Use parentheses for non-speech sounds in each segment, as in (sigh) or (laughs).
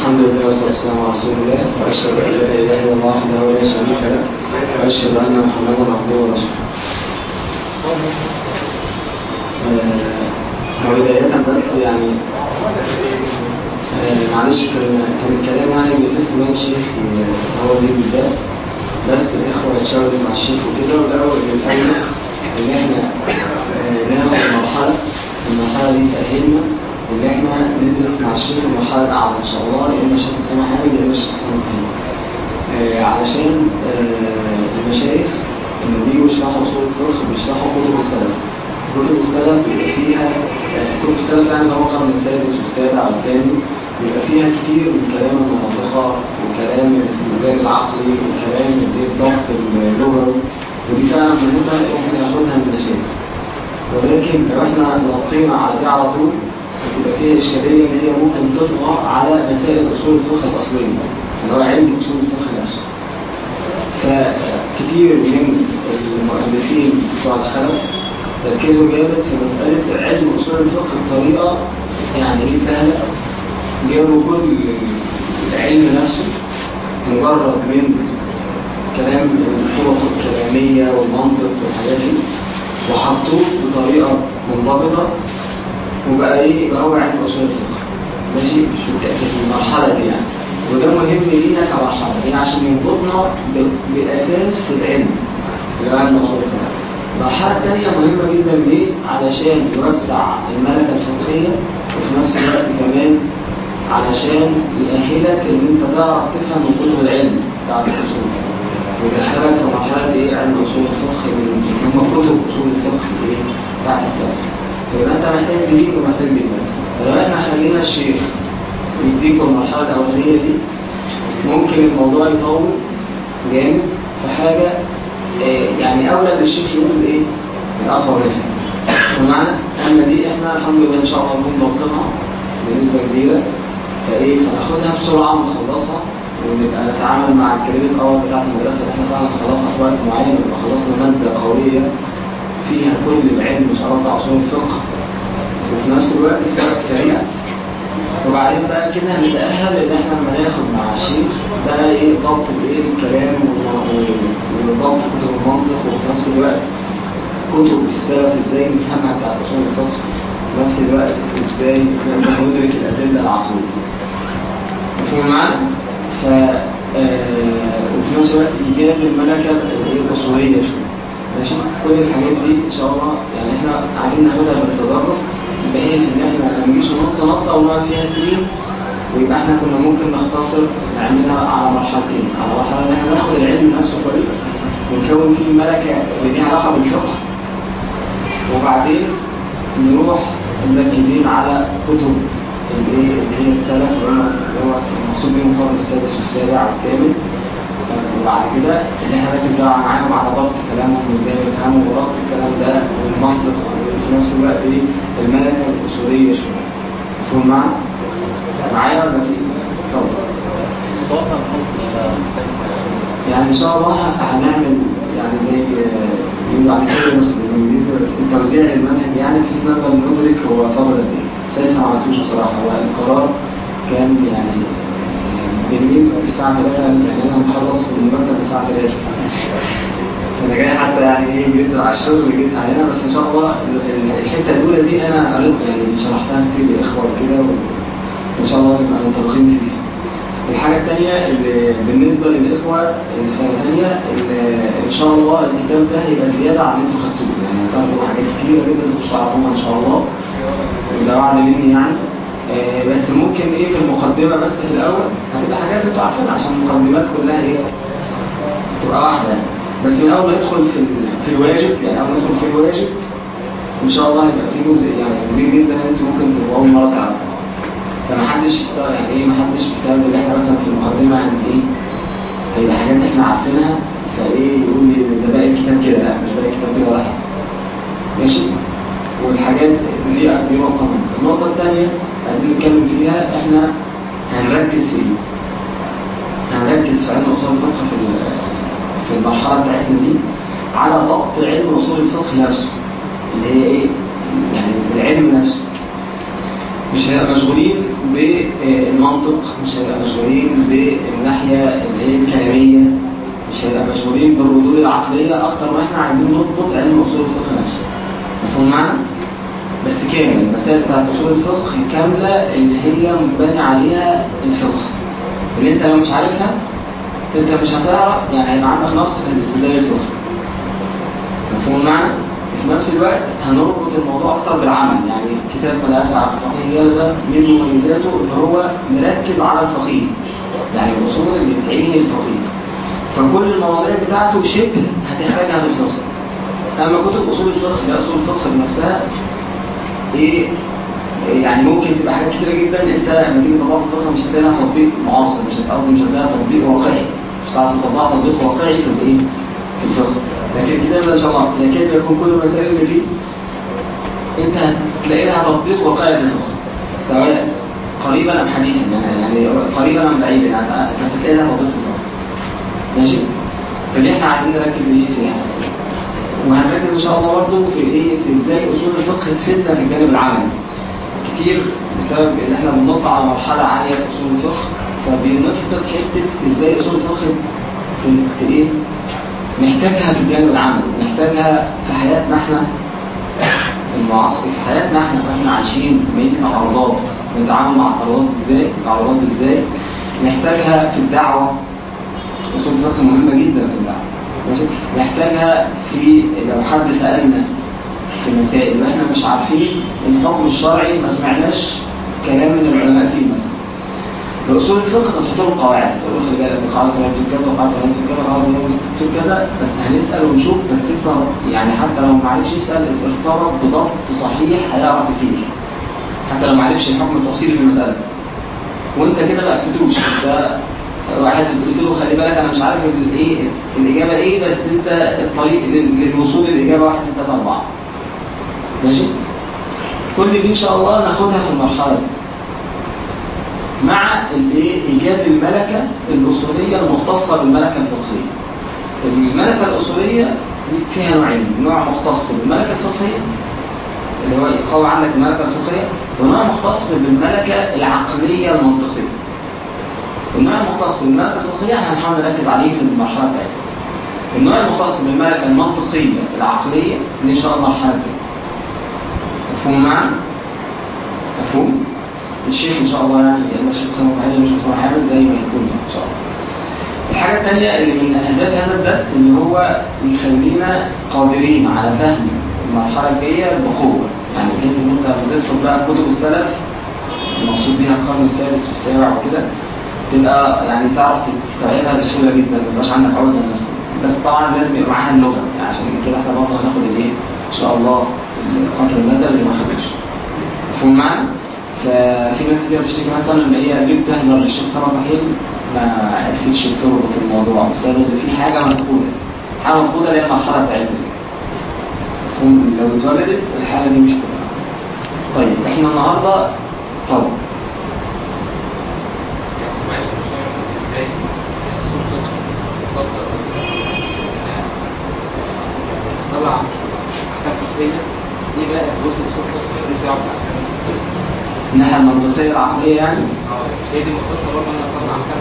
الحمد لله والصلاة والسلام على رسول الله. وأشهد أن لا إله إلا الله وحده لا شريك له. وأشهد أن محمدا عبده ورسوله. آه، وبداية بس يعني آه، معلش كان كان الكلام يعني بيفت من الشيخ آه، هو اللي الدرس بس الإخوة اتشاوروا مع الشيخ وكده ولقوا إن الأول إن إحنا ناخد مرحلة. المرحلة دي تأهلنا. اللي إحنا ندرس مع الشيخ المرحله الاعلى إن شاء الله يا اما الشيخ اسامه حامد يا اما الشيخ اسامه آه علشان آه المشايخ لما بيجوا يشرحوا أصول الفقه بيشرحوا كتب السلف. كتب السلف بيبقى فيها آه كتب السلف يعني هو القرن السادس والسابع والثامن بيبقى فيها كتير من كلام المناطقه وكلام الاستدلال العقلي وكلام الضبط اللغوي ودي فعلا مهمة إحنا ناخدها من المشايخ. ولكن لو إحنا نطينا على دي على طول. بتبقى فيها إشكالية إن هي ممكن تطغى على مسائل أصول الفقه الأصلية اللي هو علم أصول الفقه نفسه فكتير من المؤلفين بتوع الخلف ركزوا جامد في مسألة علم أصول الفقه بطريقة يعني إيه سهلة؟ جابوا كل العلم نفسه مجرد من كلام الطرق الكلامية والمنطق والحاجات دي وحطوه بطريقة منضبطة وبقى إيه يبقى هو علم أصول الفقه. ماشي؟ في المرحلة دي يعني. وده مهم لينا كمرحلة. يعني عشان يربطنا باساس العلم. اللي هو علم اصول الفقه. المرحلة الثانية مهمة جدا ليه؟ علشان يوسع الملكة الفقهية وفي نفس الوقت كمان علشان يأهلك إن أنت تعرف تفهم من كتب العلم بتاعت الأصول. ويدخلك في مرحلة إيه؟ علم أصول الفقه اللي هم كتب أصول الفقه إيه؟ بتاعت السلف. فيبقى أنت محتاج جديد ومحتاج جديد فلو إحنا خلينا الشيخ يديكم المرحله الاولانيه دي ممكن الموضوع يطول جامد. في حاجة آه يعني أولى للشيخ يقول إيه؟ الآخر نحن بمعنى أن دي إحنا الحمد لله إن شاء الله نكون ضابطينها بنسبة كبيرة. فإيه؟ فناخدها بسرعة ونخلصها ونبقى نتعامل مع الكريدت اور بتاعت المدرسة اللي إحنا فعلا نخلصها في وقت معين ونبقى خلصنا مادة قوية. فيها كل العلم بتاع أصول الفقه. وفي نفس الوقت وقت سريع. وبعدين بقى كده نتأهل إن إحنا لما ناخد مع الشيخ بقى إيه ضبط الإيه الكلام وضبط كتب المنطق. وفي نفس الوقت كتب السلف إزاي نفهمها بتاعت أصول الفقه. في نفس الوقت إزاي ندرك الأدلة العقلية. مفهوم معانا؟ ف آه وفي نفس الوقت إيجاد الملكة الأصولية شوية. ماشي؟ كل الحاجات دي إن شاء الله يعني إحنا عايزين ناخدها بالتدرج بحيث إن إحنا ما نجيش نقطة نقطة ونقعد فيها سنين ويبقى إحنا كنا ممكن نختصر نعملها على مرحلتين. على مرحلة إن إحنا ناخد العلم نفسه كويس ونكون فيه الملكه اللي ليها علاقة بالفقه. وبعدين نروح مركزين على كتب اللي هي السلف اللي هو المقصود بيهم القرن السادس والسابع والثامن. وبعد كده اللي إحنا نركز بقى معاهم على ضبط كلامهم وإزاي نفهموا وربط الكلام ده والمنطق وفي نفس الوقت إيه الملكه الأصولية شوية. مفهوم معانا؟ معايا ولا في؟ طب. يعني إن شاء الله هنعمل يعني زي يقولوا عليه سيلبس بالانجليزي بس توزيع المنهج يعني بحيث نقدر ندرك هو فاضل قد إيه لسه ما عملتوش بصراحة. هو القرار كان يعني بالليل الساعة 3 يعني أنا مخلص في المكتب الساعة 3 أنا جاي حتى يعني إيه جيت على الشغل جيت علينا بس إن شاء الله الحتة الأولى دي أنا قريت يعني شرحتها كتير للإخوة وكده وإن شاء الله نبقى منطلقين فيها. الحاجة الثانية اللي بالنسبة للإخوة اللي في سنة ثانية إن شاء الله الكتاب ده هيبقى زيادة عن اللي أنتوا خدتوه. يعني هتاخدوا حاجات كتيرة جدا أنتوا مش تعرفوها إن شاء الله. وده وعد مني يعني. بس ممكن إيه في المقدمة بس في الأول؟ هتبقى حاجات أنتوا عارفينها عشان المقدمات كلها إيه؟ تبقى واحدة يعني. بس من أول ما ندخل في في الواجب يعني أول ما ندخل في الواجب إن شاء الله هيبقى في جزء يعني كبير جدا أنتوا ممكن تبقوا أول مرة تعرفوها فمحدش يستوعب يعني إيه؟ محدش بسبب إن إحنا مثلا في المقدمة يعني إيه؟ هيبقى حاجات إحنا عارفينها فإيه يقول لي ده باقي الكتاب كده. لا مش باقي الكتاب كده ولا حاجة. ماشي؟ والحاجات دي دي نقطة مهمة. النقطة الثانية عايزين نتكلم فيها إحنا هنركز في إيه؟ هنركز في علم أصول الفقه في في المرحلة بتاعتنا دي على ضبط علم أصول الفقه نفسه اللي هي إيه؟ يعني العلم نفسه مش هيبقى مشغولين بالمنطق مش هيبقى مشغولين بالناحية اللي هي الكلامية مش هيبقى مشغولين بالردود العقلية أكتر ما إحنا عايزين نضبط علم أصول الفقه نفسه مفهوم معنا؟ بس كامل. المسائل بتاعت أصول الفقه كاملة اللي هي مبني عليها الفقه. اللي أنت لو مش عارفها أنت مش هتعرف يعني هيبقى عندك نقص في الاستدلال الفقهي. مفهوم معنا؟ وفي نفس الوقت هنربط الموضوع أكتر بالعمل. يعني كتاب مدرسة على الفقيه ده من مميزاته إن هو مركز على الفقيه. يعني الأصول اللي تعين الفقيه. فكل المواضيع بتاعته شبه هتحتاجها في الفقه. أما كتب أصول الفقه لا أصول الفقه بنفسها إيه يعني ممكن تبقى حاجات كتيرة جدا انت لما تيجي تطبقها في الفقه مش هتلاقي تطبيق معاصر مش قصدي مش هتلاقي تطبيق واقعي مش هتعرف تطبقها تطبيق واقعي في الايه في الفقه. لكن الكتاب ده إن شاء الله يكاد يكون كل المسائل اللي فيه انت هتلاقي لها تطبيق واقعي في الفقه سواء قريبا أم حديثا يعني يعني قريبا أم بعيدا يعني بس هتلاقي لها تطبيق في الفقه. ماشي؟ فدي إحنا عايزين نركز إيه فيها وهنركز إن شاء الله برضه في إيه في إزاي أصول الفقه تفيدنا في الجانب العملي. كتير بسبب إن إحنا بننط على مرحلة عالية في أصول الفقه فبنفقد حتة إزاي أصول الفقه إيه نحتاجها في الجانب العملي نحتاجها في حياتنا إحنا المعاصر في حياتنا إحنا إحنا عايشين بين تعارضات نتعامل مع التعارضات إزاي التعارضات إزاي؟ نحتاجها في الدعوة. أصول الفقه مهمة جدا في الدعوة. ماشي؟ نحتاجها في لو حد سألنا في مسائل وإحنا مش عارفين الحكم الشرعي ما سمعناش كلام من العلماء فيه مثلا. بأصول الفقه تحط لهم قواعد. تقول له خلي بالك القاعده فلان تقول كذا والقاعده فلان تقول كذا والقاعده فلان تقول كذا بس هنسأل ونشوف. بس انت يعني حتى لو ما عرفش يسأل ارتبط بضبط صحيح هيعرف يسير. حتى لو ما عرفش الحكم التفصيلي في المسألة. وانت كده ما افتتوش انت واحد قلت له خلي بالك أنا مش عارف الايه الإجابة إيه بس أنت الطريق لل- للوصول للإجابة 1 2 3 4 ماشي؟ كل دي إن شاء الله ناخدها في المرحلة دي. مع الايه إيجاد الملكة الاصوليه المختصة بالملكة الفقهية. الملكة الاصوليه فيها نوعين نوع مختص بالملكة الفقهية اللي هو يقوي عندك الملكة الفقهية ونوع مختص بالملكة العقلية المنطقية. النوع المختص بالملكه الفقهية إحنا هنحاول نركز عليه في المرحلة بتاعتنا النوع المختص بالملكه المنطقيه العقليه دي إن شاء الله المرحله الجاية مفهوم معنا؟ مفهوم؟ الشيخ إن شاء الله يعني اما الشيخ حامد يا الشيخ اسامه حامد زي ما يكون إن شاء الله. الحاجة الثانية اللي من أهداف هذا الدرس إن هو يخلينا قادرين على فهم المرحلة الجاية بقوة يعني بحيث إن أنت بتدخل بقى في كتب السلف المقصود بيها القرن السادس والسابع وكده تبقى يعني تعرف تستوعبها بسهولة جدا ما تبقاش عندك عقدة بس طبعا لازم يبقى معاها اللغة يعني عشان كده إحنا برضه هناخد الإيه؟ إن شاء الله قطر الندى اللي ما خدوش. مفهوم معنا؟ ففي ناس كتير بتشتكي مثلا إن هي جيت تحضر للشيخ سامح رحيم ما عرفتش تربط الموضوع إن في حاجة مفقودة. حاجة مفقودة اللي هي المرحلة بتاعتنا. مفهوم؟ لو اتولدت الحالة دي مش هتبقى. طيب إحنا النهارده طب معلش مش فاهم إزاي؟ اصول فقه مختصر طلع احكام فقهيه دي بقى؟ جزء اصول فقه مالوش دعوه باحكام الناحية المنطقية العقلية يعني؟ آه مش هي دي مختصه برضه أنا اطلع احكام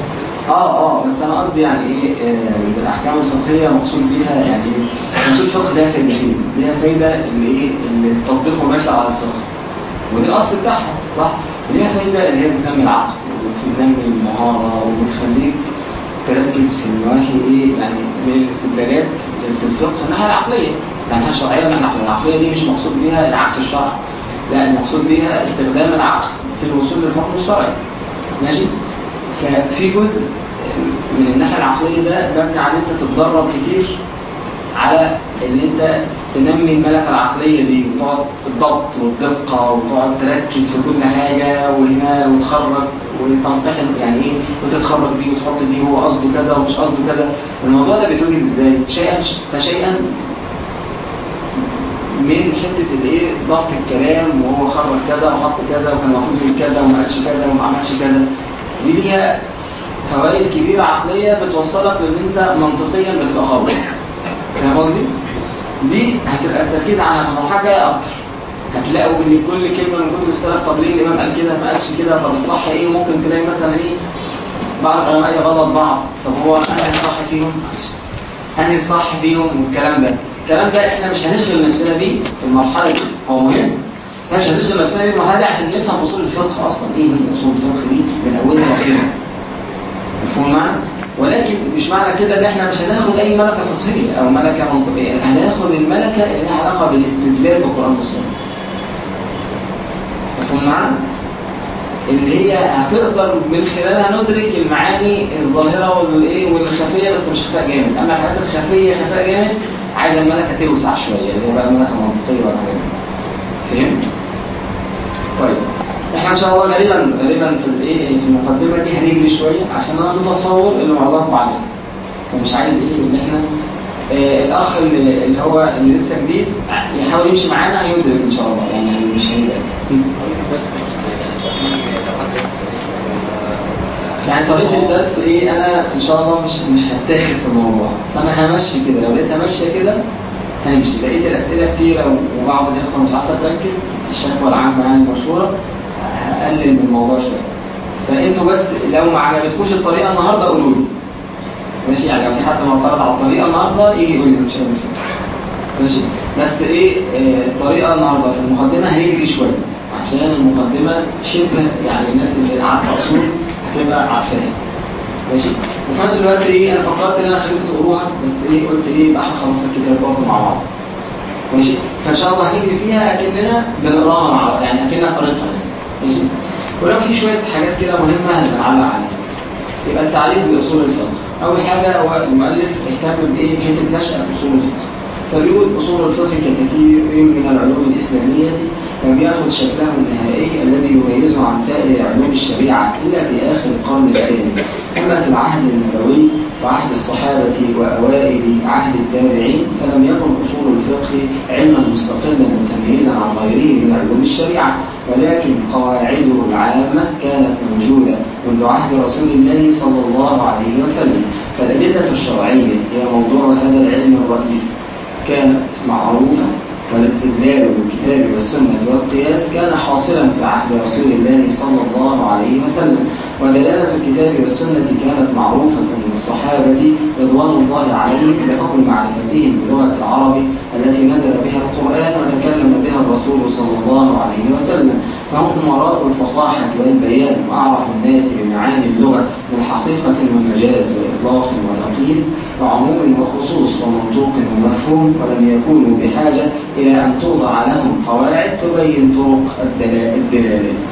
آه آه بس أنا قصدي يعني إيه آه، بالاحكام الفقهية مقصود بيها يعني اصول الفقه ليها فايدتين ليها فايدة اللي إيه اللي التطبيق مباشر على الفقه. ودي الأصل بتاعها صح؟ ليها فايدة اللي هي بتنمي العقل. وبتنمي المهارة وبتخليك تركز في النواحي إيه يعني من الاستدلالات في الفقه الناحيه العقلية. يعني الناحيه الشرعيه والناحيه العقليه العقلية دي مش مقصود بيها العكس الشرعي. لا المقصود بيها استخدام العقل في الوصول للحكم الشرعي. ماشي؟ ففي جزء من الناحية العقلية ده مبني على إن أنت تتدرب كتير على إن أنت تنمي الملكة العقلية دي وتقعد الضبط والدقة وتقعد تركز في كل حاجة وهنا وتخرج. وتنتحل يعني إيه؟ وتتخرج دي وتحط دي هو قصده كذا ومش قصده كذا. الموضوع ده بيتوجد إزاي؟ شيئا فشيئا من حتة الايه ضبط الكلام وهو خرج كذا وحط كذا وكان المفروض يقول كذا وما قالش كذا وما عملش كذا. دي ليها فوائد كبيرة عقلية بتوصلك لأن أنت منطقيا بتبقى قوي فاهم قصدي؟ دي هتبقى التركيز على الجايه أكتر. هتلاقوا إن كل كلمة من كتب السلف طب ليه الإمام قال كده؟ ما قالش كده. طب الصح إيه؟ ممكن تلاقي مثلا إيه؟ بعض العلماء يغلط بعض. طب هو انهي الصح فيهم؟ انهي الصح فيهم؟ والكلام ده. الكلام ده إحنا مش هنشغل نفسنا بيه في المرحلة دي. هو مهم. بس مش هنشغل نفسنا بيه في المرحلة دي عشان نفهم أصول الفقه أصلا. إيه هي أصول الفقه دي؟ من أولها لآخرها. مفهوم معنى ولكن مش معنى كده إن إحنا مش هناخد أي ملكة فقهية أو ملكة منطقية. هناخد الملكة اللي لها علاقة بالاستدلال بالقران والسنة. مفهوم معنى اللي هي هتقدر من خلالها ندرك المعاني الظاهرة والإيه والخفية بس مش خفاء جامد. أما الحاجات الخفية خفاء جامد عايزه الملكة توسع شوية اللي هي بقى ملكه منطقية ولا حاجة. فهمت؟ طيب. إحنا إن شاء الله غالبا غالبا في الإيه في المقدمة دي هنجري شوية عشان أنا متصور إن معظمكم عارفها ومش عايز إيه إن إحنا الأخ اللي, اللي هو اللي لسه جديد يحاول يمشي معانا هيدرك إن شاء الله. يعني مش هيدرك يعني طريقة الدرس إيه؟ أنا إن شاء الله مش مش هتاخد في الموضوع. فأنا همشي كده. لو لقيتها ماشيه كده هنمشي لقيت الأسئلة كتيرة وبعض الإخوة مش عارفة تركز الشكوى العامة يعني المشهورة هقلل من الموضوع شوية. فأنتوا بس لو ما عجبتكوش الطريقة النهارده قولوا لي ماشي يعني لو في حد معترض على الطريقة النهارده يجي يقول لي مش مش ماشي؟ بس إيه آه الطريقة النهارده في المقدمة هنجري شوية عشان المقدمة شبه يعني الناس اللي عارفة أصول هتبقى عارفاها. ماشي؟ وفي نفس الوقت إيه أنا فكرت إن أنا اخليكم تقروها بس إيه قلت إيه يبقى إحنا خلصنا الكتاب برضه مع بعض. ماشي؟ فإن شاء الله هنجري فيها أكننا بنقراها مع بعض يعني أكننا قريتها. ماشي؟ ولو في شوية حاجات كده مهمة هنبقى نعلق عليها. يبقى التعريف بأصول الفقه. أول حاجة هو المؤلف اهتم بايه بحته نشاه أصول الفقه. فبيقول أصول الفقه ككثير من العلوم الإسلامية لم يأخذ شكله النهائي الذي يميزه عن سائر علوم الشريعة إلا في آخر القرن الثاني أما في العهد النبوي وعهد الصحابة وأوائل عهد التابعين فلم يكن أصول الفقه علما مستقلا متميزا عن غيره من علوم الشريعة ولكن قواعده العامة كانت موجودة. منذ عهد رسول الله صلى الله عليه وسلم. فالأدلة الشرعية هي موضوع هذا العلم الرئيس. كانت معروفة والاستدلال بالكتاب والسنة والقياس كان حاصلا في عهد رسول الله صلى الله عليه وسلم. ودلالة الكتاب والسنة كانت معروفة للصحابة رضوان الله عليهم بحكم معرفتهم بلغة العرب التي نزل بها القرآن وتكلم بها الرسول صلى الله عليه وسلم. فهم أمراء الفصاحة والبيان وأعرف الناس بمعاني اللغة من حقيقة ومجاز وإطلاق وتقييد وعموم وخصوص ومنطوق ومفهوم ولم يكونوا بحاجة إلى أن توضع لهم قواعد تبين طرق الدلالات.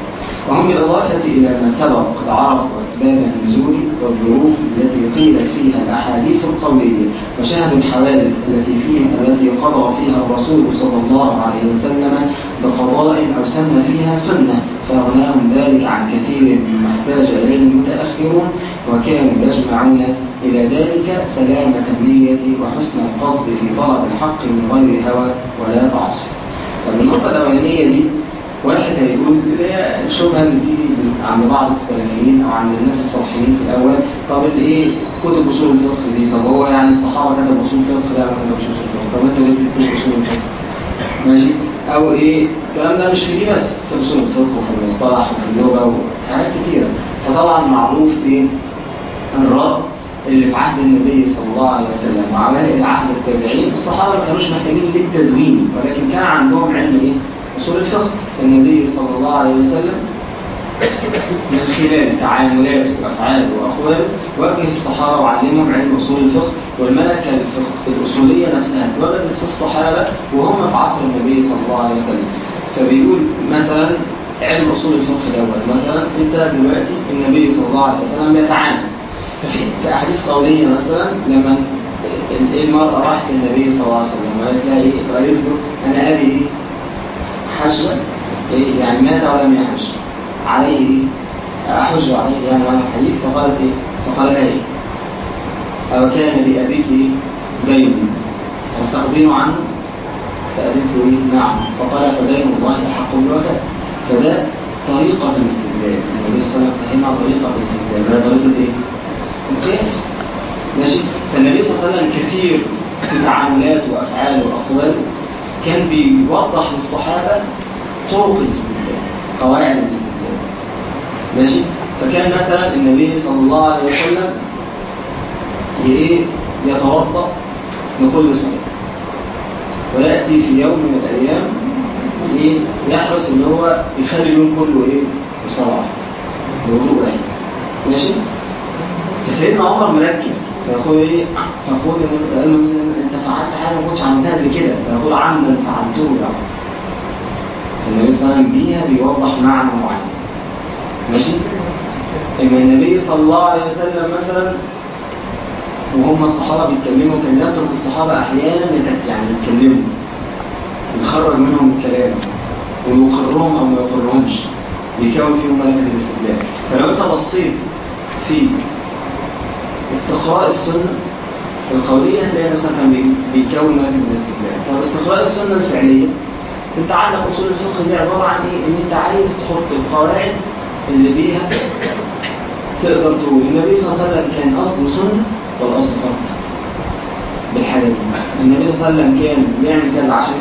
وهم بالإضافة إلى ما سبق قد عرفوا أسباب النزول والظروف التي قيلت فيها الأحاديث القولية وشاهدوا الحوادث التي فيها التي قضى فيها الرسول صلى الله عليه وسلم بقضاء أو سن فيها سنة فأغناهم ذلك عن كثير مما احتاج إليه المتأخرون وكانوا يجمعون إلى ذلك سلامة النية وحسن القصد في طلب الحق من غير هوى ولا تعصب. فالنقطة الأولانية دي واحد هيقول الشبهه اللي بتيجي عند بعض السلفيين أو عند الناس السطحيين في الأول طب الإيه؟ كتب أصول الفقه دي. طب هو يعني الصحابة كتبوا أصول فقه لا ما كتبوش أصول فقه طب أنتوا ليه بتكتبوا أصول الفقه؟ ماشي؟ أو إيه؟ الكلام ده مش في دي بس في أصول الفقه وفي المصطلح وفي اللغة وفي حاجات كتيرة. فطبعا معروف إيه؟ الرد اللي في عهد النبي صلى الله عليه وسلم. وعوائل عهد التابعين الصحابة ما كانوش محتاجين للتدوين ولكن كان عندهم علم إيه؟ أصول الفقه فالنبي صلى الله عليه وسلم من خلال تعاملاته وأفعاله وأقواله وجه الصحابة وعلمهم علم أصول الفقه والملكة الفقه الأصولية نفسها اتوجدت في الصحابة وهم في عصر النبي صلى الله عليه وسلم فبيقول مثلا علم أصول الفقه دوت مثلا أنت دلوقتي النبي صلى الله عليه وسلم بيتعامل ففي في أحاديث قولية مثلا لما المرأة راحت للنبي صلى الله عليه وسلم وقالت له إيه؟ وقالت له أنا أبي إيه؟ حج إيه يعني مات ولم يحج عليه؟ أحج عليه يعني معنى الحديث فقالت إيه؟ فقال لها إيه؟ كان لأبيك؟ دين هل تقدين عنه؟ له إيه؟ نعم فقال فدين الله أحق بالوفاء فده طريقة في الاستدلال النبي صلى الله عليه وسلم فهمها طريقة في الاستدلال وهي طريقة إيه؟ القياس ماشي فالنبي صلى الله عليه وسلم كثير في تعاملاته وأفعاله وأقواله كان بيوضح للصحابة طرق الاستدلال قواعد الاستدلال ماشي؟ فكان مثلا النبي صلى الله عليه وسلم إيه؟ يتوضأ لكل صلاة. ويأتي في يوم من الأيام إيه؟ يحرص إن هو يخلي اليوم كله إيه؟ بصلاه واحدة بوضوء واحد. ماشي؟ فسيدنا عمر مركز. فيقول إيه؟ فيقول له مثلا أنت فعلت حاجة ما كنتش عملتها قبل كده. فيقول عمدا فعلته عمر فالنبي صلى الله عليه وسلم بيها بيوضح معنى معين. ماشي؟ اما النبي صلى الله عليه وسلم مثلا وهم الصحابة بيتكلموا كان يترك الصحابة أحيانا يعني يتكلموا. يخرج منهم الكلام. ويقرهم أو ما يقرهمش. بيكون فيهم ملكة الاستدلال. فلو أنت بصيت في استقراء السنة القولية هتلاقي مثلا كان بي- بيكون ملكه الاستدلال طب استقراء السنة الفعلية انت عندك أصول الفقه دي عبارة عن إيه؟ إن أنت عايز تحط القواعد اللي بيها تقدر تقول. النبي صلى الله عليه وسلم كان قصده سنة ولا قصده فرض بالحاجة دي. النبي صلى الله عليه وسلم كان بيعمل كذا عشان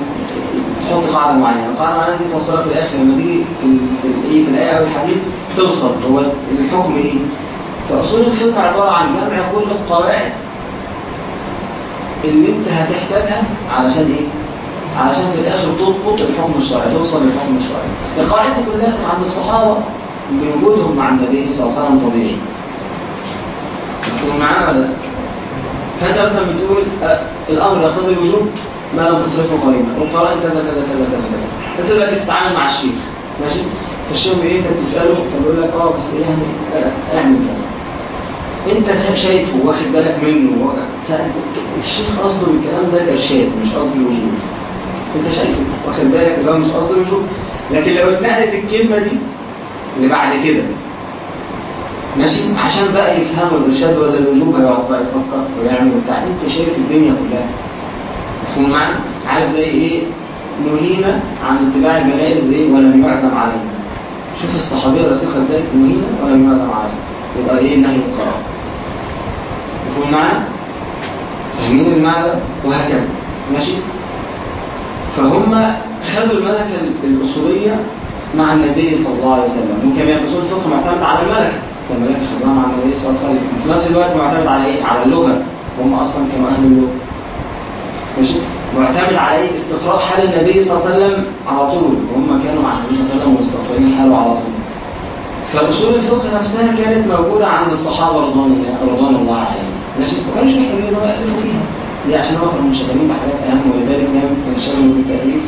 تحط قاعدة معينة. القاعده معينة دي توصلها في الآخر. لما تيجي في في الايه في الآية أو الحديث توصل. هو الحكم إيه؟ فاصول الفقه عبارة عن جمع كل القواعد اللي انت هتحتاجها علشان إيه؟ علشان في الآخر تضبط الحكم الشرعي توصل للحكم الشرعي. القواعد دي كلها كانت عند الصحابة بوجودهم مع النبي صلى الله عليه وسلم طبيعي. مفهوم معانا ولا لا؟ فأنت مثلا بتقول آه، الأمر يقتضي الوجوب ما لم تصرفه قريبا. والقرائن كذا كذا كذا كذا كذا. أنت دلوقتي بتتعامل مع الشيخ ماشي؟ فالشيخ إيه انت بتساله فبيقول لك آه بس إيه يعني آه، اعمل كذا. انت شا- شايفه واخد بالك منه فالشيخ قصده بالكلام ده الارشاد مش قصده الوجوب انت شايفه واخد بالك اللي هو مش قصده الوجوب لكن لو اتنقلت الكلمة دي اللي بعد كده ماشي؟ عشان بقى يفهموا الإرشاد ولا الوجوب هيقعد بقى يفكر ويعمل وبتاع. انت شايف الدنيا كلها مفهوم معنى عارف زي إيه؟ نهينا عن اتباع الجنائز إيه ولم يعزم علينا شوف الصحابية دقيقة إزاي نهينا ولم يعزم علينا يبقى إيه؟ نهي القرار. مفهوم معنى فاهمين المعنى؟ وهكذا. ماشي؟ فهم خدوا الملكة الأصولية مع النبي صلى الله عليه وسلم. وكمان اصول الفقه معتمد على الملكة. فالملكة خدوها مع النبي صلى الله عليه وسلم. وفي نفس الوقت معتمد على إيه؟ على اللغة. وهم أصلا كانوا أهل اللغة. ماشي؟ معتمد على إيه؟ استقراء حال النبي صلى الله عليه وسلم على طول. وهم كانوا مع النبي صلى الله عليه وسلم ومستقرين حاله على طول. فاصول الفقه نفسها كانت موجودة عند الله رضوان الله عليهم. ماشي ما كانوش محتاجين إن هم يألفوا فيها. ليه؟ عشان هم كانوا منشغلين بحاجات أهم ولذلك لم ينشغلوا بالتاليف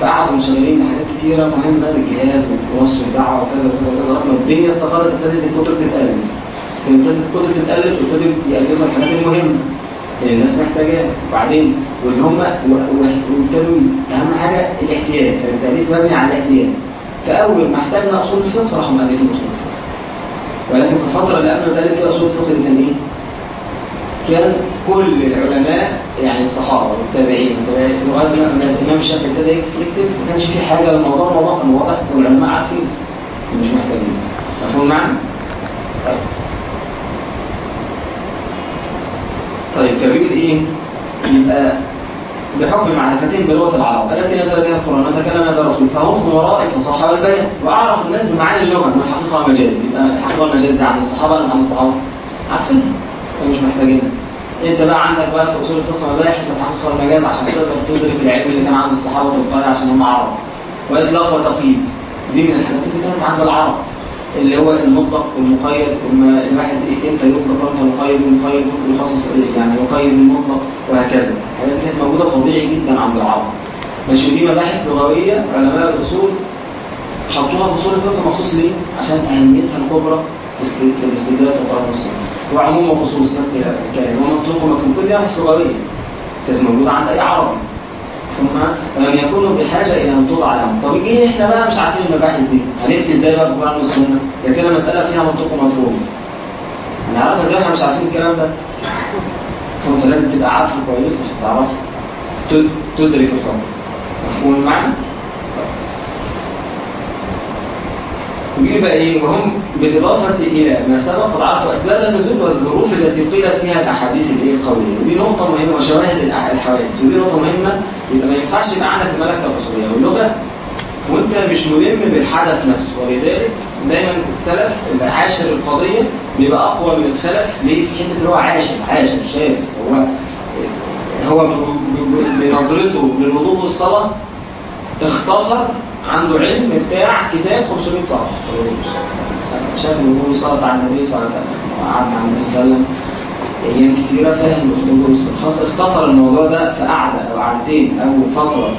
فقعدوا منشغلين بحاجات كتيرة مهمة للجهاد ونصر الدعوه وكذا وكذا وكذا لغاية ما الدنيا استقرت ابتدت الكتب تتألف. ابتدت الكتب تتألف وابتدوا يألفوا الحاجات المهمة اللي الناس محتاجاها. وبعدين واللي هم وابتدوا أهم حاجة الاحتياج كان التأليف مبني على الاحتياج فأول ما احتاجنا أصول الفقه راحوا مؤلفين أصول الفقه. ولكن في الفترة اللي قبل ما تألف فيها أصول الفقه دي كان إيه؟ كان كل العلماء يعني الصحابة والتابعين ما الناس الإمام الشافعي ابتدى يكتب ما كانش في حاجة للموضوع الموضوع كان واضح والعلماء عارفين مش محتاجين مفهوم معنى؟ طيب طيب فبيقول إيه؟ يبقى بحكم معرفتهم بلغه العرب التي نزل بها القرآن وتكلم بها الرسول فهم امراء الفصاحه والبيان واعرف الناس بمعاني اللغة من الحقيقة والمجاز يبقى الحقيقة والمجاز عند الصحابة ولا عند الصحابة؟ عارفين ومش محتاجينها. انت بقى عندك بقى في اصول الفقه مباحث الحقيقة والمجاز عشان تقدر تدرك العلم اللي كان عند الصحابة تلقائي عشان هم عرب. واطلاق وتقييد دي من الحاجات اللي كانت عند العرب. اللي هو المطلق والمقيد الواحد إيه- إمتى يطلق وامتى يقيد والمقيد يخصص إيه؟ يعني يقيد المطلق وهكذا. الحاجات دي كانت موجودة طبيعي جدا عند العرب. ماشي دي مباحث لغوية علماء الأصول حطوها في أصول الفقه مخصوص ليه؟ عشان أهميتها الكبرى في الاستدلال في القرآن والسنة. وعموم وخصوص نفس الكلام. ومنطوق ومفهوم كل مباحث لغويه كانت موجودة عند أي عربي ثم لم يكونوا بحاجة إلى أن توضع لهم. طب جه إحنا بقى مش عارفين المباحث دي؟ هنفتي إزاي بقى في القرآن والسنة؟ هي كده مسألة فيها منطق ومفهوم. هنعرفها إزاي إحنا مش عارفين الكلام ده. فانت لازم تبقى عارفة كويس عشان تعرف تد- تدرك الحكم. مفهوم المعنى؟ يبقى إيه وهم بالإضافة إلى ما سبق قد عرفوا أسباب النزول والظروف التي قيلت فيها الأحاديث الايه القوليه ودي نقطة مهمة وشواهد الحوادث. ودي نقطة مهمة يبقى ما ينفعش يبقى عندك الملكة الاصوليه واللغة وأنت مش ملم بالحدث نفسه. ولذلك دايما السلف اللي عاشر القضية بيبقى أقوى من الخلف. ليه؟ في حتة اللي هو عاشر عاشر شاف هو هو بنظرته للوضوء والصلاة اختصر عنده علم بتاع كتاب 500 صفحة. في والصلاة. شاف الوضوء والصلاه بتاع النبي صلى الله عليه وسلم وقعد مع النبي صلى الله عليه وسلم أيام كتيرة فاهم والصلاه خلاص اختصر الموضوع ده في قعدة أو قعدتين أو فترة.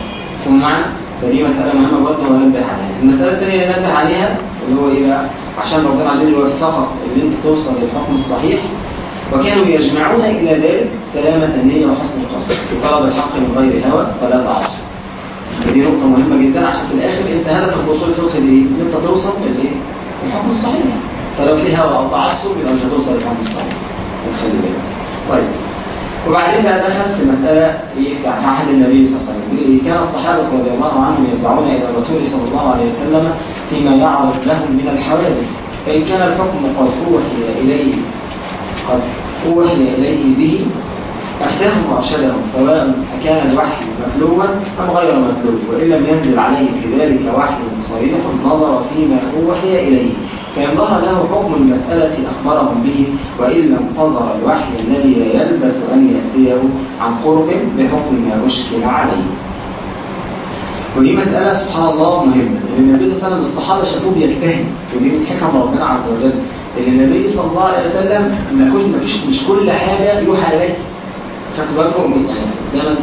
في معنى فدي مسألة مهمة برضه وننبه عليها. المسألة الثانية اللي ننبه عليها اللي هو إيه بقى؟ عشان ربنا عشان يوفقك إن أنت توصل للحكم الصحيح. وكانوا يجمعون إلى ذلك سلامة النية وحسن القصد. في طلب الحق من غير هوى فلا تعصوا ودي نقطة مهمة جدا عشان في الآخر أنت هدفك بوصول الفقه دي إيه؟ إن أنت توصل للإيه؟ الحكم الصحيح. فلو في هوى أو تعصب يبقى مش هتوصل للحكم الصحيح. خلي بالك. طيب. وبعدين بقى دخل في مسألة إيه في عهد النبي صلى الله عليه وسلم. إيه؟ كان الصحابة رضي الله عنهم يفزعون إلى الرسول صلى الله عليه وسلم فيما يعرض لهم من الحوادث. فإن كان الحكم قد أوحي إليه قد أوحي إليه به أفتاهم وأرشدهم سواء أكان الوحي متلوبا أم غير متلوب وإن لم ينزل عليه في ذلك وحي صريح نظر فيما أوحي إليه فإن ظهر له حكم المسألة أخبرهم به وإلا انتظر الوحي الذي لا يلبث أن يأتيه عن قرب بحكم ما أشكل عليه. ودي مسألة سبحان الله مهمة لأن النبي صلى الله عليه وسلم الصحابة شافوه بيجتهد ودي من حكم ربنا عز وجل لأن النبي صلى الله عليه وسلم ما فيش مش كل حاجة يوحى إليه. خدتوا بالكم يعني دايما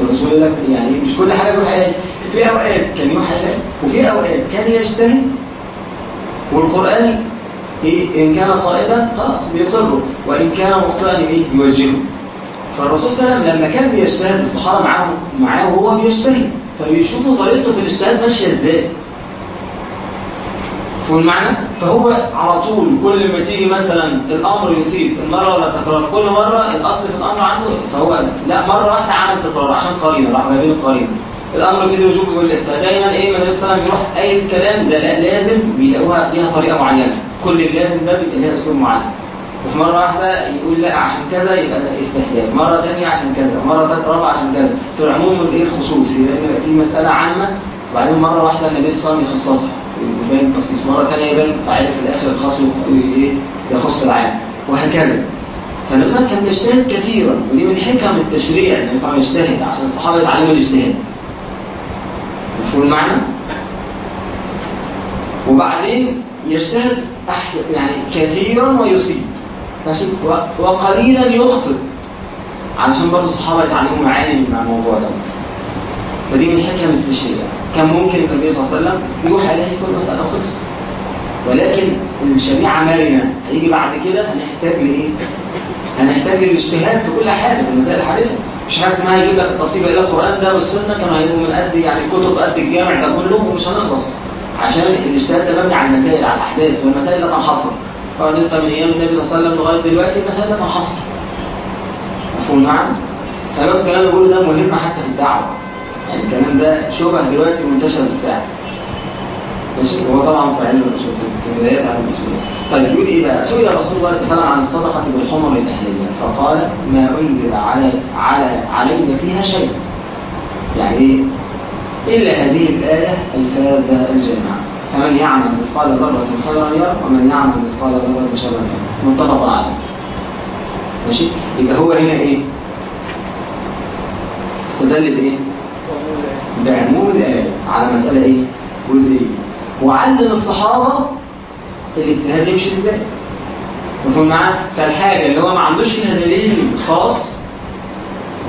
الرسول يقول لك يعني مش كل حاجة يوحى اليه في أوقات كان يوحى اليه وفي أوقات كان يجتهد والقرآن إيه إن كان صائبا خلاص بيقره وإن كان مخطئا إيه يوجهه. فالرسول صلى الله عليه وسلم لما كان بيجتهد الصحابة معاه معاه وهو بيجتهد فبيشوفوا طريقته في الاجتهاد ماشية إزاي. فهموا المعنى؟ فهو على طول كل ما تيجي مثلا الأمر يفيد المرة ولا التكرار كل مرة الأصل في الأمر عنده فهو لا. مرة واحدة عمل تكرار عشان قرينة راح جايبين القرينة. الأمر يفيد الوجوب والجزء فدايما إيه النبي صلى الله عليه وسلم يروح أي الكلام ده لا لازم بيلاقوها ليها طريقة معينة. كل اللازم ده ليها أسلوب معين. وفي مرة واحدة يقول لا عشان كذا يبقى استحباب، مرة ثانية عشان كذا، مرة رابعة عشان كذا، في العموم الإيه الخصوص. يبقى في مسألة عامة وبعدين مرة واحدة النبي صلى الله عليه وسلم يخصصها. يبين التخصيص مرة ثانية يبين فعال في الآخر الخاص إيه يخص العام وهكذا. فالنبي صلى الله عليه وسلم كان بيجتهد كثيرا ودي من حكم التشريع النبي صلى الله عليه وسلم يجتهد عشان الصحابة يتعلموا الاجتهاد. مفهوم المعنى؟ وبعدين يجتهد يعني كثيرا ويصيب. ماشي؟ وقليلا يخطئ. علشان برضه الصحابة يتعلموا معاني مع الموضوع ده. فدي من حكم التشريع. كان ممكن النبي صلى الله عليه وسلم يوحى إليه في كل مسألة وخلصت. ولكن الشريعة مرنة هيجي بعد كده هنحتاج لإيه؟ هنحتاج للاجتهاد في كل حاجة في المسائل الحديثة. مش حاجة اسمها يجيب لك التصيب إلى القرآن ده والسنة كانوا هيبقوا من قد يعني كتب قد الجامع ده كله ومش هنخلص. عشان الاجتهاد ده مبني على المسائل على الأحداث والمسائل لا تنحصر فقعد أنت من أيام النبي صلى الله عليه وسلم لغاية دلوقتي المسائل لا تنحصر مفهوم؟ معنى؟ خلي بالك الكلام اللي بقوله ده مهم حتى في الدعوة. يعني الكلام ده شبه دلوقتي منتشر في الساحه ماشي؟ هو طبعا في علم الأصول في- بدايات علم الأصول. طيب يقول إيه بقى؟ سئل رسول الله صلى الله عليه وسلم عن الصدقة بالحمر الاهليه فقال ما أنزل علي على علي فيها شيء. يعني إيه؟ إلا هذه الآية الفاذة الجامعة. فمن يعمل مثقال ذرة خيرا يرى ومن يعمل مثقال ذرة شرا يرى. متفق عليه. ماشي؟ يبقى هو هنا إيه؟ استدل بإيه؟ بعموم الآية على مسألة إيه؟ جزئية وعلم الصحابة الاجتهاد يمشي إزاي مفهوم معاه؟ فالحاجة اللي هو ما عندوش فيها دليل خاص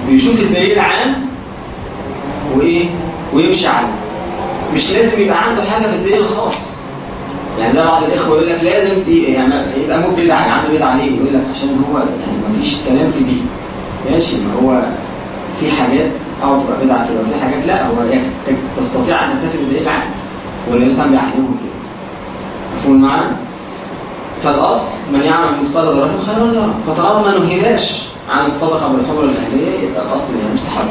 بيشوف الدليل العام وإيه؟ ويمشي عليه مش لازم يبقى عنده حاجة في الدليل الخاص يعني زي بعض الإخوة يقول لك لازم يعني يبقى مو يا عم بدعة ليه؟ يقول لك عشان هو يعني ما فيش كلام في دي ماشي ما هو في حاجات آه تبقى بدعة كده. وفي حاجات لا هو يعني تستطيع أن تتفق بالدليل العام والنبي صلى الله عليه وسلم بيعلمهم كده. مفهوم معنا؟ فالأصل من يعمل مثقال ذرة خيرا يرى. فطالما ما نهيناش عن الصدقة بالحمر الأهلية يبقى الأصل هي مستحب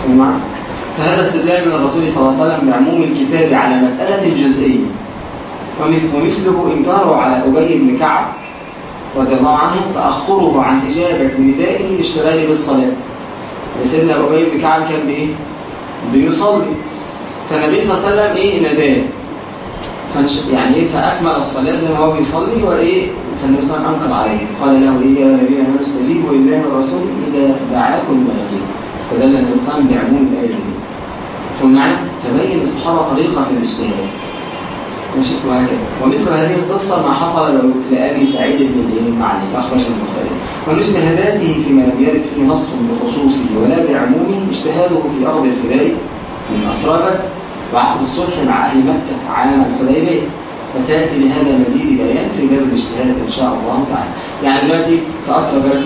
مفهوم معنا؟ فهذا استدلال من الرسول صلى الله عليه وسلم بعموم الكتاب على مسألة الجزئية. ومث- ومثله إنكاره على أبي بن كعب رضي الله عنه تأخره عن إجابة ندائه لاشتغاله بالصلاة. سيدنا أبي بن كعب كان بإيه؟ بيصلي. فالنبي صلى الله عليه وسلم إيه ناداه. فنش يعني إيه فأكمل الصلاة زي ما هو بيصلي وإيه فالنبي صلى الله عليه وسلم أنكر عليه. قال له إيه يا الذين امنوا استجيبوا لله والرسول إذا دعاكم لما يحييكم استدل النبي صلى الله عليه وسلم بعموم الآية دي. ثم معنى تبين الصحابة طريقة في الاجتهاد. ماشي وهكذا ومثل هذه القصة ما حصل لأبي سعيد بن المعلم أخرج البخاري. ومن اجتهاداته فيما لم يرد فيه نص بخصوصه ولا بعمومه اجتهاده في أخذ الفداء من أسرار وعقد الصلح مع أهل مكة عام الحديبية. وسيأتي بهذا مزيد بيان في باب الاجتهاد إن شاء الله تعالى. يعني دلوقتي في أسرى بدر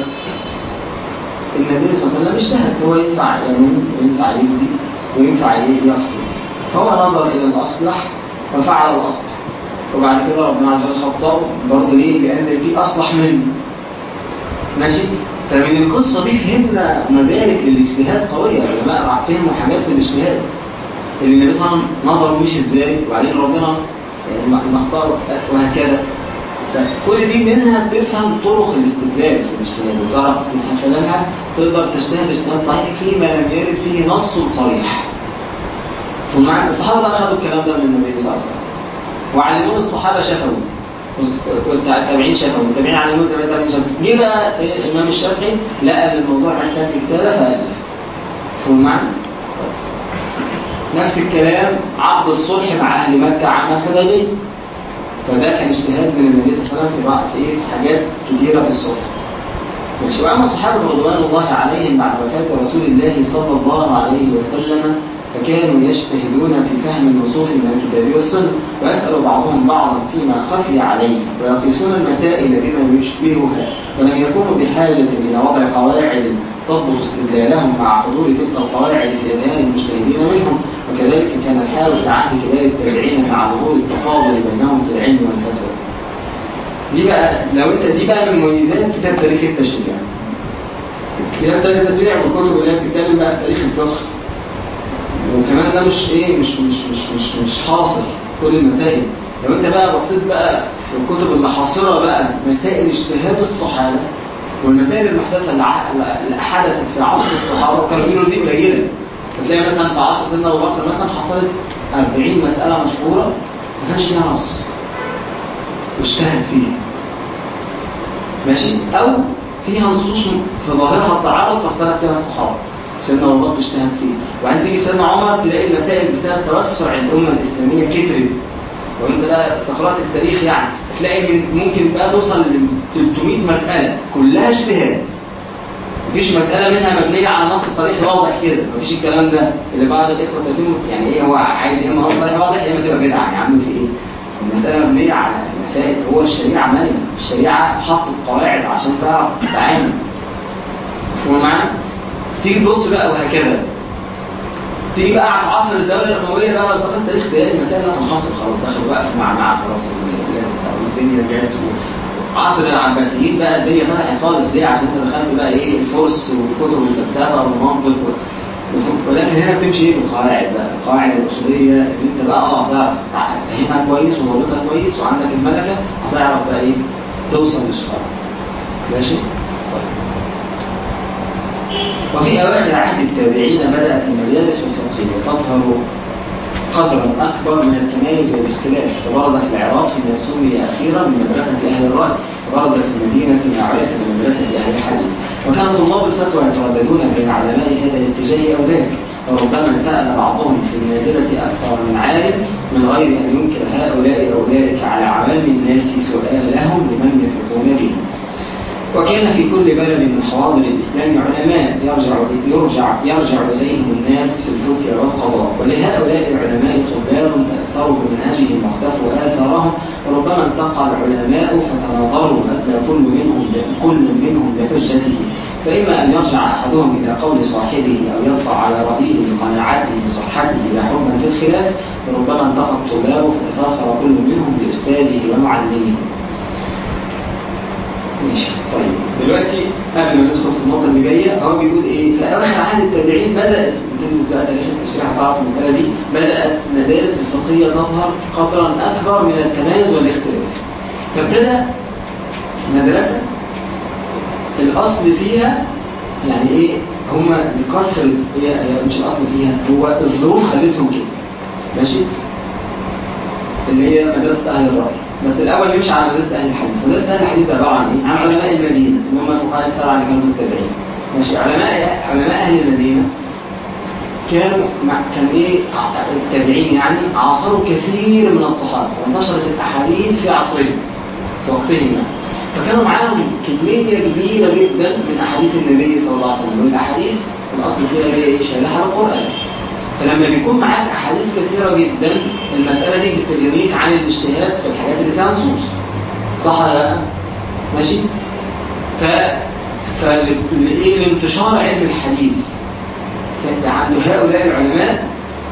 النبي صلى الله عليه وسلم اجتهد هو ينفع ينوم وينفع يفدي وينفع يفطر. فهو نظر إلى الأصلح وفعل الأصلح وبعد كده ربنا عز وجل خطأه برضه ليه؟ لأن في أصلح منه. ماشي؟ فمن القصة دي فهمنا مدارك للاجتهاد قوية. العلماء فهموا حاجات في الاجتهاد. اللي النبي صلى الله عليه وسلم نظر مش إزاي؟ وبعدين ربنا مختار وهكذا. فكل دي منها بتفهم طرق الاستدلال في الاجتهاد. وتعرف من خلالها تقدر تجتهد اجتهاد صحيح فيما لم يرد فيه نص صريح. فمعنى الصحابة بقى خدوا الكلام ده من النبي صلى الله عليه وسلم. وعلموه الصحابة شافوا والتابعين شافوا والتابعين علموه التابعين شافوا جه بقى سيد الإمام الشافعي لقى الموضوع محتاج كتابة فألف. فهم معنى نفس الكلام عقد الصلح مع أهل مكة عام الحديبيه فده كان اجتهاد من النبي صلى الله عليه وسلم في بعض في إيه؟ في حاجات كتيرة في الصلح. ماشي. وأما الصحابة رضوان الله عليهم بعد وفاة رسول الله صلى الله عليه وسلم فكانوا يجتهدون في فهم النصوص من الكتاب والسنة ويسال بعضهم بعضا فيما خفي عليه ويقيسون المسائل بما يشبهها ولم يكونوا بحاجة إلى وضع قواعد تضبط استدلالهم مع حضور تلك القواعد في أذهان المجتهدين منهم وكذلك كان الحال في عهد كبار التابعين مع ظهور التفاضل بينهم في العلم والفتوى. دي بقى لو أنت دي بقى من مميزات كتاب تاريخ التشريع. كتاب تاريخ التشريع والكتب اللي هي بتتكلم بقى في تاريخ الفقه. وكمان ده مش إيه مش مش مش مش مش حاصر كل المسائل. لو أنت بقى بصيت بقى في الكتب اللي حاصره بقى مسائل اجتهاد الصحابة والمسائل المحدثة اللي حدثت في عصر الصحابة كانوا بيقولوا دي قليلة. فتلاقي مثلا في عصر سيدنا أبو بكر مثلا حصلت 40 مسألة مشهورة ما كانش فيها نص. واجتهد فيها. ماشي؟ أو فيها نصوص في ظاهرها التعارض فاختلف فيها الصحابة. سيدنا أبو بكر اجتهد فيها. وبعدين تيجي في سيدنا عمر تلاقي المسائل بسبب توسع الأمة الإسلامية كترت. لو انت بقى استقرأت التاريخ يعني. تلاقي من ممكن بقى توصل ل 300 مسألة. كلها اجتهاد. مفيش مسألة منها مبنية على نص صريح واضح كده. مفيش الكلام ده اللي بعض الإخوة سالفين يعني إيه هو عايز يا إما نص صريح واضح يا إما تبقى بدعة. يا عم في إيه؟ المسألة مبنية على مسائل. هو الشريعة مرنة الشريعة حطت قواعد عشان تعرف تتعامل. مفهوم معانا؟ تيجي تبص بقى وهكذا. تيجي بقى في عصر الدولة الأموية بقى لو استقرت التاريخ تلاقي المسائل لا تنحصر خلاص دخلوا بقى في معمعة خلاص الدنيا جت عصر العباسيين بقى الدنيا فتحت خالص. ليه؟ عشان انت دخلت بقى إيه الفرس وكتب الفلسفة والمنطق ولكن هنا بتمشي إيه؟ بالقواعد بقى. القواعد الأصولية اللي انت بقى آه هتعرف تفهمها كويس وضابطها كويس وعندك الملكة هتعرف بقى إيه؟ توصل للشرع ماشي؟ طيب. وفي أواخر عهد التابعين بدأت المدارس الفقهيه تظهر قدرا أكبر من التمايز والاختلاف فبرز في العراق ما سمي أخيرا بمدرسة أهل الرأي وبرز في المدينة ما عرف بمدرسة أهل الحديث. وكان طلاب الفتوى يترددون بين علماء هذا الاتجاه أو ذاك وربما سأل بعضهم في النازلة أكثر من عالم من غير أن ينكر هؤلاء أو أولئك على عوام الناس سؤالهم لمن يثقون به. وكان في كل بلد من حواضر الإسلام علماء يرجع يرجع يرجع إليهم الناس في الفتيا والقضاء. ولهؤلاء العلماء طلاب تأثروا بمنهجهم واختفوا آثارهم. وربما التقى العلماء فتناظروا أدنى كل منهم كل منهم بحجته. فإما أن يرجع أحدهم إلى قول صاحبه أو يرفع على رأيه لقناعته بصحته لا حكما في الخلاف وربما التقى الطلاب فتفاخر كل منهم بأستاذه ومعلمه. ماشي. طيب دلوقتي قبل ما ندخل في النقطة اللي جاية هو بيقول إيه؟ في أواخر عهد التابعين بدأت بتدرس بقى تاريخ التشريع هتعرف المسألة دي بدأت المدارس الفقهية تظهر قدرا أكبر من التميز والاختلاف. فابتدى مدرسة الأصل فيها يعني إيه؟ هما بكثرة هي مش الأصل فيها هو الظروف خلتهم كده. ماشي؟ اللي هي مدرسة أهل الرأي. بس الأول نمشي على مدرسة أهل الحديث. مدرسة أهل الحديث ده عبارة عن إيه؟ عن علماء المدينة. اللي هم الفقهاء السبعة اللي كانوا في التابعين ماشي. علماء علماء أهل المدينة كانوا مع كان إيه؟ التابعين يعني عاصروا كثير من الصحابة. وانتشرت الأحاديث في عصرهم في وقتهم يعني. فكانوا معاهم كمية كبيرة جدا من أحاديث النبي صلى الله عليه وسلم. والأحاديث الأصل فيها هي إيه؟ شبيهه للقران فلما بيكون معاك أحاديث كثيرة جدا المسألة دي بتغنيك عن الاجتهاد في الحاجات اللي فيها نصوص. صح ولا لأ؟ ماشي؟ ف فالايه لانتشار علم الحديث عند هؤلاء العلماء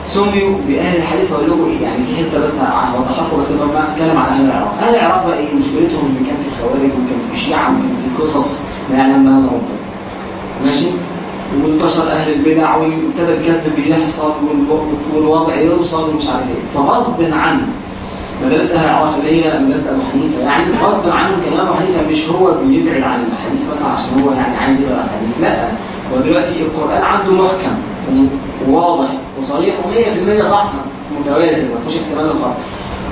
سميوا بأهل الحديث وقال لكم إيه؟ يعني في حتة بس هوضح لكم بس لما اتكلم عن أهل العراق. أهل العراق بقى إيه؟ مشكلتهم إن كان في خوارج وكان في شيعة وكان في قصص ما يعلم بها ربنا. ماشي؟ وانتشر أهل البدع وابتدى الكذب بيحصل والوضع يوصل ومش عارف إيه. فغصب عن مدرسة أهل العراق اللي هي مدرسة أبو حنيفة يعني غصب عنهم كمان أبو حنيفة مش هو بيبعد عن الحديث مثلا عشان هو يعني عايز يبعد عن لا. هو دلوقتي القرآن عنده محكم وواضح وصريح و100% صح متوازن ما فيهوش احتمال الخطأ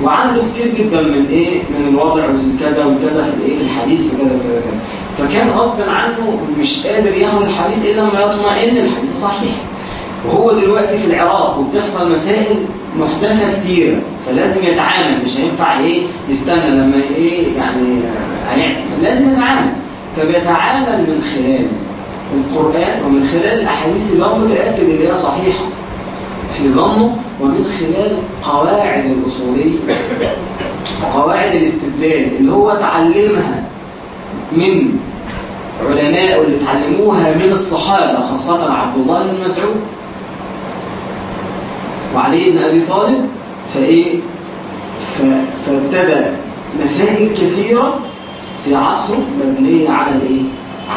وعنده كتير جدا من إيه من الوضع والكذا والكذا في الإيه في الحديث وكذا وكذا وكذا. فكان غصب عنه مش قادر ياخد الحديث إلا لما يطمئن الحديث صحيح. وهو دلوقتي في العراق وبتحصل مسائل محدثة كتيرة فلازم يتعامل مش هينفع إيه يستنى لما إيه يعني هيعمل لازم يتعامل. فبيتعامل من خلال القرآن ومن خلال الأحاديث اللي هو متأكد اللي هي صحيحة. في ظنه ومن خلال قواعد الأصولية. وقواعد الاستدلال اللي هو تعلمها من علماء اللي تعلموها من الصحابة خاصة عبد الله بن مسعود وعلي بن أبي طالب. فإيه؟ فابتدى مسائل كثيرة في عصره مبنية على الإيه؟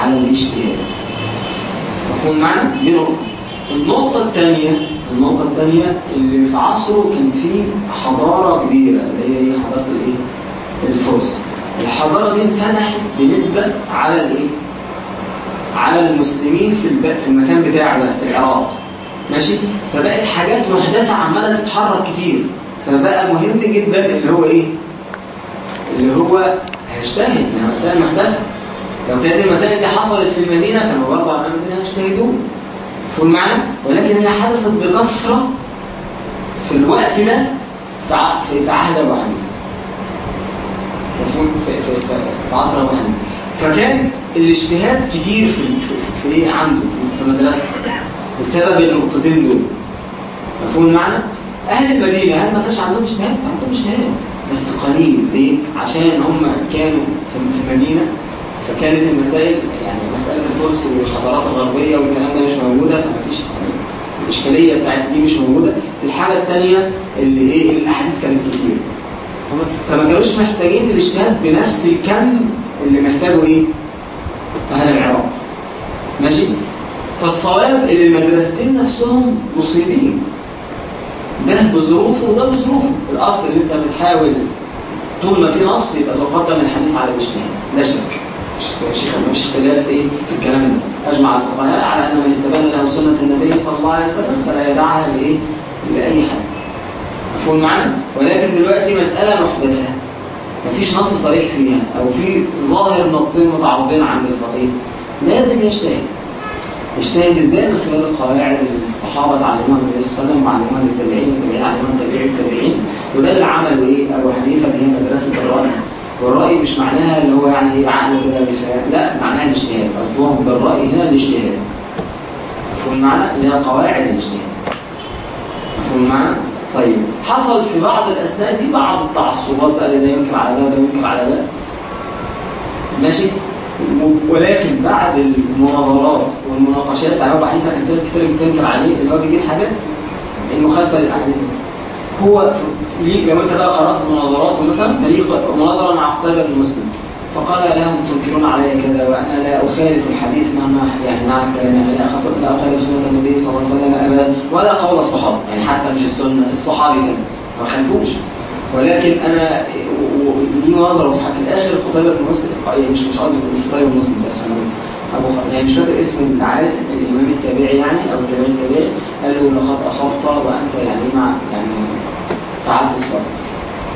على الاجتهاد. مفهوم معنا؟ دي نقطة. النقطة الثانية النقطة الثانية اللي في عصره كان في حضارة كبيرة اللي هي إيه حضارة الإيه؟ الفرس الحضارة دي انفتحت بنسبة على الإيه؟ على المسلمين في. في المكان بتاعه ده في العراق ماشي؟ فبقت حاجات محدثة عمالة تتحرك كتير فبقى مهم جدا اللي هو إيه؟ اللي هو هيجتهد من مسائل محدثة لو كانت المسائل دي حصلت في المدينة كانوا برضه على المدينة هيجتهدون فهم معنا؟ ولكن هي حدثت بكثرة في الوقت ده في عهد أبو حنيفة. مفهوم؟ في في في, في عصر أبو حنيفة. فكان الاجتهاد كتير في في, إيه؟ عنده في مدرسته بسبب النقطتين دول. مفهوم المعنى أهل المدينة هل ما كانش عندهم اجتهاد؟ عندهم اجتهاد. بس قليل. ليه؟ عشان هم كانوا في المدينة فكانت المسائل يعني الفرس والحضارات الغربية والكلام ده مش موجودة فما فيش الإشكالية بتاعت دي مش موجودة. الحاجة الثانية اللي إيه الأحاديث كانت كتير فما كانوش محتاجين الاجتهاد بنفس الكم اللي محتاجه إيه؟ أهل العراق. ماشي؟ فالصواب اللي المدرستين نفسهم مصيبين. ده بظروفه وده بظروفه. الأصل اللي أنت بتحاول طول ما في نص يبقى تقدم الحديث على الاجتهاد. لا شك. مفيش اختلاف إيه في الكلام. ده أجمع الفقهاء على ان من استبان له سنة النبي صلى الله عليه وسلم فلا يدعها لإيه؟ لأي حد. مفهوم معنا ولكن دلوقتي مسألة محدثة. مفيش نص صريح فيها أو في ظاهر نصين متعارضين عند الفقيه. لازم يجتهد. يجتهد إزاي؟ من خلال القواعد اللي الصحابة تعلموها النبي صلى الله عليه وسلم وعلموها للتابعين والتابعين علموها للتابعين والتابعين. وده اللي عمله إيه أبو حنيفة اللي هي مدرسة الرأي. والرأي مش معناها اللي هو يعني عقل كده مش لا معناها الاجتهاد. اصلهم بالرأي هنا الاجتهاد. مفهوم المعنى؟ اللي هي قواعد الاجتهاد. مفهوم المعنى؟ طيب حصل في بعض الأثناء دي بعض التعصبات بقى اللي ده ينكر على ده وده ينكر على ده. ماشي؟ ولكن بعد المناظرات والمناقشات يعني أبو حنيفة كان في ناس كتير بتنكر عليه اللي هو بيجيب حاجات المخالفه للأحاديث. هو لو انت بقى قرات مناظراته مثلا فليه مناظرة مع قتيبة بن مسلم. فقال لهم تنكرون علي كذا وأنا لا أخالف الحديث مهما يعني معنى الكلام يعني لا أخالف لا أخالف سنة النبي صلى الله عليه وسلم ابدا ولا قول الصحابة يعني حتى مش السنة الصحابي كان ما خالفوش ولكن أنا دي نظره في الآخر قتيبة بن مسلم مش مش قصدي مش قتيبة بن مسلم بس أنا أبو خ... يعني مش فاكر اسم العالم الإمام التابعي يعني أو التابعي التابعي قال له لقد أصبت وأنت يعني مع يعني فعلت الصالح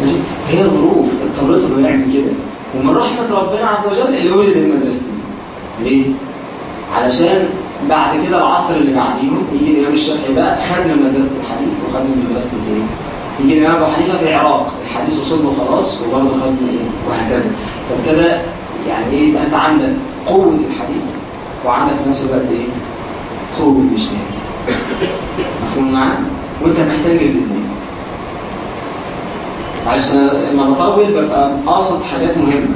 ماشي فهي ظروف اضطرته انه يعمل كده ومن رحمة ربنا عز وجل اللي وجد المدرسة دي ليه؟ علشان بعد كده العصر اللي بعديهم يجي الإمام الشافعي بقى خد من مدرسة الحديث وخد من مدرسة الإيه؟ يجي الإمام أبو حنيفة في العراق الحديث وصل له خلاص وبرضه خد من إيه؟ وهكذا فابتدى يعني إيه يبقى أنت عندك قوة الحديث وعندك في نفس الوقت إيه؟ قوة الاجتهاد مفهوم معانا؟ وأنت محتاج الاثنين عشان لما بطول ببقى قاصد حاجات مهمة.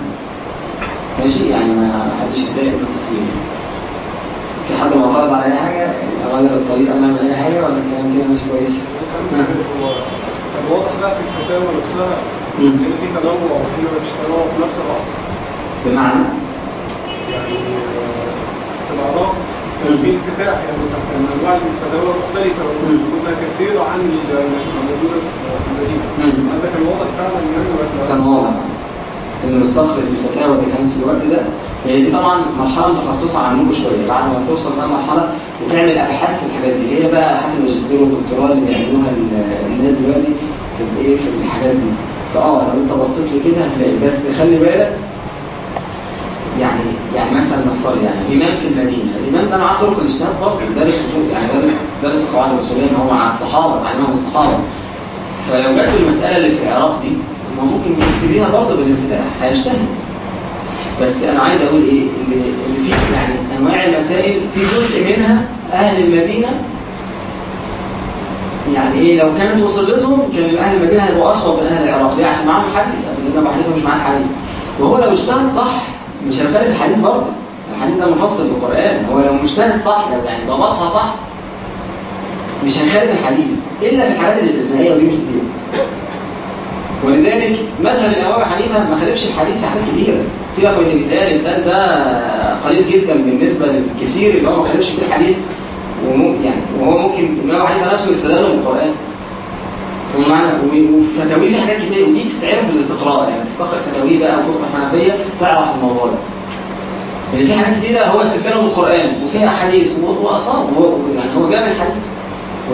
ماشي؟ يعني ما حدش يتضايق من التطويل. في حد معترض على أي حاجة؟ أغير الطريقة نعمل أي حاجة ولا الكلام كده مش كويس؟ الواضح بقى في الفتاوى نفسها. إن في تنوع وفي مش تنوع في نفس العصر. بمعنى؟ يعني آه، في العراق. في انفتاح يعني كان انواع الفتاوى مختلفة مم. وكنا كثيره عن الموجوده في المدينة. مم. انت كان واضح فعلا يعني ولا كان واضح. ان مستخرج الفتاوى اللي كانت في الوقت ده هي دي طبعا مرحلة متخصصة عنكم شوية. بعد ما توصل بقى مرحلة وتعمل أبحاث في الحاجات دي. اللي هي بقى أبحاث الماجستير والدكتوراه اللي بيعملوها ال- الناس دلوقتي في الايه في الحاجات دي. فآه لو أنت بصيت لي كده هتلاقي. بس خلي بالك يعني يعني مثلا نفترض يعني إمام في المدينة الإمام ده معاه طرق الاجتهاد برضه دارس أصول يعني دارس دارس القواعد الأصولية إن هو مع الصحابة اتعلمها من الصحابة. فلو جت المسألة اللي في العراق دي ما ممكن يفتي بيها برضه بالانفتاح هيجتهد. بس أنا عايز أقول إيه اللي في يعني أنواع المسائل في جزء منها أهل المدينة. يعني إيه لو كانت وصلت لهم كان أهل المدينة هيبقوا أصوب من أهل العراق. ليه؟ عشان معاهم الحديث يعني سيدنا ابو حنيفه مش معاه الحديث وهو لو اجتهد صح مش هيخالف الحديث برضه. الحديث ده مفصل بالقرآن. هو لو مجتهد صح لو يعني ضبطها صح مش هيخالف الحديث. إلا في الحاجات الاستثنائية ودي مش كتير. ولذلك مذهب الأمام ابو حنيفة ما خالفش الحديث في حاجات كتيرة. سيبك من اللي بيتقال ده قليل جدا بالنسبة للكثير اللي هو ما خالفش فيه الحديث. وممكن يعني وهو ممكن الإمام ابو حنيفة نفسه يستدل من القران فمعنى وفتاويه في حاجات كتير ودي تتعرف بالاستقراء يعني تستقرأ فتاويه بقى وكتب الحنفية تعرف الموضوع ده. يعني في حاجات كتيرة هو استدلاله من القران وفيها أحاديث و- واصاب وهو يعني هو جاب الحديث.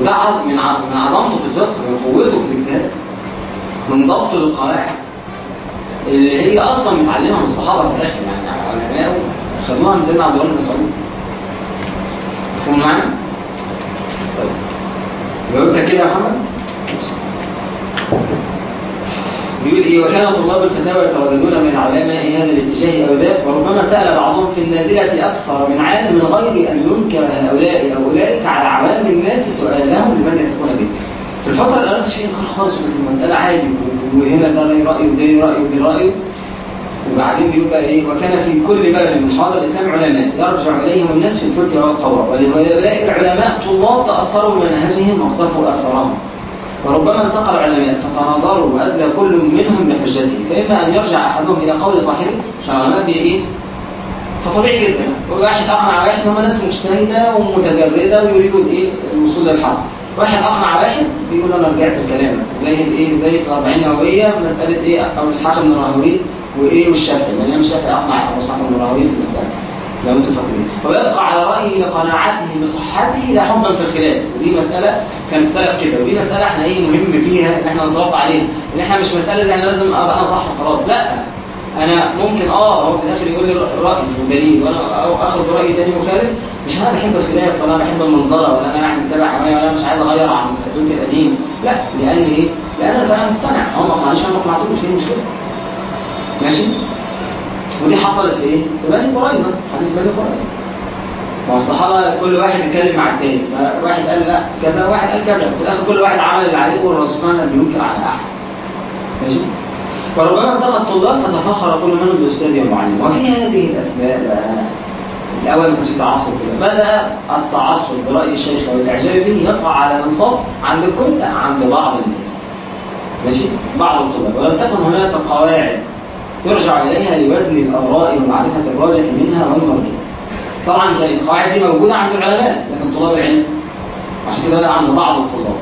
وده من من عظمته في الفقه من قوته في الاجتهاد من ضبطه للقواعد. اللي هي أصلا متعلمها من الصحابة في الآخر يعني علماء خدوها من سيدنا عبد الله بن مسعود. مفهوم معانا؟ طيب. جاوبتك كده يا محمد؟ بيقول إيه وكان طلاب الفتاوى يترددون من العلماء هذا الاتجاه أو ذاك؟ وربما سأل بعضهم في النازلة أكثر من عالم من غير أن ينكر هؤلاء أو أولئك على عوام الناس سؤالهم لمن يثقون به. في الفترة الأولى مش فيه إنكار خالص المسألة عادي. وهنا ده رأي رأي وده رأي وده رأي. وبعدين بيقول بقى إيه وكان في كل بلد من حاضر الإسلام علماء يرجع إليهم الناس في الفتيا والقضاء ولهؤلاء العلماء طلاب تأثروا بمنهجهم واقتفوا اثرهم وربما انتقل العلماء فتناظروا وأدلى كل منهم بحجته فإما أن يرجع أحدهم إلى قول صاحبه بي إيه؟ فطبيعي جدا. واحد أقنع واحد هم ناس مجتهدة ومتجردة ويريدوا الايه الوصول للحق. واحد أقنع واحد بيقول أنا رجعت الكلام. زي الايه زي في 40 نوويه مسألة إيه؟ ابو إسحاق بن راهويه وإيه؟ والشافعي. الامام الشافعي أقنع أبو إسحاق بن راهويه في المسألة. لو أنتم فاكرين ويبقى على رايه لقناعته بصحته لا حبا في الخلاف. ودي مسألة كان السلف كده. ودي مسألة إحنا إيه مهم فيها إن إحنا نتربى عليها. إن إحنا مش مسألة إن إحنا لازم أبقى أنا صح وخلاص. لا. أنا ممكن آه هو في الآخر يقول لي رأي ودليل وأنا آخد رأي تاني مخالف. مش أنا بحب الخلاف ولا بحب المنظرة ولا أنا يعني متابع حمايه ولا مش عايز أغير عن فتوتي القديمة. لا. لأن إيه؟ لأن أنا فعلا مقتنع. هو ما اقنعنيش أنا ما اقنعتوش هي مشكله ماشي؟ ودي حصلت في إيه؟ في بني قريظة حديث بني قريظة. ما الصحابة كل واحد اتكلم مع التاني فواحد قال لا كذا واحد قال كذا وفي الآخر كل واحد عمل اللي عليه والرسول صلى الله عليه وسلم على أحد. ماشي؟ وربما التقى الطلاب فتفاخر كل منهم بأستاذ ومعلم وفي هذه الأسباب الأول ما كانش في تعصب كده بدأ التعصب برأي الشيخ والاعجاب به يطغى على منصف عند الكل لا عند بعض الناس. ماشي؟ بعض الطلاب. ولم تكن هناك قواعد. يرجع إليها لوزن الاراء ومعرفة الراجح منها والمرجح طبعا كانت القواعد دي موجودة عند العلماء لكن طلاب العلم عشان كده بقى عند بعض الطلاب.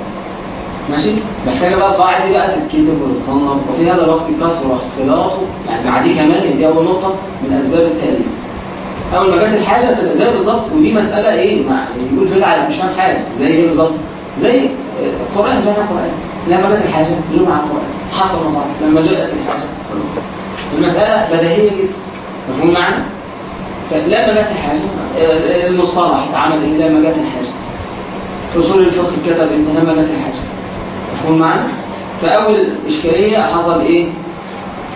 ماشي؟ محتاجة بقى القواعد دي بقى تتكتب وتتصنف وفي هذا الوقت كثر اختلاطه يعني مع دي كمان دي أول نقطة من أسباب التأليف. اول ما جت الحاجة بتبقى زي بالظبط ودي مسألة إيه مع يقول في على مش فاهم حاجة. زي إيه بالظبط؟ زي القران جامع القران لما جت الحاجة جمع القواعد حط المصالح لما جاءت الحاجة. المسألة بديهية جدا. مفهوم معنى فلما جت الحاجة آه، المصطلح اتعمل إيه لما جت الحاجة. أصول الفقه اتكتب إمتى لما جت الحاجة. مفهوم معنى فأول إشكالية حصل إيه؟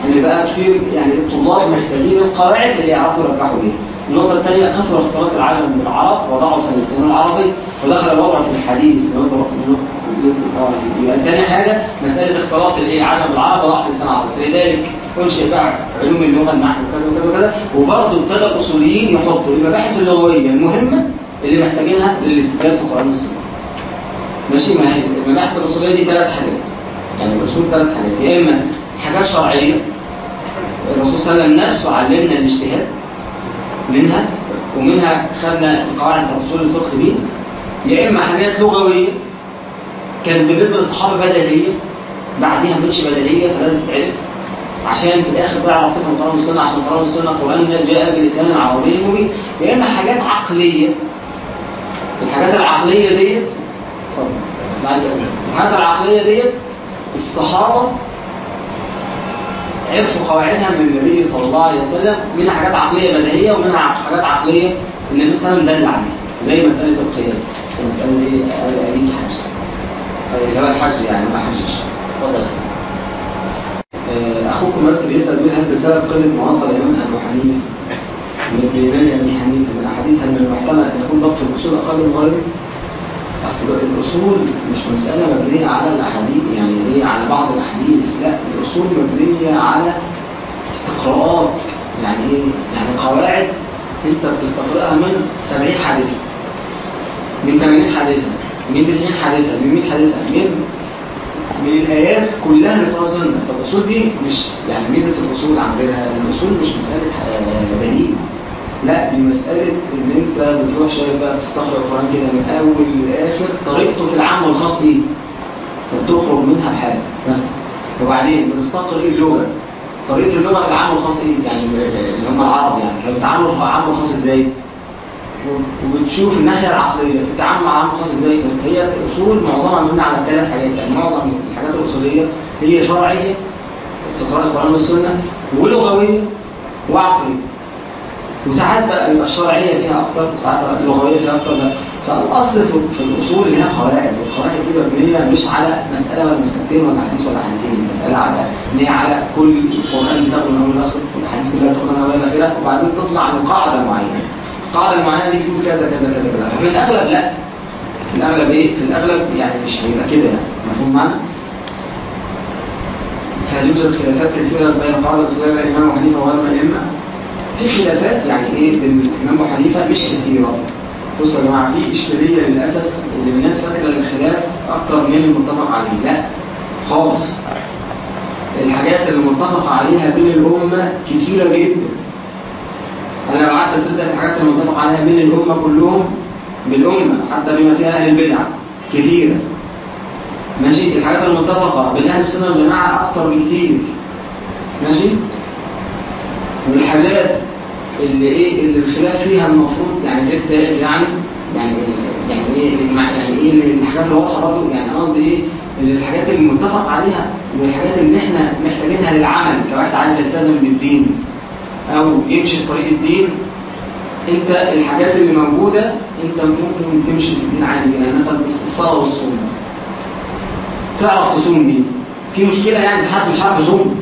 اللي بقى كتير يعني الطلاب محتاجين القواعد اللي يعرفوا يرجحوا بيها. النقطة الثانية كثر اختلاط العجم بالعرب وضعف اللسان العربي ودخل الوضع في الحديث. يبقى ثاني حاجة مسألة اختلاط العجم بالعرب وضعف اللسان العربي. فلذلك انشئ بقى علوم اللغة النحو وكذا وكذا وكذا. وبرضه ابتدى الاصوليين يحطوا المباحث اللغوية المهمة اللي محتاجينها للاستقلال في القرآن والسنة. ماشي؟ ما هي المباحث الأصولية دي ثلاث حاجات. يعني الأصول ثلاث حاجات. يا إما حاجات شرعية. الرسول صلى الله عليه وسلم نفسه علمنا الاجتهاد منها ومنها خدنا القواعد بتاعت أصول الفقه دي. يا إما حاجات لغوية. كانت بالنسبة للصحابة بديهية. بعديها بقتش بديهية فلازم تتعرف. عشان في الآخر تعرف تفهم القران والسنة عشان القران والسنة قرآن جاء بلسان عربي مبين. يا اما حاجات عقلية الحاجات العقلية ديت اتفضل. الحاجات العقلية ديت الصحابة عرفوا قواعدها من النبي صلى الله عليه وسلم منها حاجات عقلية بديهية ومنها حاجات عقلية النبي صلى الله عليه وسلم دل عليها زي مسألة القياس. مسألة دي أريك حج اللي هو الحج يعني ما حجش اتفضل. أخوكم بس بيسأل بيقول هل بسبب قلة مواصلة الإمام أبو حنيفة من الإمام أبي حنيفة من أحاديث هل من المحتمل أن يكون ضبط الأصول أقل من غيره؟ أصل الأصول مش مسألة مبنية على الأحاديث يعني هي على بعض الأحاديث لا الأصول مبنية على استقراءات يعني إيه؟ يعني قواعد أنت بتستقرأها من 70 حادثة من 80 حادثة من 90 حادثة من 100 حادثة من من الآيات كلها السنة فالأصول دي مش يعني ميزة الأصول عن غيرها الأصول مش مسألة دليل. لا دي مسألة إن أنت بتروح شايف بقى تستخرج القرآن كده من أول لآخر طريقته في العام والخاص بيه. فتخرج منها بحاجة مثلا. وبعدين بتستقر إيه اللغة. طريقة اللغة في العام والخاص إيه؟ يعني اللي هم العرب يعني. كانوا بيتعاملوا في العام والخاص إزاي؟ وبتشوف الناحية العقلية في التعامل مع العام والخاص إزاي. فهي الأصول معظمها مبنية على الثلاث حاجات. يعني معظم الحاجات الأصولية هي شرعية استقراء القرآن والسنة ولغوية وعقلية. وساعات بقى يبقى الشرعية فيها أكتر وساعات اللغوية فيها أكتر. ده فالأصل في, الأصول اللي هي قواعد والقواعد دي مبنية مش على مسألة ولا مسألتين ولا حديث ولا حديثين. مسألة على إن هي على كل القرآن بتاخد من أول لآخر والحديث كلها تاخد من أول لآخر وبعدين تطلع عن قاعدة المعينة دي بتقول كذا كذا كذا كذا. ففي الأغلب لا. في الأغلب إيه؟ في الأغلب يعني مش هيبقى كده يعني. مفهوم معنى؟ فهل يوجد خلافات كثيرة بين القاعدة الأصولية بين الإمام حنيفة وغير الأئمة؟ في خلافات يعني إيه بين الإمام أبو حنيفة؟ مش كثيرة. بصوا يا جماعة في إشكالية للأسف اللي الناس فاكرة الخلاف أكتر من المتفق عليه. لا خالص. الحاجات اللي متفق عليها بين الأمة كتيرة جدا. أنا لو قعدت اسرد الحاجات اللي متفق عليها بين الأمة كلهم بالأمة حتى بما فيها أهل البدع كتيره ماشي؟ الحاجات المتفقة بين أهل السنة والجماعة أكتر بكتير. ماشي؟ والحاجات اللي إيه اللي الخلاف فيها المفروض يعني سائل يعني يعني يعني إيه يعني إيه الحاجات الواضحة برضه يعني أنا قصدي اللي الحاجات اللي متفق عليها والحاجات اللي إحنا محتاجينها للعمل كواحد عايز يلتزم بالدين. أو يمشي في طريق الدين أنت الحاجات اللي موجودة أنت ممكن تمشي في الدين عادي يعني مثلا الصلاه والصوم. تعرف تصوم دي؟ في مشكلة يعني في حد مش عارف يصوم؟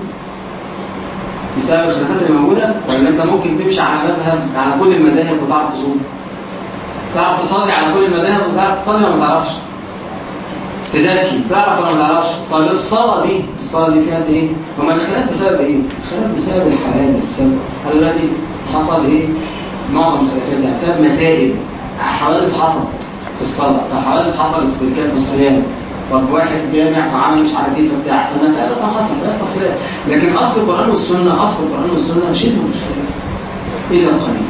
بسبب الخلافات اللي موجودة؟ ولا أنت ممكن تمشي على مذهب على كل المذاهب وتعرف تصوم؟ تعرف تصلي على كل المذاهب وتعرف تصلي ولا ما تعرفش؟ تزكي تعرف ولا ما تعرفش طيب الصلاة دي الصلاة دي فيها قد إيه؟ هما الخلاف بسبب إيه؟ الخلاف بسبب الحوادث بسبب هل دلوقتي حصل إيه؟ معظم الخلافات يعني بسبب مسائل. حوادث حصلت في الصلاة فحوادث حصلت في في الصيام. طب واحد جامع فعمل مش عارف إيه فبتاع. فالمسألة ده حصل فيحصل خلاف لكن أصل القرآن والسنة أصل القرآن والسنة شبه مش خلاف إلا قليل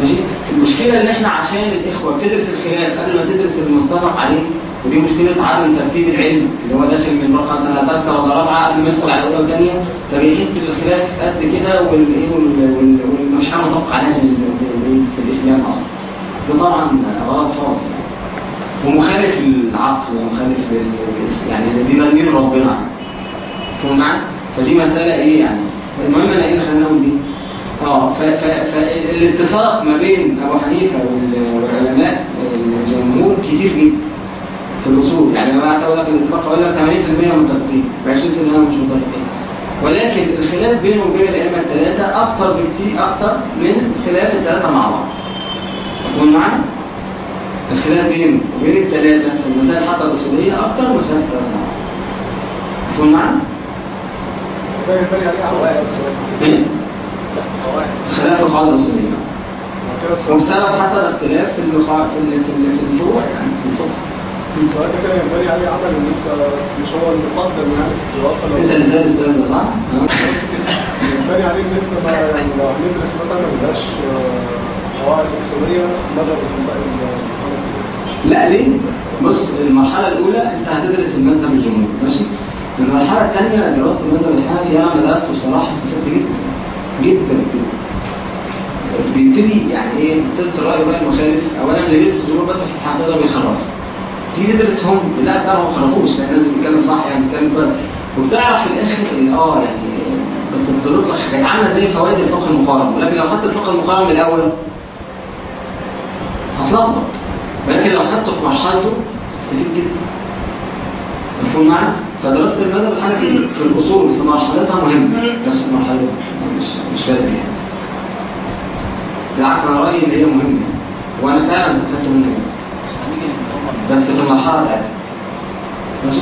ماشي؟ المشكلة إن إحنا عشان الإخوة بتدرس الخلاف قبل ما تدرس المتفق عليه ودي مشكلة عدم ترتيب العلم اللي هو داخل من رقم سنة ثالثة ولا رابعة قبل ما يدخل على أولى وثانية فبيحس بالخلاف قد كده ومفيش حاجة متفق عليها في الإسلام أصلا. ده طبعا غلط خالص. ومخالف للعقل ومخالف لل يعني دي دين ربنا. فهم معايا؟ فدي مسألة إيه يعني؟ المهم إيه اللي خليناهم دي. آه فالاتفاق ما بين أبو حنيفة وال- والعلماء الجمهور كتير جدا. في الأصول يعني قعدت أقول لك الاتفاق أقول لك 80% متفقين و20% مش متفقين ولكن الخلاف بينه وبين الأئمة الثلاثه أكتر بكتير أكتر من خلاف الثلاثه مع بعض مفهوم معايا؟ الخلاف بينه وبين الثلاثه في المسائل حتى الأصولية أكتر من خلاف الثلاثه مع بعض مفهوم معايا؟ إيه؟ خلاف القواعد الأصولية وبسبب حصل اختلاف في في الفروع يعني في الفقه السؤال ده كده ينبني عليه عمل إن أنت مش هو المقدم يعني في الدراسة أنت اللي سأل السؤال ده صح؟ (laughs) ينبني عليه إن أنت ما يعني لو هندرس مثلا ما نبقاش قواعد اصوليه مدى لا ليه؟ بص المرحلة الأولى أنت هتدرس المذهب الجمهوري ماشي؟ المرحلة الثانية دراسة المذهب الحنفي أنا درسته بصراحة استفدت جدا جدا جدا بيبتدي يعني إيه بتدرس الرأي بقى المخالف أولا اللي بيدرس الجمهور بس في استحقاق ده بيخرف تيجي تدرس هم لا بتاع ما خرفوش لأن الناس بتتكلم صح يعني بتتكلم طيب. وبتعرف في الآخر إن آه يعني بتضرب لك حاجات عاملة زي فوائد الفقه المقارن. ولكن لو خدت الفقه المقارن من الأول هتلخبط. ولكن لو خدته في مرحلته هتستفيد جدا. مفهوم معنا؟ فدراسة المذهب الحنفي في الأصول في مرحلتها مهمة. بس في مرحلتها مش مش بدري يعني. بالعكس أنا رأيي إن هي مهمة. يعني. وأنا فعلا استفدت منها جدا. بس في المرحلة بتاعتها ماشي؟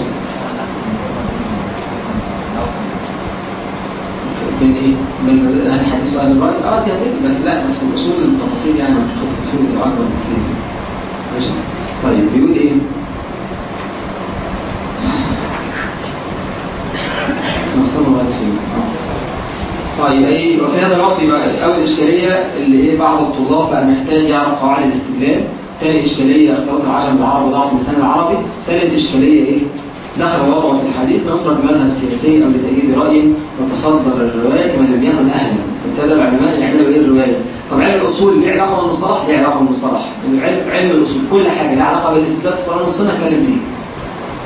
بين إيه؟ بين هل الحديث وأهل الرأي؟ آه دي هتبقى بس لا بس في الأصول التفاصيل يعني لما تدخل في التفاصيل بتبقى أكبر بكتير ماشي؟ طيب بيقول إيه؟ نوصل لغاية فين؟ طيب إيه وفي هذا الوقت يبقى أول إشكالية اللي إيه بعض الطلاب بقى محتاج يعرف قواعد الاستدلال ثاني إشكالية اختلاط العجم بالعربي وضعف اللسان العربي. ثالث إشكالية إيه؟ دخل وضعه في الحديث نصرة مذهب سياسي أو لتأييد رأي وتصدر الرواية من لم يكن أهلا فابتدى العلماء يعملوا إيه الرواية؟ طب علم الأصول ليه علاقة بالمصطلح؟ ليه علاقة بالمصطلح. علم علم الأصول كل حاجة لها علاقة بالاستدلال في القرآن والسنة اتكلم فيها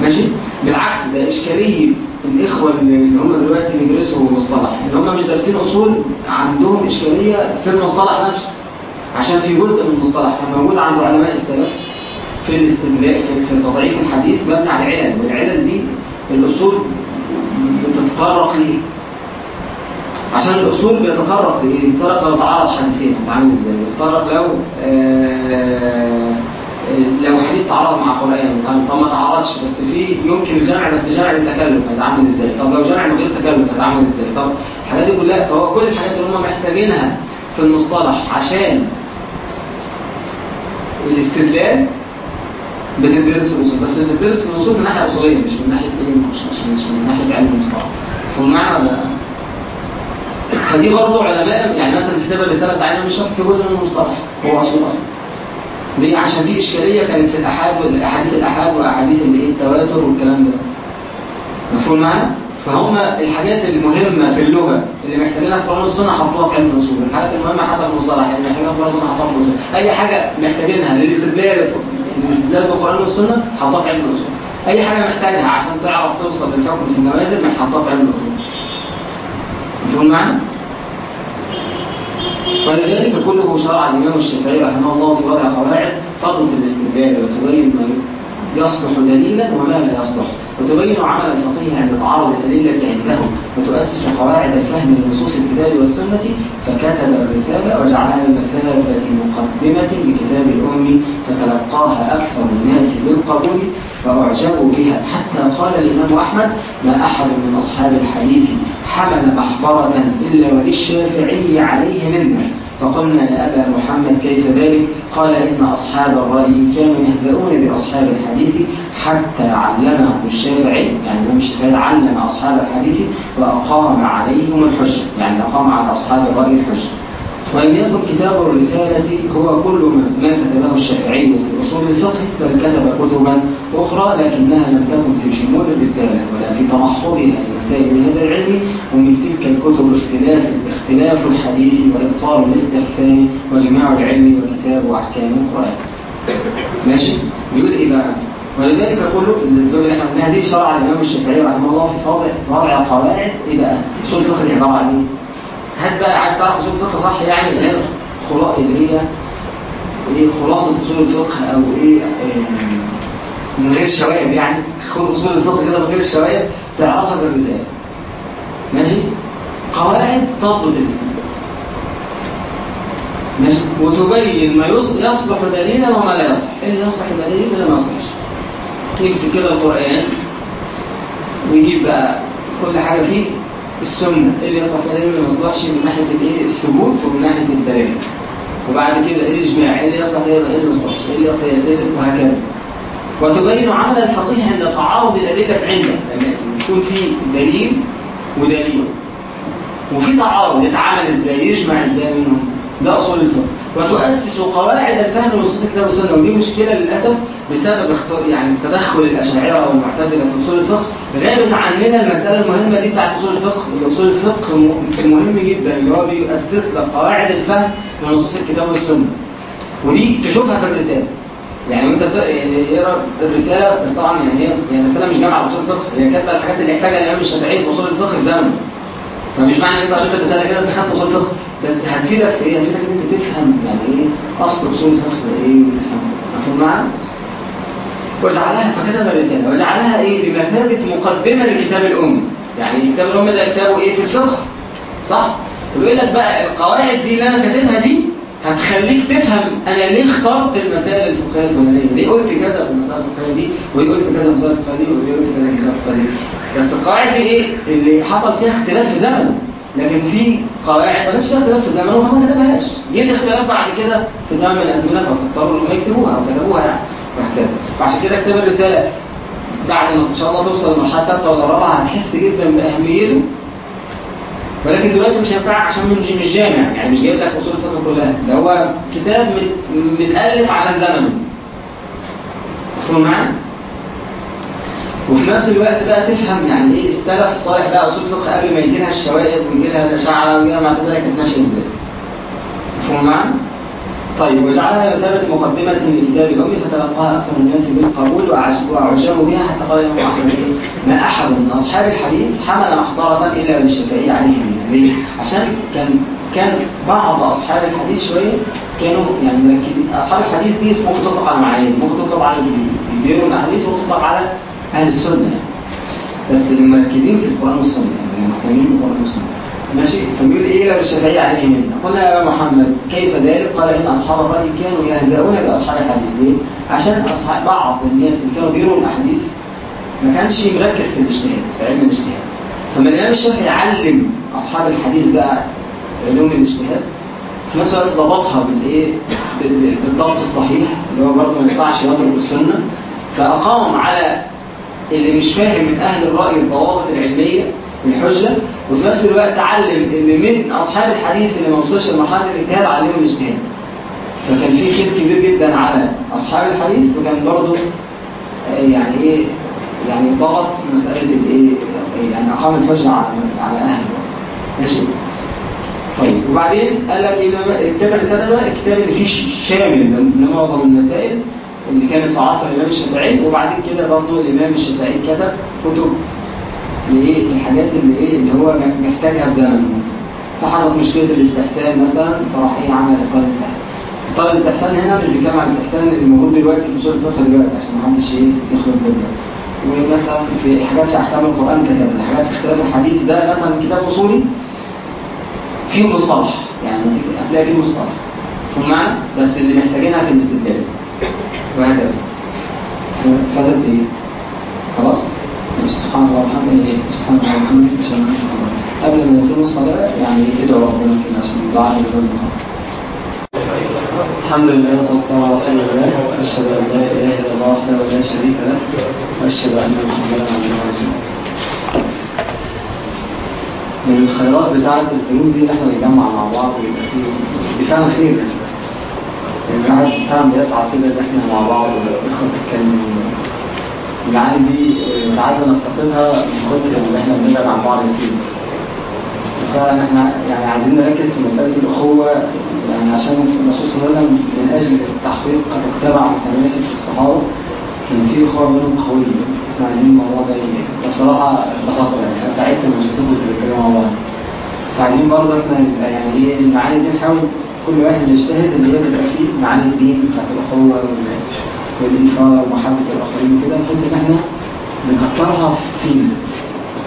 ماشي؟ بالعكس ده إشكالية الإخوة اللي هم دلوقتي بيدرسوا مصطلح. اللي هم مش دارسين أصول عندهم إشكالية في المصطلح نفسه. عشان في جزء من المصطلح كان موجود عند علماء السلف في الاستدلال في, في تضعيف الحديث مبني على العلل والعلل دي الأصول بتتطرق ليه؟ عشان الأصول بيتطرق لإيه؟ بيتطرق لو تعارض حديثين هتعامل إزاي؟ بيتطرق لو آه لو حديث تعارض مع قرآن طب ما تعارضش بس في يمكن الجمع بس الجمع بالتكلف هيتعامل إزاي؟ طب لو جمع من غير تكلف هيتعامل إزاي؟ طب الحاجات دي كلها فهو كل الحاجات اللي هم محتاجينها في المصطلح عشان الاستدلال بتدرس في الأصول. بس بتدرس في الأصول من ناحية أصولية مش من ناحية إيه مش, مش, مش من ناحية علم المصطلح فالمعنى ولا فدي برضه علماء يعني مثلا كتاب الرسالة بتاعنا مش شرط في جزء من المصطلح هو أصول أصلا. ليه عشان في إشكالية كانت في الاحاد والاحاديث الأحاد وأحاديث الإيه التواتر والكلام ده. مفهوم معانا فهم الحاجات المهمة في اللغة اللي محتاجينها في القران والسنة حطوها في علم الأصول. الحاجات المهمة حتى المصطلح اللي محتاجينها في القران والسنة حطوها في الاصول أي حاجة محتاجينها للاستدلال الاستدلال بالقران والسنة حطوها في علم الأصول. أي حاجة محتاجها عشان تعرف توصل للحكم في النوازل حطوها في علم الأصول. مفهوم معانا ولذلك كله شرع الإمام الشافعي رحمه الله في وضع قواعد تضبط الاستدلال وتبين ما يصلح دليلا وما لا يصلح. وتبين عمل الفقيه عند تعارض الأدلة عنده وتؤسس قواعد الفهم لنصوص الكتاب والسنة فكتب الرسالة وجعلها بمثابة مقدمة لكتاب الأم فتلقاها أكثر الناس بالقبول وأعجبوا بها. حتى قال الإمام أحمد ما أحد من أصحاب الحديث حمل محبرة إلا وللشافعي عليه منه. فقلنا يا أبا محمد كيف ذلك؟ قال إن أصحاب الرأي كانوا يهزؤون بأصحاب الحديث حتى علمهم الشافعي يعني الإمام الشافعي علم أصحاب الحديث وأقام عليهم الحجة يعني أقام على أصحاب الرأي الحجة. وإن يكن كتاب الرسالة هو كل ما كتبه الشافعي في أصول الفقه بل كتب كتبا أخرى لكنها لم تكن في شمول الرسالة ولا في تمحضها لمسائل هذا العلم ومن تلك الكتب اختلاف اختلاف الحديث وإبطال الاستحسان وجماع العلم وكتاب أحكام القرآن. ماشي؟ بيقول إيه بقى ولذلك كله الاسباب اللي إحنا قلناها دي شرع الإمام الشافعي رحمه الله في وضع وضع قواعد إيه بقى أصول الفقه عباره عن إيه هات بقى عايز تعرف أصول الفقه صح؟ يعني اللي هي اللي هي إيه خلاصة أصول الفقه أو إيه من غير الشوائب يعني. خد أصول الفقه كده من غير الشوائب تعرفها في الرسالة. ماشي؟ قواعد تضبط الاستنباط. ماشي؟ وتبين ما يص- يصلح دليلا وما لا يصلح. إيه اللي يصلح دليل وإيه اللي ما يصلحش؟ يمسك كده القرآن ويجيب بقى كل حاجة فيه. السنة إيه اللي يصلح دليل واللي ما يصلحش من ناحية الايه؟ الثبوت ومن ناحية الدلاله وبعد كده إيه الإجماع؟ إيه اللي يصلح دليل وإيه اللي ما يصلحش؟ إيه اللي قياسيه وهكذا. وتبين عمل الفقيه عند تعارض الأدلة عنده. لما يكون في دليل ودليل. وفي تعارض يتعامل إزاي؟ يجمع إزاي منهم؟ ده أصول الفقه. وتؤسس قواعد الفهم لنصوص الكتاب والسنة ودي مشكلة للأسف بسبب اختار يعني تدخل الأشاعرة والمعتزله في أصول الفقه غابت عننا المسألة المهمة دي بتاعت أصول الفقه اصول الفقه مهم جدا اللي هو بيؤسس لك قواعد الفهم لنصوص الكتاب والسنة. ودي تشوفها في الرسالة. يعني وأنت بت... يعني الرسالة بس طبعا يعني هي يعني الرسالة مش جامعة أصول الفقه هي كاتبة الحاجات اللي احتاجها الإمام الشافعي في أصول الفقه في فمش معنى ان انت قريت الرسالة كده أنت خدت أصول فقه بس هتفيدك في إيه؟ هتفيدك إن أنت تفهم يعني إيه أصل اصول الفقه ده إيه وتفهم. مفهوم معنى؟ وجعلها فكتب الرساله وجعلها إيه؟ بمثابة مقدمة لكتاب الأم. يعني كتاب الأم ده كتابه إيه في الفقه؟ صح؟ فبيقول لك بقى القواعد دي اللي أنا كاتبها دي هتخليك تفهم أنا ليه اخترت المسائل الفقهية الفلانية. ليه قلت كذا في المسائل الفقهية دي؟ وليه قلت كذا في المسائل الفقهية دي؟ وليه قلت كذا في المسائل الفقهية دي؟ بس القواعد دي إيه؟ اللي حصل فيها اختلاف في زمن. لكن في قواعد ما كانش فيها اختلاف في زمنه فما كتبهاش. جه الاختلاف بعد كده؟ في زمن من الأزمنة فاضطروا إنهم يكتبوها أو كتبوها يعني وهكذا. فعشان كده كتاب الرسالة بعد ما إن شاء الله توصل للمرحله الثالثه ولا الرابعه هتحس جدا بأهميته. ولكن دلوقتي مش هينفعك عشان مش مش جامع يعني مش جايب لك أصول الفقه كلها. ده هو كتاب مت- متألف عشان زمنه. مفهوم معايا؟ وفي نفس الوقت بقى تفهم يعني إيه السلف الصالح بقى أصول الفقه قبل ما يجي لها الشوائب ويجي لها الاشاعره ويجي لها المعتزله كانت ماشيه إزاي؟ مفهوم معايا؟ طيب وجعلها بمثابة مقدمة لكتاب الأم فتلقاها أكثر الناس بالقبول وأعج- وأعجبوا بها حتى قال الإمام أحمد؟ ما أحد من أصحاب الحديث حمل محضرة إلا للشافعي عليه منها ليه؟ عشان كان كان بعض أصحاب الحديث شوية كانوا يعني مركزين أصحاب الحديث دي ممكن تطلق على معين ممكن تطلق على بيروا الأحاديث وممكن تطلق على أهل السنة. يعني بس اللي مركزين في القرآن والسنة يعني مهتمين بالقرآن والسنة. ماشي؟ فبيقول إيه لو الشافعي عليه منا قلنا يا محمد كيف ذلك؟ قال إن أصحاب الرأي كانوا يهزؤون بأصحاب الحديث. ليه؟ عشان اصحاب بعض الناس اللي كانوا بيروا الأحاديث ما كانش مركز في الاجتهاد في علم الاجتهاد. فما الإمام الشافعي علم أصحاب الحديث بقى علوم الاجتهاد في نفس الوقت ضبطها بالإيه؟ بال- بالضبط الصحيح اللي هو برضه ما ينفعش يترك السنة. فأقام على اللي مش فاهم من أهل الرأي الضوابط العلمية الحجة وفي نفس الوقت علم إن من أصحاب الحديث اللي ما وصلش لمرحلة الاجتهاد علمهم الاجتهاد فكان في خير كبير جدا على أصحاب الحديث وكان برضه آه، يعني إيه يعني ضغط مسألة الايه يعني أقام الحجة على على الراي ماشي؟ طيب وبعدين قال لك إيه لما- كتاب الرساله ده الكتاب اللي فيه شامل لمعظم المسائل. اللي كانت في عصر الإمام الشافعي وبعدين كده برضه الإمام الشافعي كتب كتب لإيه؟ في الحاجات اللي إيه؟ اللي هو محتاجها في زمنه. فحصلت مشكلة الاستحسان مثلا فراح إيه؟ عمل إطار الاستحسان. إطار الاستحسان هنا مش بيتكلم عن الاستحسان اللي موجود دلوقتي في اصول الفقه دلوقتي عشان ما حدش إيه؟ يخلط بينهم ومثلا في حاجات في أحكام القرآن كتب حاجات في اختلاف الحديث ده مثلا كتاب أصولي فيه مصطلح. يعني هتلاقي فيه مصطلح. فهم معنى؟ بس اللي محتاجينها في الاستدلال. وهكذا. ف- فده بايه خلاص سبحان الله والحمد لله. سبحان الله والحمد لله. عشان قبل ما يتم الصلاة يعني ادعوا ربنا كده عشان الدعاء لله الحمد لله والصلاة والسلام على رسول الله أشهد أن لا إله إلا الله وحده لا شريك له. وأشهد أن محمدا عبده ورسوله. من الخيرات بتاعة الدروس دي إن إحنا نتجمع مع بعض. ويبقى فيه دي فعلا خير. يعني يعني الواحد فعلا بيسعى كده إن إحنا مع بعض والإخوة تتكلم المعاني دي ساعات بنفتقدها من كتر اللي إحنا بنبعد عن بعض كتير. ففعلا إحنا يعني عايزين نركز في مسألة الأخوة يعني عشان الرسول صلى الله عليه وسلم من أجل تحقيق مجتمع متماسك في الصحابة كان في أخوة منهم قوية إحنا عايزين الموضوع ده يعني بصراحة اتبسطت يعني أنا سعدت لما شفتكم بتتكلموا مع بعض. فعايزين برضه إحنا يعني إيه المعاني دي نحاول كل واحد يجتهد اللي هي تبقى فيه معاني الدين بتاعت الأخوة وال- والإيثار ومحبة الآخرين وكده بحيث إن إحنا نكترها فينا.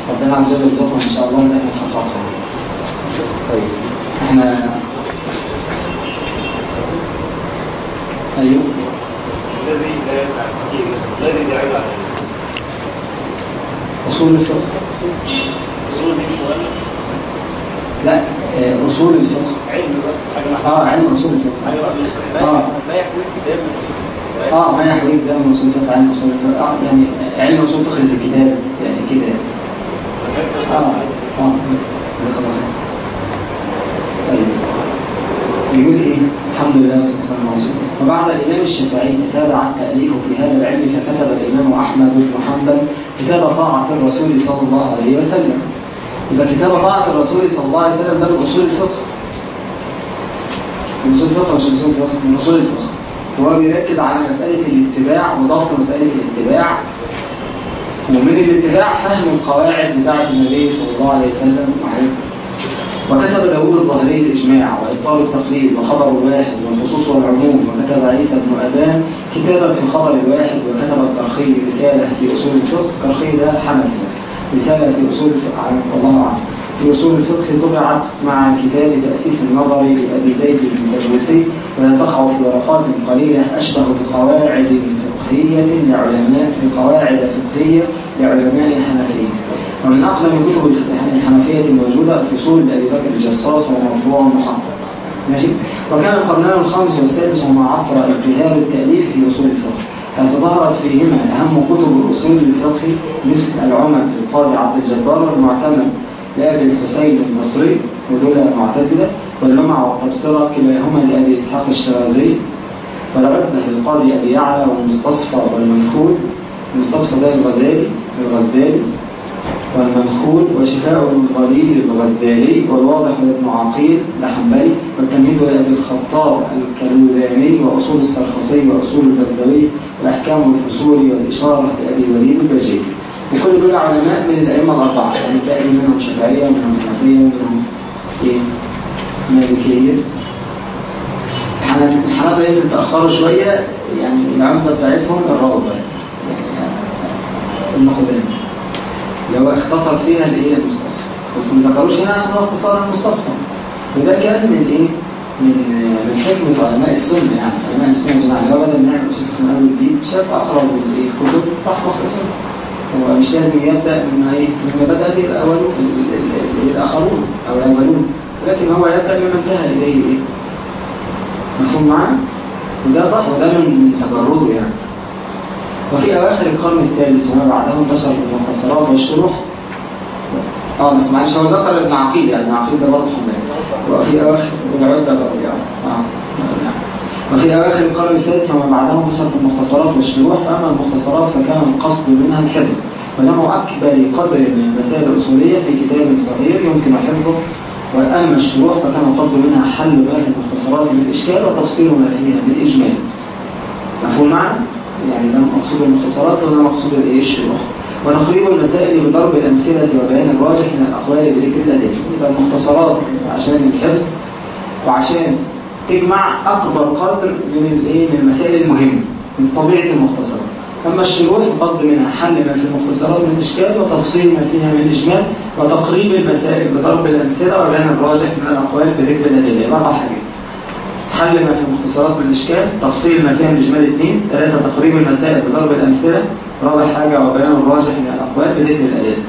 ربنا عز وجل يرزقنا إن شاء الله إن إحنا نحققها طيب إحنا أيوه. الذي لا يسع الفقير الذي عليه أصول الفقه. أصول مؤلف لا آه، أصول الفقه. علم بقى آه علم أصول الفقه. آه ما يحوي الكتاب من أصول آه ما يحويه ده من أصول الفقه علم أصول الفقه. آه يعني علم أصول الفقه في الكتاب يعني كده. آه آه. طيب. بيقول إيه؟ الحمد لله والصلاه والسلام على رسول الله وبعد الإمام الشافعي تتابع التأليف في هذا العلم فكتب الإمام أحمد بن حنبل كتاب طاعة الرسول صلى الله عليه وسلم. يبقى كتاب طاعة الرسول صلى الله عليه وسلم ده من أصول الفقه. من أصول الفقه مش من أصول الفقه من أصول الفقه. هو بيركز على مسألة الاتباع وضبط مسألة الاتباع. ومن الاتباع فهم القواعد بتاعة النبي صلى الله عليه وسلم وحفظه وكتب داود الظهري الإجماع وإبطال التقليد وخبر الواحد والخصوص والعموم. وكتب عيسى بن أبان كتابا في الخبر الواحد وكتب الكرخي رسالة في أصول الفقه. الكرخي ده حنفي رسالة في أصول الفقه عن- والله أعلم. في أصول الفقه طبعت مع كتاب تأسيس النظري لأبي زيد البجوسي وهي تقع في ورقات قليلة أشبه بقواعد فقهية لعلماء في قواعد فقهية لعلماء الحنفية. ومن أقدم كتب الحنفية الموجودة فصول لأبي بكر الجصاص وموضوع محقق. ماشي؟ وكان القرنان الخامس والسادس هما عصر ازدهار التأليف في أصول الفقه. ظهرت فيهما أهم كتب الأصول الفقه مثل العمد للقاضي عبد الجبار المعتمد لأبي الحسين البصري ودول معتزلة واللمع والتبصرة كلاهما لأبي إسحاق الشرازي والعدة للقاضي أبي يعلى والمستصفى والمنخول. المستصفى ده الغزالي الغزالي. والمنخول وشفاء الغليل الغزالي والواضح لابن عقيل لحنبلي والتمهيد لأبي الخطاب الكلوداني وأصول السرخسي وأصول البزدوي وأحكام الفصول والإشارة لأبي الوليد البجيلي وكل دول علماء من الأئمة الأربعة يعني باقي منهم شافعية ومنهم حنفية ومنهم إيه؟ مالكية. الحنابلة يمكن تأخروا شوية يعني العمدة بتاعتهم الروضة يعني النخبان اللي هو اختصر فيها الايه المستصفى. بس ما ذكروش هنا عشان هو اختصار المستصفى. وده كان من إيه؟ من من حكمة علماء السنة يعني. علماء السنة يا جماعة هو بدل ما يعمل فقه من أول جديد شاف أقرب الكتب راح مختصر. هو مش لازم يبدأ من إيه؟ من ما بدأ به الأولون ال- ال- ال- الآخرون أو الأولون. ولكن هو يبدأ مما انتهى إليه إيه؟ مفهوم معنا؟ وده صح وده من تجرده يعني. وفي أواخر القرن الثالث وما بعده انتشرت المختصرات والشروح. آه بس معلش هو ذكر ابن عقيل يعني عقيل ده برضه حمام وفي أواخر والعدة برضه يعني آه وفي أواخر القرن السادس وما بعده انتشرت المختصرات والشروح. فأما المختصرات فكان القصد منها الحفظ وجمع أكبر قدر من المسائل الأصولية في كتاب صغير يمكن حفظه. وأما الشروح فكان القصد منها حل ما في المختصرات من الإشكال وتفصيل ما فيها بالإجمال. مفهوم معنا؟ يعني ده مقصود المختصرات وده مقصود الايه الشروح وتقريب المسائل بضرب الأمثلة وبيان الراجح من الأقوال بذكر الأدلة يبقى المختصرات عشان الحفظ وعشان تجمع أكبر قدر من الإيه؟ من المسائل المهمة من طبيعة المختصرات. أما الشروح القصد منها حل ما في المختصرات من إشكال وتفصيل ما فيها من إجمال وتقريب المسائل بضرب الأمثلة وبيان الراجح من الأقوال بذكر الأدلة يبقى حاجات حل ما في المختصرات من الإشكال تفصيل ما فيها من إجمال اثنين ثلاثة تقريب المسائل بضرب الأمثلة رابع حاجة وبيان الراجح من الأقوال بذكر الأدلة.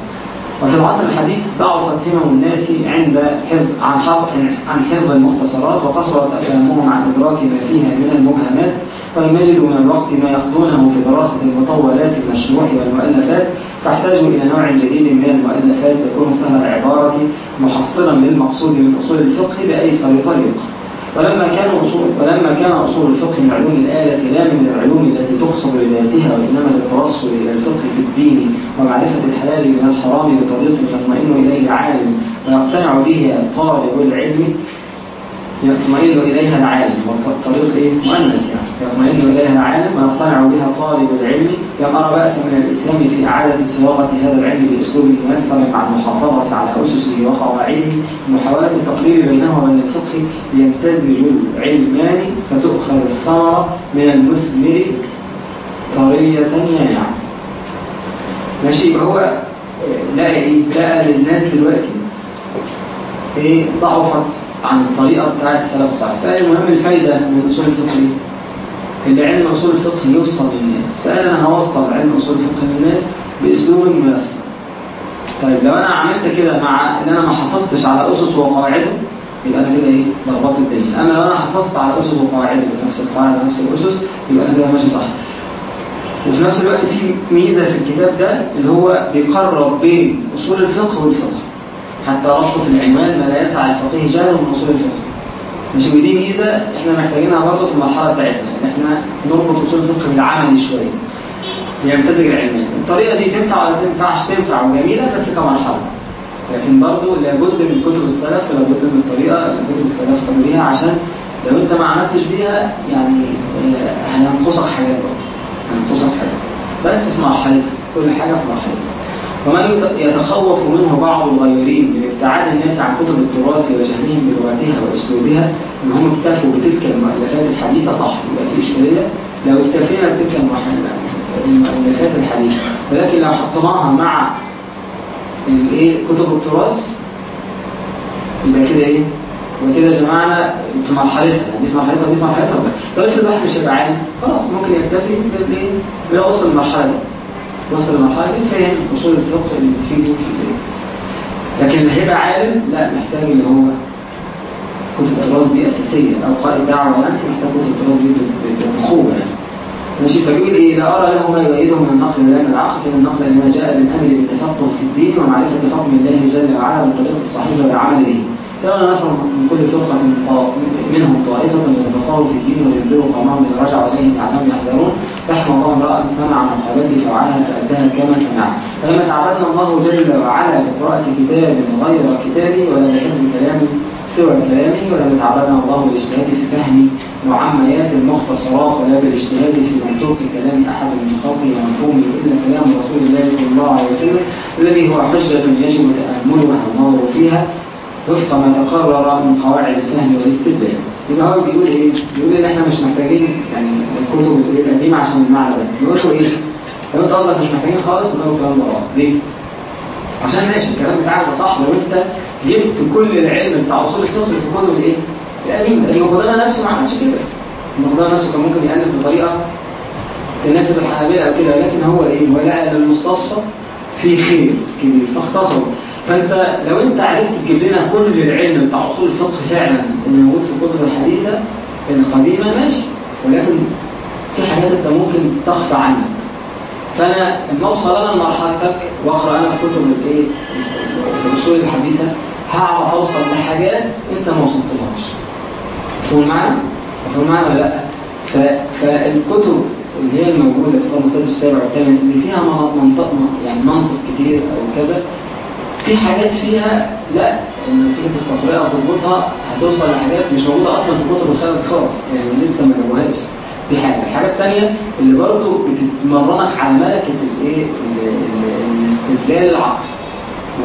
وفي العصر الحديث ضعفت همم الناس عند حفظ عن حفظ عن حفظ المختصرات وقصرت أفهامهم عن إدراك ما فيها من المبهمات ولم يجدوا من الوقت ما يقضونه في دراسة المطولات من الشروح والمؤلفات فاحتاجوا إلى نوع جديد من المؤلفات يكون سهل العبارة محصلا للمقصود من أصول الفقه بأيسر طريقة ولما كان أصول ولما كان أصول الفقه من علوم الآلة لا من العلوم التي تقصد لذاتها وإنما للتوصل إلى الفقه في الدين ومعرفة الحلال من الحرام بطريق يطمئن إليه العالم ويقتنع به طالب العلم يطمئن إليها العالم. والطريق إيه؟ مؤنث يعني. يطمئن إليها العالم ويقتنع بها طالب العلم. لم أرى بأسا من الإسلام في إعادة صياغة هذا العلم بأسلوب ميسر مع المحافظة على أسسه وقواعده. ومحاولة التقريب بينه وبين الفقه ليمتزج العلمان فتؤخذ الثمرة من المثمر طرية يانعة ماشي يبقى هو لقى إيه؟ لقى للناس دلوقتي إيه؟ ضعفت عن الطريقة بتاعت السلف الصالح فقال المهم الفايدة من أصول الفقه؟ اللي علم أصول الفقه يوصل للناس. فقال أنا هوصل علم أصول الفقه للناس بأسلوب ميسر طيب لو أنا عملت كده مع إن أنا ما حافظتش على أسس وقواعده يبقى أنا كده إيه؟ لخبطت الدنيا. أما لو أنا حافظت على أسس وقواعده بنفس القواعد ونفس الأسس يبقى أنا كده ماشي صح. وفي نفس الوقت في ميزة في الكتاب ده اللي هو بيقرب بين أصول الفقه والفقه. حتى ربطه في العنوان ما لا يسعى الفقيه جهل من أصول الفقه. مش ودي ميزة إحنا محتاجينها برضه في المرحلة بتاعتنا. إن إحنا نربط أصول الفقه بالعملي شوية. ليمتزج العلمان الطريقة دي تنفع ولا تنفعش؟ تنفع وجميلة بس كمرحلة. لكن برضه لابد من كتب السلف ولابد من الطريقة اللي كتب السلف خدوا بيها عشان لو أنت ما عملتش بيها يعني آه، هينقصك حاجات برضه. هينقصك حاجات. بس في مرحلتها. كل حاجة في مرحلتها. ومن يتخوف منه بعض الغيورين من ابتعاد الناس عن كتب التراث وجهلهم بلغتها وأسلوبها إن هم اكتفوا بتلك المؤلفات الحديثه صح يبقى في إشكالية. لو اكتفينا بتلك المؤلفات الحديثه ولكن لو حطيناها مع الإيه كتب التراث يبقى كده إيه؟ يبقى كده جمعنا في مرحلتها يعني دي في مرحلتها ودي في مرحلتها. طب افرض واحد مش هيبقى عالم خلاص ممكن يكتفي بالايه بيوصل المرحله دي. وصل لمرحلة فهم اصول الفقه اللي بتفيده في الايه لكن اللي هيبقى عالم لا محتاج اللي هو كتب التراث دي أساسية. أو قائد دعوة يعني محتاج كتب التراث دي بقوه يعني. ماشي؟ فبيقول إيه؟ لا أرى له ما يؤيده من النقل ولا من العقل فان النقل انما جاء بالامر بالتفقه في الدين ومعرفة حكم الله جل وعلا بالطريق الصحيح والعمل به. فلا نفر من كل فرقة طا- منهم طائفة يتفقهوا في الدين وينذروا قومهم إذا رجعوا إليهم لعلهم يحذرون. رحم الله امرأ سمع مقالتي فوعاها فأداها كما سمعها فلما تعبدنا الله جل وعلا بقراءة كتاب غير كتابه ولا بحفظ كلام سوى كلامه ولم يتعبدنا الله بالاجتهاد في فهم معميات المختصرات ولا بالاجتهاد في منطوق كلام أحد من خلقه ومفهومه إلا كلام رسول الله صلى الله عليه وسلم الذي هو حجة يجب تأملها والنظر فيها. وفق ما تقرر من قواعد الفهم والاستدلال يبقى هو بيقول إيه؟ بيقول إن إحنا مش محتاجين يعني الكتب القديمة عشان المعنى ده بيقول له إيه؟ لو أنت قصدك مش محتاجين خالص نقول الكلام ده غلط ليه؟ عشان ماشي الكلام بتاعك ده صح لو أنت جبت كل العلم بتاع أصول الفقه في الكتب الإيه؟ القديمة القدامى نفسه ما عملش كده القدامى نفسه كان ممكن يألف بطريقة تناسب الحنابلة أو كده لكن هو إيه؟ هو لقى للمستصفى في خير كبير فاختصروا فانت لو انت عرفت تجيب لنا كل العلم بتاع اصول الفقه فعلا اللي موجود في الكتب الحديثة القديمة ماشي ولكن في حاجات انت ممكن تخفى عنك فأنا لما أوصل أنا لمرحلتك وأقرأ أنا في كتب الإيه الأصول الحديثة هعرف أوصل لحاجات أنت ما وصلتلهاش مفهوم المعنى؟ مفهوم المعنى ولا لأ؟ فالكتب اللي هي الموجودة في القرن السادس والسابع والثامن اللي فيها من- منطق يعني منطق كتير أو كذا في حاجات فيها لا. لما تيجي تستقرئها وتربطها هتوصل لحاجات مش موجودة أصلا في كتب الخالد خالص. يعني لسه ما جابوهاش. دي حاجة. الحاجة الثانية اللي برضو بتتمرنك على ملكة الايه ال- ال- الاستدلال العقلي.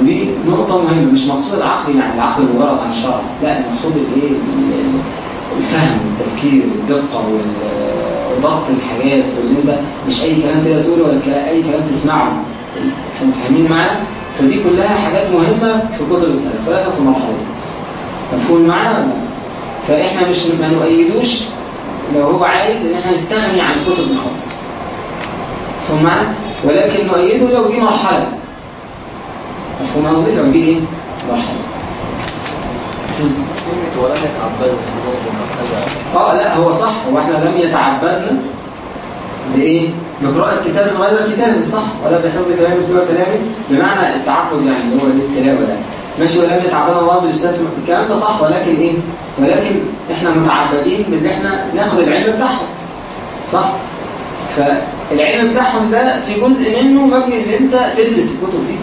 ودي نقطة مهمة. مش مقصود العقل يعني العقل مجرد عن الشرع. لا المقصود الايه ال- الفهم والتفكير والدقة وال- وضبط الحاجات واللي أنت مش أي كلام كده تقوله ولا اي كلام تسمعه. فاهمين معانا؟ فدي كلها حاجات مهمة في كتب السلف في مرحلتها مفهوم معانا ولا لا؟ فإحنا مش ما نؤيدوش لو هو عايز إن إحنا نستغني عن الكتب دي خالص مفهوم معانا؟ ولكن نؤيده لو دي مرحلة مفهوم قصدي لو دي إيه؟ مرحلة آه لا هو صح هو إحنا لم يتعبدنا بإيه؟ بقراءة كتاب غير كتاب صح؟ ولا بحفظ كلام سوى كلامي؟ بمعنى التعبد يعني اللي هو التلاوة يعني ماشي ولم يتعبدنا الله بالاجتهاد في الكلام ده صح ولكن إيه؟ ولكن إحنا متعبدين بان إحنا ناخد العلم بتاعهم. صح؟ فالعلم بتاعهم ده في جزء منه مبني إن أنت تدرس الكتب دي.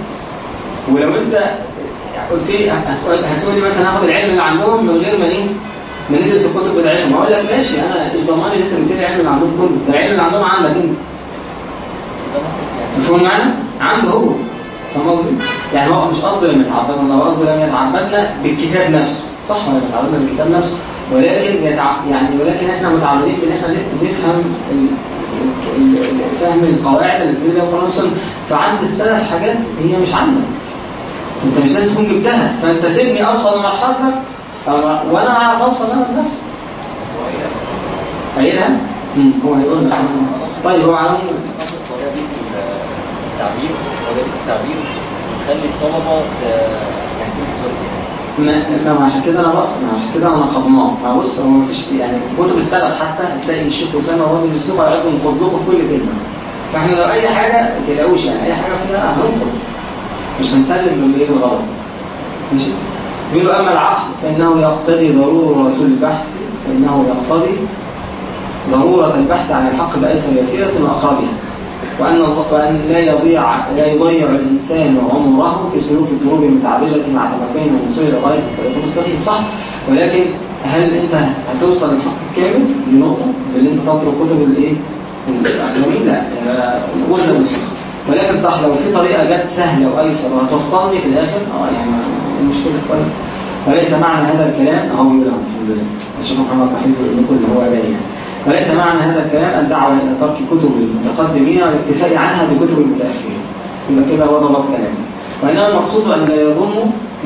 ولو أنت قلت لي هتقول لي مثلا هاخد العلم اللي عندهم من غير ما إيه؟ ما ندرس الكتب بتاعتهم أقول لك ماشي أنا إيش ضماني إن أنت جبت لي العلم اللي عندهم كله؟ ده العلم اللي عندهم عندك أنت. مفهوم معنى؟ عنده هو. فاهم قصدي؟ يعني هو مش قصده لما يتعبدنا هو قصده لما يتعبدنا بالكتاب نفسه. صح ولا يتعبدنا بالكتاب نفسه. ولكن يتع... يعني ولكن إحنا متعودين بإن إحنا نفهم ال... فهم القواعد الإسلامية والقرآن والسنة. فعند السلف حاجات هي مش عندك. أنت مش لازم تكون جبتها. فأنت سيبني أوصل لمرحلتك. وأنا أعرف أوصل أنا بنفسي. قايلها؟ هو هيقول. طيب هو على في التعبير طريقه التعبير بتخلي الطلبة ت- يعني صوره ما ما عشان كده أنا بقى ما عشان كده أنا نقضناه ما بص هو ما فيش يعني في كتب السلف حتى هتلاقي الشيخ أسامة وهو بيسلوك هيقعدوا ينقض لكم في كل كلمة. فإحنا لو أي حاجة ما تقلقوش يعني أي حاجة فيها هننقض مش هنسلم بالايه بالغلط ماشي؟ بيقولوا أما العقل فإنه يقتضي ضرورة البحث فإنه يقتضي ضرورة البحث عن الحق بايسر وسيله واقربها وأن وأن لا يضيع لا يضيع الإنسان عمره في سلوك الدروب المتعرجة مع تمكن من الوصول إلى غاية الطريق المستقيم صح؟ ولكن هل أنت هتوصل للحق الكامل؟ دي نقطة اللي أنت تترك كتب الإيه؟ الأكاديميين لا وزن الحق. ولكن صح لو في طريقة جت سهلة وأيسر وهتوصلني في الآخر أه يعني المشكلة كويس. وليس معنى هذا الكلام هو يقول الحمد لله. الشيخ محمد رحيم يقول اللي هو ده يعني وليس معنى هذا الكلام الدعوة إلى ترك كتب المتقدمين والاكتفاء عنها بكتب المتأخرين. يبقى كده هو ضبط كلامي. وإنما المقصود أن لا يظن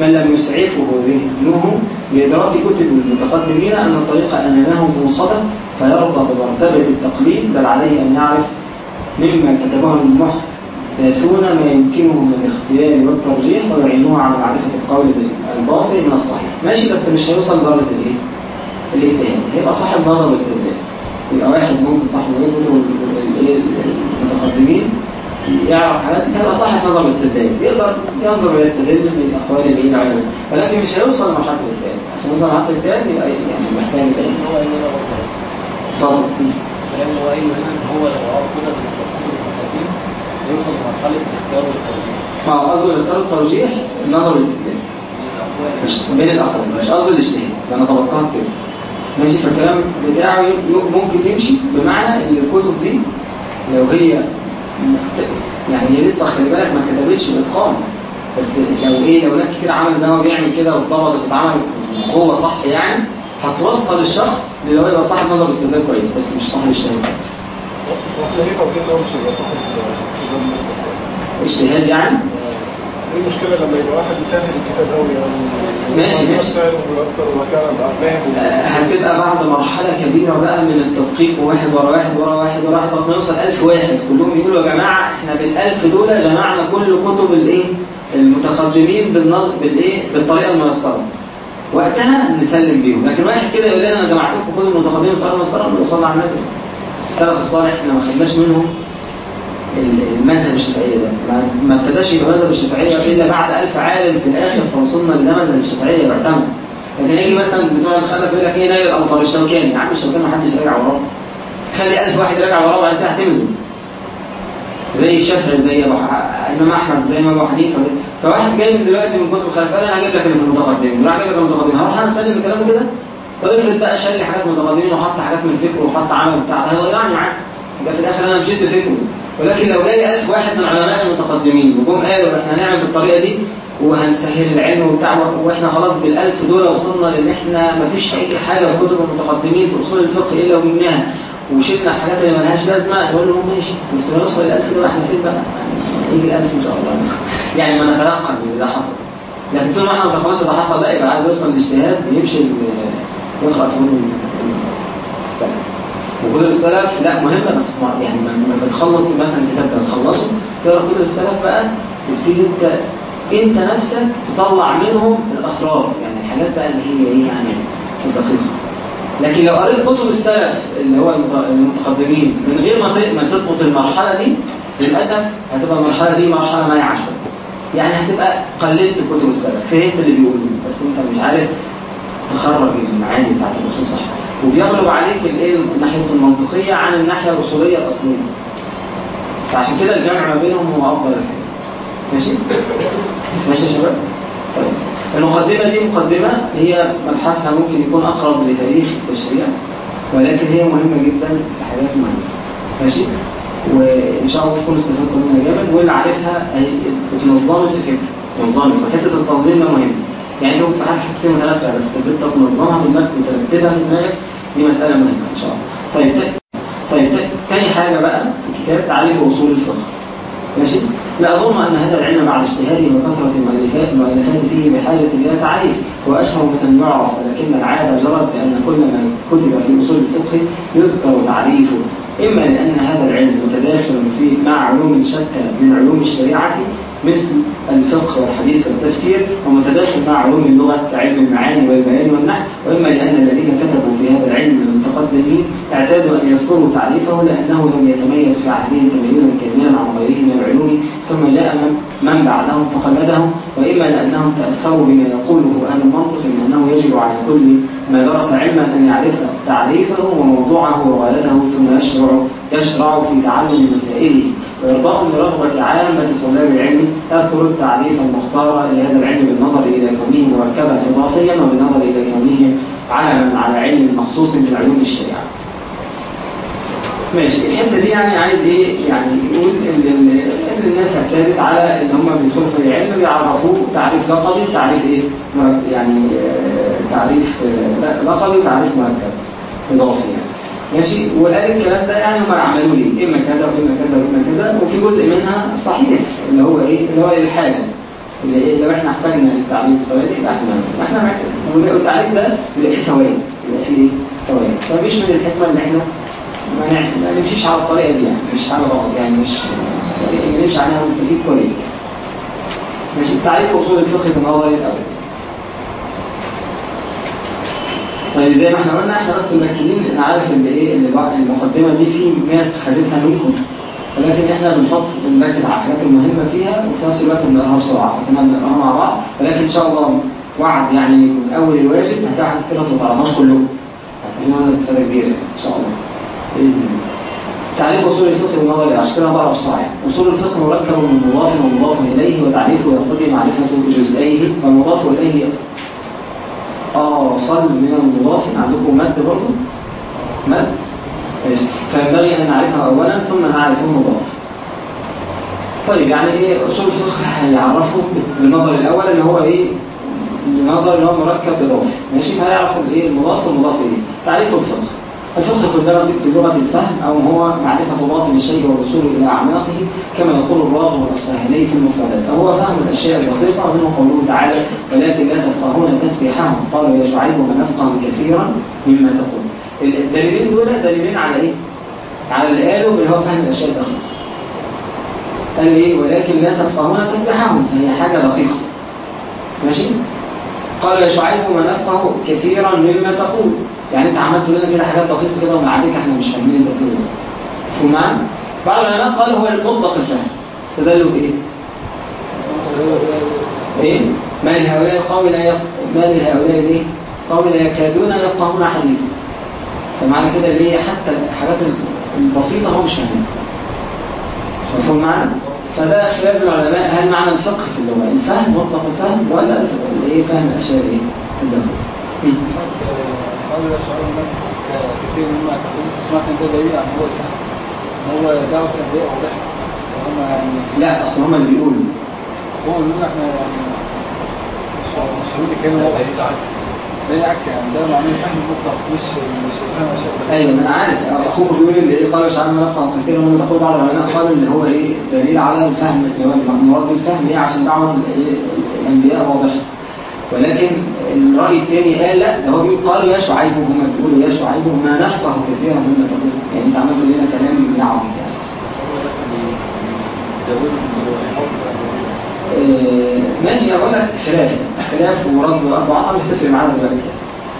من لم يسعفه ذهنه بإدراك كتب المتقدمين أن الطريق أمامه موصدة فيرضى بمرتبة التقليد بل عليه أن يعرف مما كتبه المحدثون ما يمكنه من الاختيار والترجيح ويعينه على معرفة القول بالباطل من الصحيح. ماشي بس مش هيوصل لدرجة الإيه؟ الاجتهاد هيبقى صاحب نظر واستدلال. يبقى واحد ممكن صاحب مجال كتب ال- ال- المتقدمين يعرف حاجات فيبقى صاحب نظر واستدلال يقدر ينظر ويستدل بالاقوال اللي هي العلماء ولكن مش هيوصل لمرحلة الاجتهاد عشان يوصل لمرحلة الاجتهاد يبقى يعني محتاج إيه؟ هو برضه اتفضل اللي هو إن هو لو كتب المتقدمين يوصل لمرحلة الاختيار والترجيح ما قصده الاختيار والترجيح النظر والاستدلال مش بين الاقوال مش قصده الاجتهاد. أنا ضبطتها كده. ماشي فالكلام بتاعه ممكن يمشي بمعنى إن الكتب دي لو هي. يعني هي لسه خلي بالك ما اتكتبتش بإتقان بس لو إيه لو ناس كتير عملت زي ما بيعمل كده واتضبطت واتعملت بقوة صح يعني هتوصل الشخص اللي هو يبقى صاحب نظر واستدلال كويس بس مش صاحب اجتهاد. اجتهاد يعني إيه المشكلة لما يبقى واحد مسهل الكتاب قوي يعني؟ ماشي، ماشي. وكان بقى فاهم هتبقى بعد مرحلة كبيرة بقى من التدقيق واحد ورا واحد ورا واحد ورا واحد لغاية ما يوصل ألف واحد. كلهم يقولوا يا جماعة إحنا بالألف دول جمعنا كل كتب الإيه؟ المتقدمين بالنظر بالإيه؟ بالطريقة الميسرة. وقتها نسلم بيهم. لكن واحد كده يقول لنا أنا جمعت لكم كتب المتقدمين بالطريقة الميسرة وصلنا على النبي. السلف الصالح إحنا ما خدناش منهم. المذهب الشافعية ده. ما- ما ابتداش يبقى مذهب الشافعية إلا بعد ألف عالم في الآخر فوصلنا لمذهب الشافعية يعتمد. لكن يجي مثلا بتوع الخلف يقول لك إيه نايل الأوطار الشوكاني. يا عم الشوكاني ما حدش راجع وراه. خلي ألف واحد راجع وراه وبعد كده اعتمده. زي الشافعي زي أبو إمام أحمد زي إمام أبو حنيفة. فواحد جاي من دلوقتي من كتب الخلف قال أنا هجيب لك اللي في المتقدمين. راح جايب لك المتقدمين. هروح أنا أسلم الكلام كده؟ طب افرض بقى شال لي حاجات من المتقدمين وحط حاجات من فكره وحط عمل بتاع ده. هيضيعني معاه يبقى في الآخر أنا مشيت بفكره ولكن لو جالي ألف واحد من علماء المتقدمين وجم قالوا إحنا هنعمل بالطريقة دي وهنسهل العلم وبتاع وإحنا خلاص بالألف دول وصلنا لأن إحنا مفيش أي حاجة في كتب المتقدمين في أصول الفقه إلا وجبناها. وشلنا الحاجات اللي ملهاش لازمة نقول لهم ماشي بس ما نوصل للألف دول إحنا فين بقى؟ يعني يجي الألف إن شاء الله. (laughs) يعني ما نتيقن ان ده حصل. لكن طول ما إحنا ما نتوقعش ده حصل لا يبقى عايز يوصل لاجتهاد يمشي يقرأ في السلف وكتب السلف لا مهمة بس ما- يعني لما بتخلص مثلا الكتاب ده تخلصه تقرأ كتب السلف بقى تبتدي انت انت نفسك تطلع منهم الأسرار يعني الحاجات بقى اللي هي إيه يعني الدقيقة. لكن لو قريت كتب السلف اللي هو المت- المتقدمين من غير ما ما تضبط المرحلة دي للأسف هتبقى المرحلة دي مرحلة مايعه شوية. يعني هتبقى قلدت كتب السلف فهمت اللي بيقولوه بس انت مش عارف تخرج المعاني بتاعت الاصول صح. وبيغلب عليك الايه المنطقية عن الناحية الأصولية الأصلية. فعشان كده الجمع ما بينهم هو أفضل الحاجة ماشي؟ ماشي يا شباب؟ طيب. المقدمة دي مقدمة هي مبحثها ممكن يكون أقرب لتاريخ التشريع ولكن هي مهمة جدا في حاجات مهمة. ماشي؟ وإن شاء الله تكونوا استفدتوا منها جامد واللي عارفها اتنظمت في فكرة. اتنظمت. وحتة التنظيم ده مهم. يعني انت كنت بحاجة حاجتين متناسقة بس انت تنظمها في دماغك وترتبها في دماغك دي مسألة مهمة إن شاء الله. طيب طيب تا- تاني حاجة بقى في الكتاب تعريف أصول الفقه. ماشي؟ لا أظن أن هذا العلم بعد اجتهاده وكثرة المؤلفات المؤلفات فيه بحاجة إلى تعريف هو أشهر من أن يعرف ولكن العادة جرت بأن كل ما كتب في أصول الفقه يذكر تعريفه. إما لأن هذا العلم متداخل في مع علوم شتى من علوم الشريعة مثل الفقه والحديث والتفسير ومتداخل مع علوم اللغة كعلم المعاني والبيان والنحو وإما لأن الذين كتبوا في هذا العلم من المتقدمين اعتادوا أن يذكروا تعريفه لأنه لم يتميز في عهدهم تميزا كاملا عن غيره من العلوم ثم جاء من, من بعدهم فقلدهم وإما لأنهم تأثروا بما يقوله أهل المنطق من أنه يجب على كل ما درس علما أن يعرف تعريفه وموضوعه وغايته ثم يشرع يشرع في تعلم مسائله وإرضاء لرغبة عامة طلاب العلم أذكر التعريف المختار لهذا العلم بالنظر إلى كونه مركبا إضافيا وبالنظر إلى كونه علما على علم مخصوص من علوم الشريعة. ماشي. الحتة دي يعني عايز إيه؟ يعني إن إن الناس اعتادت على إن هم بيدخلوا في العلم بيعرفوه. تعريف لقبي تعريف مرك- يعني آه، تعريف آه، لقبي وتعريف مركب إضافي يعني. ماشي؟ وقال الكلام ده يعني هم عملوا ليه إما كذا وإما كذا وإما كذا. وفي جزء منها صحيح اللي هو إيه؟ اللي هو الحاجة. اللي إيه لو إحنا احتاجنا للتعريف بالطريقة دي يبقى إحنا إحنا والتعريف ده بيبقى فيه فوائد بيبقى فيه إيه؟ فوائد. فمش من الحكمة إن إحنا ما نع- ما نمشيش على الطريقة دي يعني مش غلط يعني مش يعني نمشي عليها ونستفيد كويس. ماشي تعريف اصول الفقه بالنظر الأول. طيب زي ما إحنا قلنا إحنا بس مركزين أنا عارف اللي إيه اللي بعد المقدمة دي في ناس خدتها منكم ولكن إحنا بنحط بنركز على الحاجات المهمة فيها وفي نفس الوقت بنقراها بسرعة فكنا بنقراها مع بعض. ولكن إن شاء الله وعد يعني من اول الواجب هتلاقي حاجات كتير ما تعرفهاش كلكم هتستفيدوا منها استفادة كبيرة يعني إن شاء الله. باذن الله تعريف أصول الفقه بالنظر عشان كده يعني أصول الفقه مركب من مضاف ومضاف إليه وتعريفه يقتضي معرفة جزئيه والمضاف إليه. أوصل من المضاف. عندكم مد برضه مد. فينبغي أن نعرفها أولا ثم نعرف المضاف. طيب يعني إيه؟ أصول الفقه هيعرفه بالنظر الأول اللي هو إيه؟ النظر اللي هو مركب إضافي ماشي؟ فهيعرف الإيه؟ المضاف والمضاف إليه. تعريف الفقه. الفقه في اللغة في لغة الفهم أو هو معرفة باطن الشيء والوصول إلى أعماقه كما يقول الراغب والأصفهاني في المفردات. فهو فهم الأشياء الدقيقة ومنه قوله تعالى ولكن لا تفقهون تسبيحهم قالوا يا شعيب وما نفقه كثيرا مما تقول الدليلين دول دليلين على إيه؟ على اللي قالوا اللي هو فهم الأشياء الدقيقة قال إيه؟ ولكن لا تفقهون تسبيحهم فهي حاجة دقيقة. ماشي؟ قال يا شعيب وما نفقه كثيرا مما تقول يعني انت عملت لنا كده حاجات دقيقه كده ومع عليك إحنا مش فاهمين انت بتقول إيه ومعنى بعض العلماء قال هو المطلق الفهم استدلوا بإيه؟ إيه؟ ما لهؤلاء القوم لا يف... ما لهؤلاء الايه؟ قوم لا يكادون يفقهون حديثا فمعنى كده ليه حتى الحاجات البسيطة هو مش فاهمين مفهوم معنى؟ فده خلاف العلماء هل معنى الفقه في اللغة الفهم مطلق الفهم ولا الف- إيه فهم الأشياء إيه؟ الدقيقة كثير مما تقول سمعت ان ده دليل عن هو الفهم هو دعوة الانبياء واضحة هم يعني لا أصل هم اللي بيقولوا. هو بيقول إحنا يعني مش مش هنقول الكلمة واضحة ده العكس يعني. ده معناه الفهم المطلق مش مش الفهم اشياء أيوه ما أنا عارف. أخوك بيقول اللي إيه قال مش عارف نفهم كثير ومن تقول بعض العلماء قالوا اللي هو إيه دليل على الفهم. اللي هو المراد بالفهم إيه؟ عشان دعوة ال- إيه الأنبياء واضحه ولكن الرأي الثاني قال لا ده هو بيقول قالوا يا شعيب هم بيقولوا يا شعيب ما نفقه كثيرا مما تقول. يعني انت عملت لنا كلام يعبط يعني. آه، ماشي أقول لك خلاف. خلاف ورد ورد وعطا مش هتفرق معانا دلوقتي.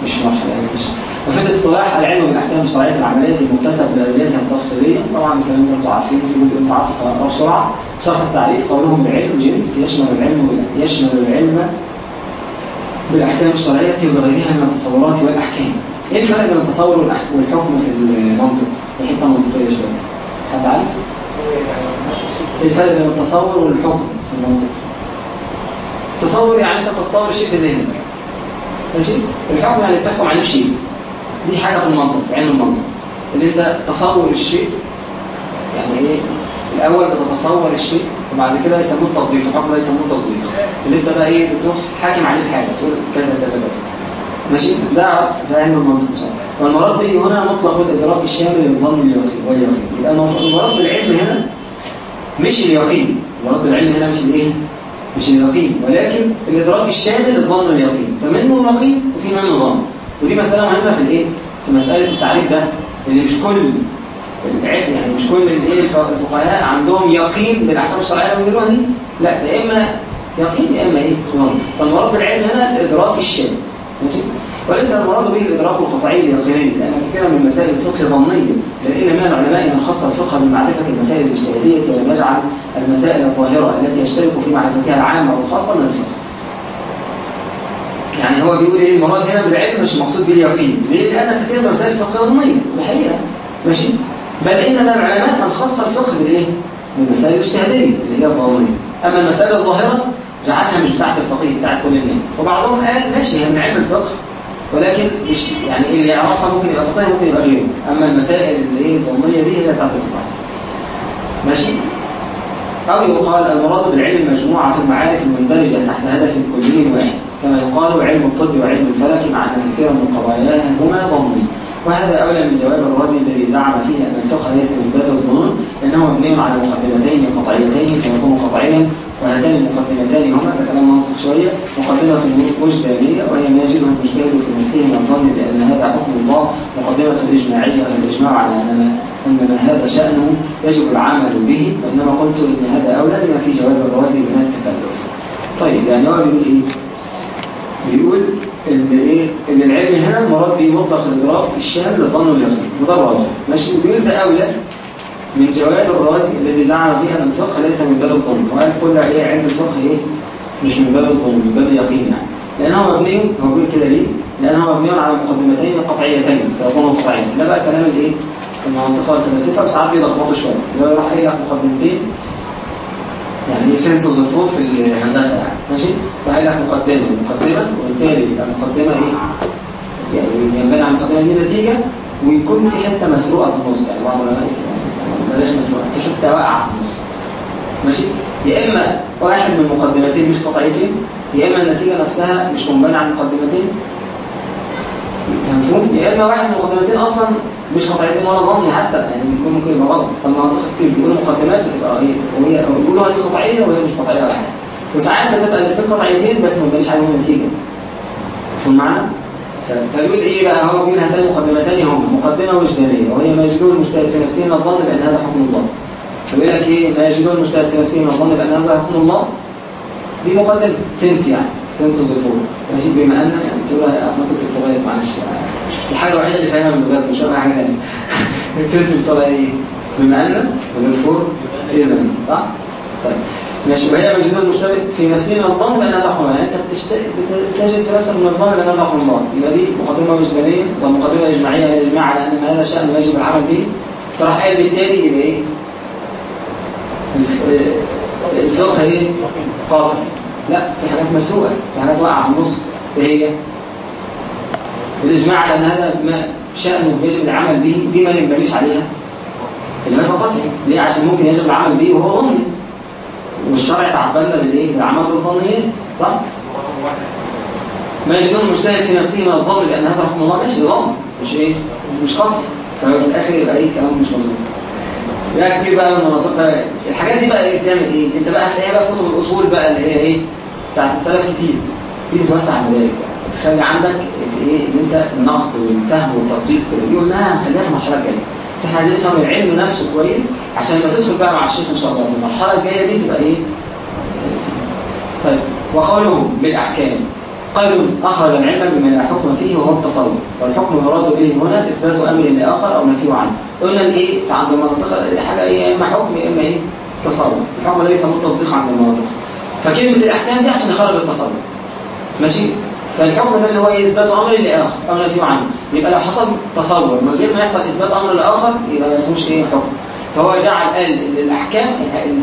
مش مرحلة يعني مش. وفي الاصطلاح العلم بالاحكام الشرعيه العملية المكتسب بادلتها التفصيلية. طبعا الكلام ده أنتوا عارفينه في جزء أنتوا عارفه بسرعة. شرح التعريف قولهم بعلم جنس يشمل العلم يشمل العلم بالأحكام الشرعية وبغيرها من التصورات والأحكام إيه الفرق بين التصور والحكم في المنطق؟ دي حتة منطقية شوية حد عارف؟ إيه الفرق بين التصور والحكم في المنطق؟ تصور يعني أنت تتصور الشيء في ذهنك ماشي الحكم يعني بتحكم عليه شيء دي حاجة في المنطق في علم المنطق اللي أنت تصور الشيء يعني إيه الأول بتتصور الشيء وبعد كده يسموه التصديق الحكم ده يسموه التصديق اللي انت بقى إيه بتروح حاكم عليه بحاجه تقول كذا كذا كذا. ماشي؟ ده في علم المنطق إن شاء الله. والمراد به هنا مطلق الإدراك الشامل للظن اليقين واليقين. يبقى المراد بالعلم هنا مش اليقين. المراد بالعلم هنا مش الايه؟ مش اليقين. ولكن الإدراك الشامل للظن واليقين. فمنه يقين وفي منه ظن ودي مسألة مهمة في الايه؟ في مسألة التعريف ده. اللي مش كل يعني مش كل الايه الف- الفقهاء عندهم يقين بالاحكام الشرعية اللي بيقولوها دي لا ده إما يقين يا إما إيه؟ ظن فالمراد بالعلم هنا الإدراك الشامل. ماشي؟ وليس المراد به الإدراك القطعي اليقيني لأن كثيرا من مسائل الفقه ظنية. لأن من العلماء من خص الفقه بمعرفة المسائل الاجتهادية ولم يجعل المسائل الظاهرة التي يشترك في معرفتها العامة والخاصه من الفقه. يعني هو بيقول إيه؟ المراد هنا بالعلم مش مقصود باليقين. ليه؟ لأن كثير من مسائل الفقه ظنية. دي حقيقة. ماشي؟ بل من العلماء من خص الفقه بالإيه؟ بالمسائل الاجتهادية اللي هي الظنيه أما المسائل الظاهرة جعلها مش بتاعة الفقيه بتاعة كل الناس. وبعضهم قال ماشي هي من علم الفقه ولكن مش يعني اللي يعرفها ممكن يبقى فقيه ممكن يبقى غيره. أما المسائل اللي هي الظنيه دي هي بتاعة الفقه. ماشي؟ أو يقال المراد بالعلم مجموعة المعارف المندرجة تحت هدف كلي واحد كما يقال علم الطب وعلم الفلك مع أن كثيرا من قضاياه هما ظني وهذا أولى من جواب الرازي الذي زعم فيه أن الفقه ليس من باب الظنون لأنه مبني على مقدمتين قطعيتين فيكون قطعيا وهاتان المقدمتان هما كلام منطق شوية مقدمة وجدانية وهي ما يجده المجتهد في نفسه من الظن بأن هذا حكم الله مقدمة إجماعية الإجماع على أن ما أن ما هذا شأنه يجب العمل به وإنما قلت إن هذا أولى لما في جواب الرازي من التكلف طيب يعني هو بيقول إيه؟ بيقول إن إيه؟ إن العلم هنا المراد به مطلق الإدراك الشامل للظن واليقين وده الراجح ماشي؟ ده أولى من جواب الرازي الذي زعم فيه أن الفقه ليس من باب الظن وقال كل إيه؟ علم الفقه إيه؟ مش من باب الظن من باب اليقين يعني. لأنه مبني هو بيقول كده ليه؟ لأنه مبني على مقدمتين قطعيتين فيكونوا قطعين ده بقى كلام الإيه؟ المنطقة والفلاسفة وساعات بيلخبطوا شوية. اللي هو يروح لك مقدمتين يعني سنس وظفور في الهندسة يعني ماشي؟ فقال لك مقدمة مقدمة وبالتالي يبقى المقدمة إيه؟ يعني ينبني على المقدمة دي نتيجة ويكون في حتة مسروقة في النص يعني بعض العلماء يعني بلاش مسروقة في حتة واقعة في النص. ماشي؟ يا إما واحد من مقدمتين مش قطعيتين يا إما النتيجة نفسها مش منبنية على المقدمتين مفهوم يا إما واحد من المقدمتين أصلا مش قطعيتين ولا ظني حتى يعني ممكن ممكن يبقى غلط. فالمنطق كتير بيقولوا مقدمات وتبقى إيه وهي أو يقولوا هذه قطعية وهي مش قطعية ولا حاجة. وساعات بتبقى الاثنين قطعيتين بس ما بيبانش عليهم نتيجة. مفهوم المعنى؟ ف- فيقول إيه بقى؟ هو بيقول هاتان مقدمتان هم مقدمة وجدانيه وهي ما يجدون المجتهد في نفسه من الظن بان هذا حكم الله. فبيقول لك إيه؟ ما يجدون المجتهد في نفسه من الظن بان هذا حكم الله. دي مقدمة. سنس يعني. سنس وظفور ماشي؟ بما أن يعني تقول أصلا كنت في لغايه معلش. الحاجة الوحيدة اللي فاهمها من اللغات مش فاهمها حاجة ثانية سنس بتقول إيه بما ان وظفور اذا صح؟ طيب ماشي. وهي مجنون المجتهد في نفسه من هذا حكم الله يعني أنت بتشت... بت- بتجد في نفسك من الظن بان هذا حكم الله يبقى دي مقدمة وجدانيه ومقدمة إجماعية هي الاجماع على أن هذا شان يجب العمل به. فراح قال بالتالي يبقى الف- الفقه إيه؟ قاطع. لا في حاجات مسروقة. في حاجات واقعة في النص. إيه هي؟ الاجماع على أن هذا ما شانه يجب العمل به دي ما ينبنيش عليها. هو قطعي ليه؟ عشان ممكن يجب العمل به وهو ظني والشرع تعبدنا بالإيه؟ بالعمل بالظنيات صح؟ ما يجدون المجتهد في نفسه من الظن بان هذا حكم الله ماشي ظن مش إيه؟ مش قطعي ففي الآخر يبقى إيه؟ كلام مش مظبوط بقى كتير بقى من المناطق الحاجات دي بقى إيه؟ بتعمل إيه؟ أنت بقى هتلاقيها بقى في كتب الأصول بقى اللي هي إيه؟ بتاعت السلف كتير. دي بتوسع المدارك بقى. تخلي عندك الايه؟ اللي انت النقد والفهم والتطبيق دي قلناها هنخليها في المرحلة الجاية. بس إحنا عايزين نفهم العلم نفسه كويس عشان لما تدخل بقى مع الشيخ إن شاء الله في المرحلة الجاية دي تبقى إيه؟ طيب وقوله بالأحكام قالوا أخرج العلم بما لا حكم فيه وهو التصور والحكم المراد به هنا إثبات أمر لآخر أو نفيه عنه. قلنا الإيه؟ فعند المنطقة حاجة إيه؟ يا إما حكم يا إما إيه؟ تصور الحكم ده يسموه التصديق عند المنطقة. فكلمة الأحكام دي عشان يخرج التصور ماشي؟ فالحكم ده اللي هو إيه؟ إثبات أمر لآخر أو نفيه عنه يبقى لو حصل تصور من غير ما يحصل إثبات أمر لآخر يبقى ما اسموش إيه؟ حكم. فهو جعل قال إن الأحكام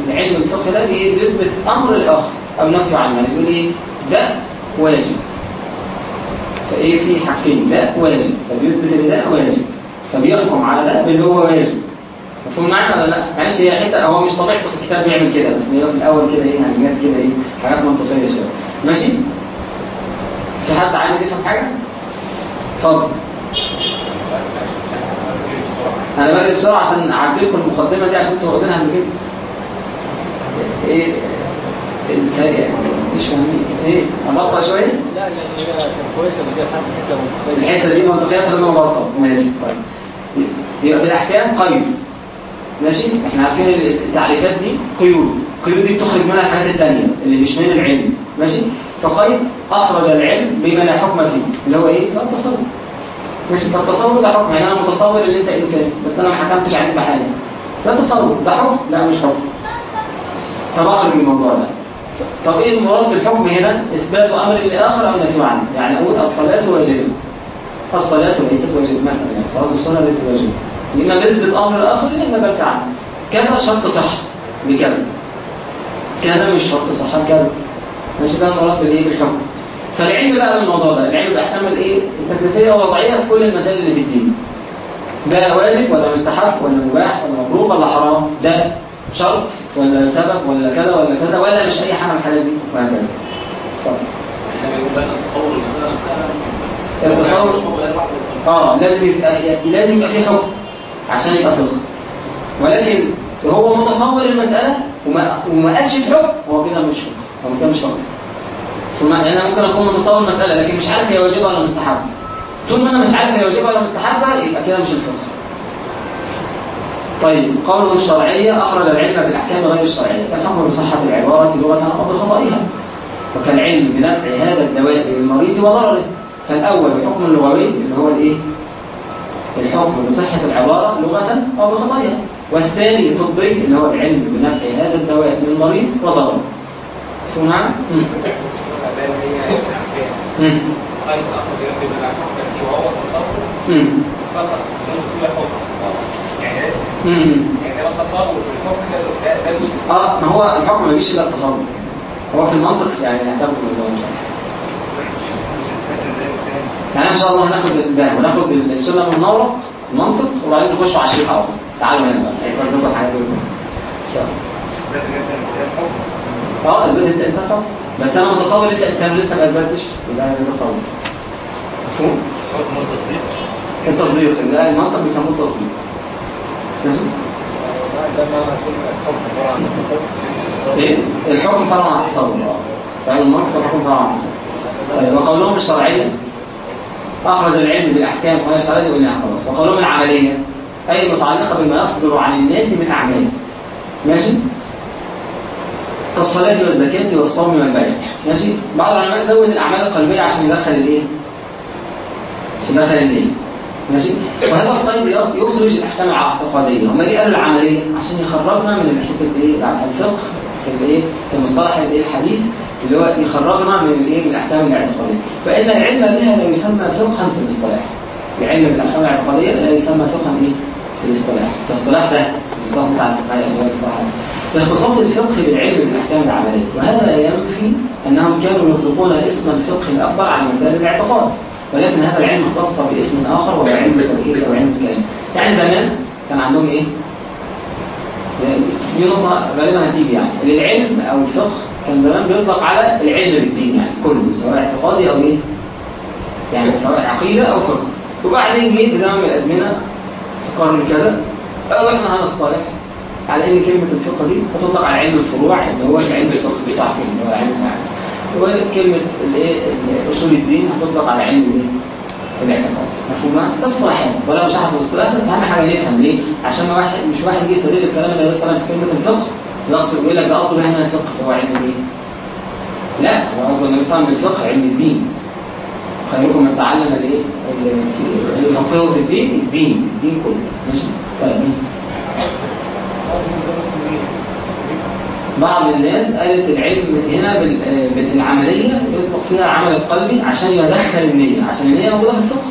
العلم الفقه ده؟ بيثبت أمر لآخر أو نفي عنه يعني بيقول إيه؟ ده واجب. فإيه؟ في حاجتين ده واجب. فبيثبت إن ده واجب. فبيحكم على ده باللي هو واجب. مفهوم معاك ولا لأ؟ معلش هي حتة هو مش طبيعته في الكتاب بيعمل كده بس هي في الأول كده إيه؟ يعني جت كده إيه؟ حاجات منطقية شوية. ماشي؟ في حد عايز يفهم حاجة؟ اتفضل. أنا باجي بسرعة عشان اعدي لكم المقدمة دي عشان واخدينها قبل كده إيه؟ السريع مش فاهمين. إيه؟ أبطأ شوية؟ لا يعني هي منطقيه الحتة دي منطقية فلازم ابطأ ماشي طيب. يبقى بالأحكام قيد ماشي؟ إحنا عارفين التعريفات دي قيود. قيود دي بتخرج منها الحاجات التانية اللي مش من العلم. ماشي؟ فقيد أخرج العلم بما لا حكم فيه. اللي هو؟ لا التصور ماشي فالتصور ده حكم. يعني أنا متصور إن أنت إنسان بس أنا ما حكمتش عليك بحاجة. ده تصور. ده حكم؟ لا مش حكم. فبخرج من الموضوع ده. طب إيه المراد بالحكم هنا؟ إثبات أمر لآخر أو نفي عنه؟ يعني أقول الصلاة واجبه الصلاة ليست واجبة مثلا. يعني صلاة السنة ليست واجبة. اما بنثبت أمر الآخر اما بنفي عنه. كذا شرط صح بكذا. كذا مش شرط صح كذا ماشي ده المراد بالايه بالحكم. فالعلم بقى بالموضوع ده العلم بأحكام الايه التكليفيه والوضعية في كل المسائل اللي في الدين. ده واجب ولا مستحب ولا مباح ولا مكروه ولا حرام؟ ده شرط ولا سبب ولا كذا ولا كذا ولا مش أي حاجة من الحاجات دي وهكذا. المساله التصور آه لازم يبقى لازم يبقى في حكم عشان يبقى فقه. ولكن هو متصور المسألة وما, وما قالش الحكم هو كده مش فقه. مش فقه ثم يعني أنا ممكن أكون متصور المسألة لكن مش عارف هي واجبة ولا مستحبة. طول ما أنا مش عارف هي واجبة ولا مستحبة يبقى كده مش الفقه طيب قوله الشرعية أخرج العلم بالأحكام غير الشرعية كالحكم بصحة العبارة لغة أو بخطئها وكالعلم بنفع هذا الدواء للمريض وضرره. فالأول الحكم اللغوي اللي هو الإيه؟ الحكم بصحة العبارة لغة أو بخطئها والثاني طبي اللي هو العلم بنفع هذا الدواء للمريض وضرره. يعني. يعني جزء آه ما هو الحكم ما الا هو في المنطق يعني انسان يعني ان شاء الله هناخد ده وناخد السنة من المورق المنطق وبعدين نخش على الشيخ تعالوا هنا بقى هيبقى الحاجات دي. ان شاء الله أه اثبت انت انسان حكم بس أنا متصور انت انسان لسه ما أثبتش. يبقى أنا تصور مفهوم؟ حكم التصديق. التصديق. ده المنطق بيسموه التصديق. ماشي؟ ده كلمه الحكم إيه؟ فرع عن التصور آه فعل المنطق الحكم فرع عن التصور طيب وقولهم الشرعية. أخرج العلم بالأحكام وهي شرعية قلناها خلاص. وقولهم العملية. أي متعلقة بما يصدر عن الناس من أعمال ماشي؟ كالصلاة والزكاة والصوم والبيع. ماشي؟ بعض العلماء زود الأعمال القلبية عشان يدخل الإيه؟ عشان يدخل النية ماشي؟ وهذا القيد يخرج الأحكام الاعتقادية هم دي قالوا العملية عشان يخرجنا من حتة إيه الفقه في الإيه؟ في المصطلح الإيه؟ الحديث اللي هو يخرجنا من الإيه؟ من الأحكام الاعتقادية. فإن العلم بها لا يسمى فقها في الاصطلاح. العلم بالأحكام الاعتقادية لا يسمى فقها إيه؟ في الاصطلاح. فالاصطلاح ده الاصطلاح بتاع الفقهاء اللي هو الاصطلاح اختصاص الفقه بالعلم بالاحكام العملية. وهذا ينفي أنهم كانوا يطلقون اسم الفقه الأكبر على مسائل الاعتقاد ولكن هذا العلم اختص باسم آخر وهو علم التوحيد أو علم الكلام. يعني زمان كان عندهم إيه؟ زي دي نقطة غالبا هتيجي يعني. العلم أو الفقه كان زمان بيطلق على العلم بالدين يعني كله سواء اعتقادي أو إيه؟ يعني سواء عقيدة أو فقه. وبعدين جه في زمن من الأزمنة في قرن كذا قالوا إحنا هنصطلح. على أن كلمة الفقه دي هتطلق على علم الفروع اللي هو علم الفقه اللي تعرفين اللي هو علم المعنى وكلمة الإيه اصول الدين هتطلق على علم الايه الاعتقاد. مفهومه ده اصطلاحات ولا مش عارف الاصطلاح بس أهم حاجة نفهم ليه؟ عشان ما واحد مش واحد يجي يستدل الكلام اللي مثلا في كلمة الفقه يقصد يقول لك ده قصده هنا الفقه هو علم الايه لا هو قصده النبي صلى الله عليه وسلم بالفقه علم الدين. خيركم من تعلم الإيه؟ في يفقهه في الدين الدين الدين كله. ماشي؟ طيب. بعض الناس قالت العلم هنا بال- بالعملية يطلق فيها العمل القلبي عشان يدخل النية عشان النية موجودة في الفقه.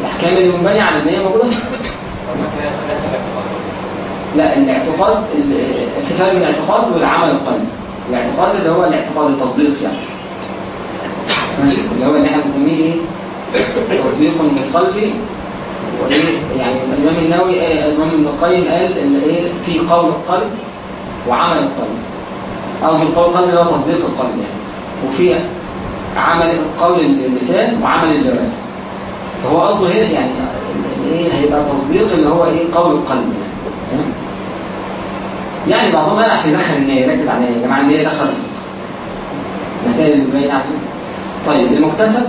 الأحكام اللي منبنية على النية موجودة في الفقه. لا الاعتقاد ال- في فرق بين الاعتقاد والعمل القلبي. الاعتقاد اللي هو الاعتقاد التصديق يعني. ماشي؟ اللي هو اللي إحنا بنسميه إيه؟ تصديق بالقلب يعني الإمام النووي الإمام ابن القيم قال إيه؟ في قول القلب وعمل القلب. قصدي قول القلب اللي هو تصديق القلب يعني. وفي عمل قول اللسان وعمل الجوارح فهو قصده هنا يعني إيه؟ هيبقى تصديق اللي هو إيه؟ قول القلب يعني؟ يعني بعضهم قال عشان يدخل النية يركز على النية. يا جماعة النية دخل الفقه مسائل اللي باين عنها طيب المكتسب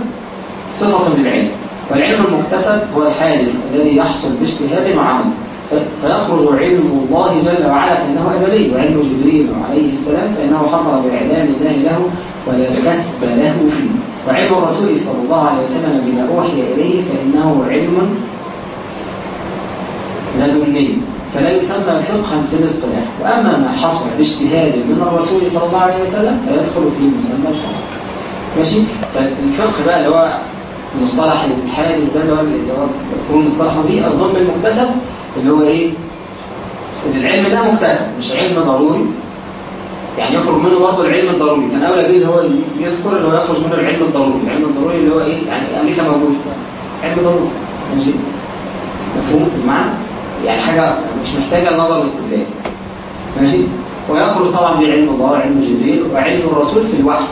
صفة للعلم والعلم المكتسب هو الحادث الذي يحصل باجتهاد وعمل. فيخرج علم الله جل وعلا فإنه أزلي وعلم جبريل عليه السلام فإنه حصل بإعلام الله له ولا كسب له فيه. وعلم الرسول صلى الله عليه وسلم بما أوحي إليه فإنه علم لدني. فلا يسمى فقها في الاصطلاح وأما ما حصل باجتهاد من الرسول صلى الله عليه وسلم فيدخل في مسمى الفقه. ماشي؟ فالفقه بقى اللي هو المصطلح الحادث ده اللي هو اللي هو يكون مصطلح فيه أظن المكتسب اللي هو إيه؟ إن العلم ده مكتسب مش علم ضروري. يعني يخرج منه برضه العلم الضروري. كان أولى بيه اللي هو يذكر اللي هو يخرج منه العلم الضروري. العلم الضروري اللي هو إيه؟ يعني أمريكا موجود علم ضروري. ماشي؟ مفهوم؟ المعنى يعني حاجة مش محتاجة نظر واستدلال. ماشي؟ ويخرج طبعا بعلم الله وعلم جبريل وعلم الرسول في الوحي.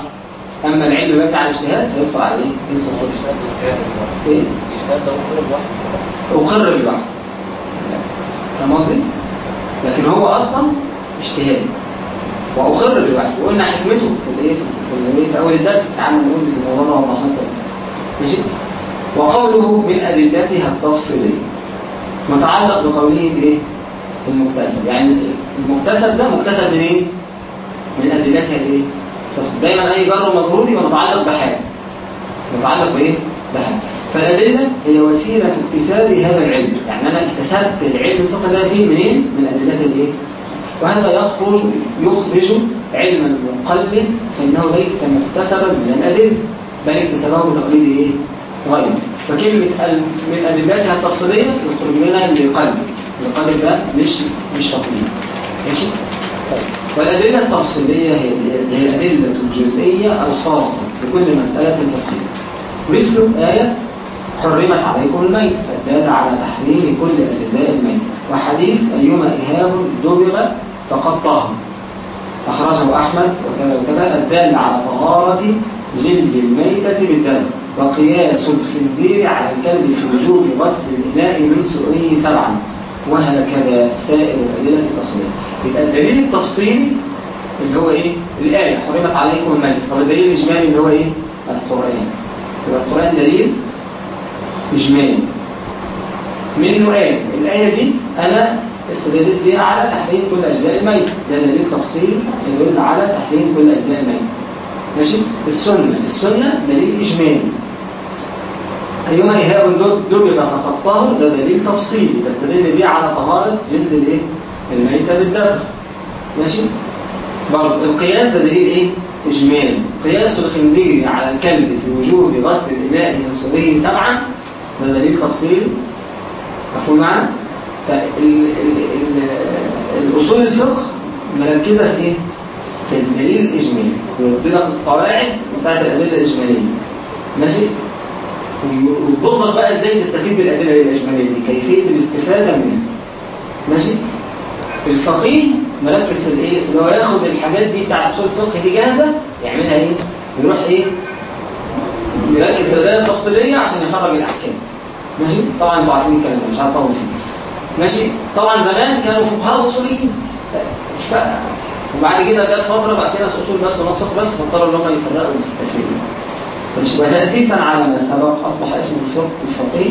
أما العلم مبني على الاجتهاد فيدخل على إيه؟ يدخل خلف إيه؟ يشتغل ده كله لوحده أقر بالوحي فاهم قصدي؟ لكن هو أصلا اجتهاد وأقر بالوحي وقلنا حكمته في الإيه في, في, في, في أول الدرس تعالى نقول الموضوع ده وضحناه كويس ماشي؟ وقوله من أدلتها التفصيلية متعلق بقوله بإيه؟ المكتسب يعني المكتسب ده مكتسب من إيه؟ من أدلتها الإيه؟ التفصيل دايما أي جر ومجرور يبقى متعلق بحاجة متعلق بإيه؟ بحاجة فالأدلة هي وسيلة اكتساب هذا العلم يعني أنا اكتسبت العلم الفقه ده فين منين؟ من أدلة الإيه؟ وهذا يخرج يخرج علم المقلد فإنه ليس مكتسبا من الأدلة بل اكتسبه بتقليد إيه؟ غيره فكلمة ال- من أدلتها التفصيلية يخرج منها لقلب القلب ده مش مش تقليد ماشي؟ والأدلة التفصيلية هي الأدلة الجزئية الخاصة بكل مسألة فقهية. مثل آية حرمت عليكم الميت فالدال على تحريم كل أجزاء الميت. وحديث أيما إهاب دبغ فقد طهر أخرجه أحمد وكذا وكذا. الدال على طهارة جلد الميتة بالدم وقياس الخنزير على الكلب في وجوب غسل الإناء من سؤره سبعا. وهكذا سائر الأدلة التفصيلية يبقى الدليل التفصيلي اللي هو إيه؟ الآية. حرمت عليكم الميت طب الدليل الإجمالي اللي هو إيه؟ القرآن. يبقى القرآن دليل إجمالي. منه آية. الآية دي أنا استدلت بها على تحريم كل أجزاء الميت. ده دليل تفصيلي يدل على تحريم كل أجزاء الميت. ماشي؟ السنة. السنة دليل إجمالي. أيما إهاب دبغ طهر ده دليل تفصيلي بستدل بيه على طهارة جلد الإيه؟ الميتة بالدبغ ماشي برضه القياس ده دليل إيه؟ إجمالي قياس الخنزير على الكلب في وجوب غسل الإناء من سوره سبعا ده دليل تفصيلي مفهوم معنا؟ فالأصول الفقه مركزة في إيه؟ في الدليل الإجمالي ويرد لك القواعد بتاعت الأدلة الإجمالية ماشي؟ لك بقى إزاي تستفيد بالأدلة الإجمالية دي؟ كيفية الاستفادة منها. ماشي؟ الفقيه مركز في الإيه؟ في اللي هو ياخد الحاجات دي بتاعت أصول الفقه دي جاهزة يعملها إيه؟ يروح إيه؟ يركز في الادله التفصيلية عشان يخرج الأحكام. ماشي؟ طبعا أنتوا عارفين الكلام ده مش عايز أطول فيه. ماشي؟ طبعا زمان كانوا فقهاء أصوليين. مش فارقة. وبعد كده جت فترة بقى في ناس أصول بس وناس فقه بس فاضطروا إن هم يفرقوا التفريق ماشي وتاسيسا على ما سبق أصبح اسم الفقه الفقيه؟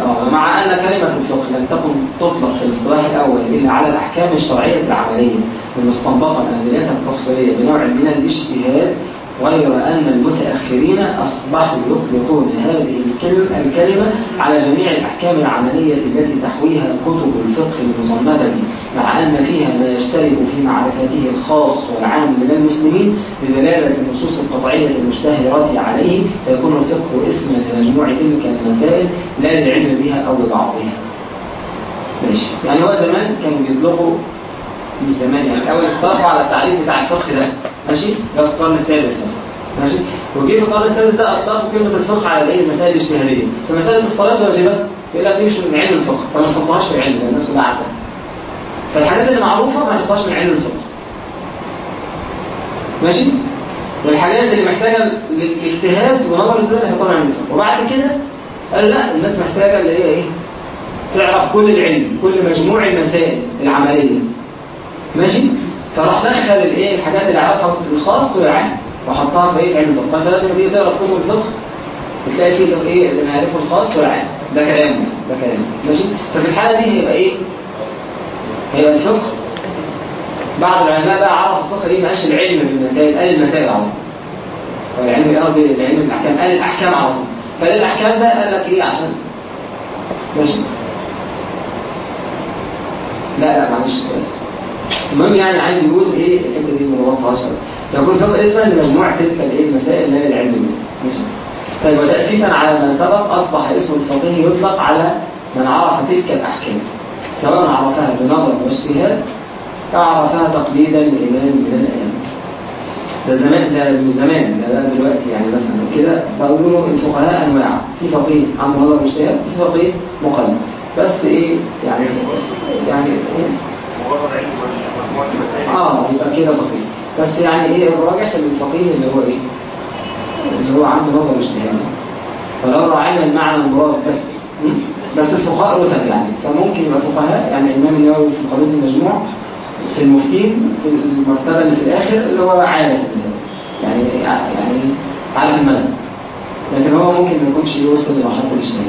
آه، مع أن كلمة الفقه لم تكن تطلق في الاصطلاح الأول إلا على الأحكام الشرعية العملية المستنبطة من أدلتها التفصيلية بنوع من الاجتهاد غير أن المتأخرين أصبحوا يطلقون هذه الكلمة, على جميع الأحكام العملية التي تحويها كتب الفقه المصنفة مع أن فيها ما يشترك في معرفته الخاص والعام من المسلمين بدلالة النصوص القطعية المشتهرة عليه فيكون الفقه اسما لمجموع تلك المسائل لا للعلم بها أو ببعضها. ماشي. يعني هو زمان كانوا بيطلقوا مش زمان. يعني الأول اصطلحوا على التعريف بتاع الفقه ده. ماشي؟ ده في القرن السادس مثلا. ماشي؟ وجه في القرن السادس ده أطلقوا كلمة الفقه على الإيه؟ المسائل الاجتهادية. فمساله الصلاة واجبه يقول لك دي مش من علم الفقه فما نحطهاش في لأن الناس كلها عارفة. فالحاجات اللي معروفة ما يحطهاش من علم الفقه. ماشي؟ والحاجات اللي محتاجة للاجتهاد ونظر الزمان يحطها من علم الفقه. وبعد كده قال لا الناس محتاجة اللي هي إيه؟ تعرف كل العلم كل مجموع المسائل العملية. ماشي؟ فراح دخل الايه؟ الحاجات اللي عرفها الخاص والعام وحطها في إيه في علم الفقه. فانت دلوقتي لما تيجي تقرا في كتب الفقه. بتلاقي فيه إيه اللي نعرفه الخاص والعام ده كلام ده كلام. ماشي؟ ففي الحالة دي هيبقى إيه؟ هيبقى الفقه. بعض العلماء بقى عرف الفقه دي ما قالش العلم بالمسائل قال المسائل على طول. والعلم قصدي العلم بالأحكام قال الأحكام على طول. فقال الأحكام ده قال لك إيه؟ عشان. ماشي؟ لا لا معلش بس. المهم يعني عايز يقول إيه الحتة دي ما غلطهاش فيكون فقه اسما لمجموع تلك الايه المسائل اللي العلم دي ماشي؟ طيب وتاسيسا على ما سبق أصبح اسم الفقيه يطلق على من عرف تلك الأحكام سواء عرفها بنظر واجتهاد أو عرفها تقليدا لامام من الأيام ده زمان ده مش زمان ده بقى دلوقتي يعني مثلا كده. بقولوا الفقهاء أنواع. في فقيه عنده نظر واجتهاد في فقيه مقلد. بس إيه يعني بس يعني إيه؟ مجرد علم آه يبقى كده فقيه بس يعني إيه الراجح الفقيه اللي هو إيه؟ اللي هو عنده نظر واجتهاد فلو راعينا المعنى المراد بس م? بس الفقهاء رتب يعني. فممكن يبقى فقهاء يعني الإمام النووي في قانون المجموع في المفتين في المرتبة اللي في الآخر اللي هو عارف المذهب. يعني يعني عارف المذهب. لكن هو ممكن ما يكونش يوصل لمرحلة الاجتهاد.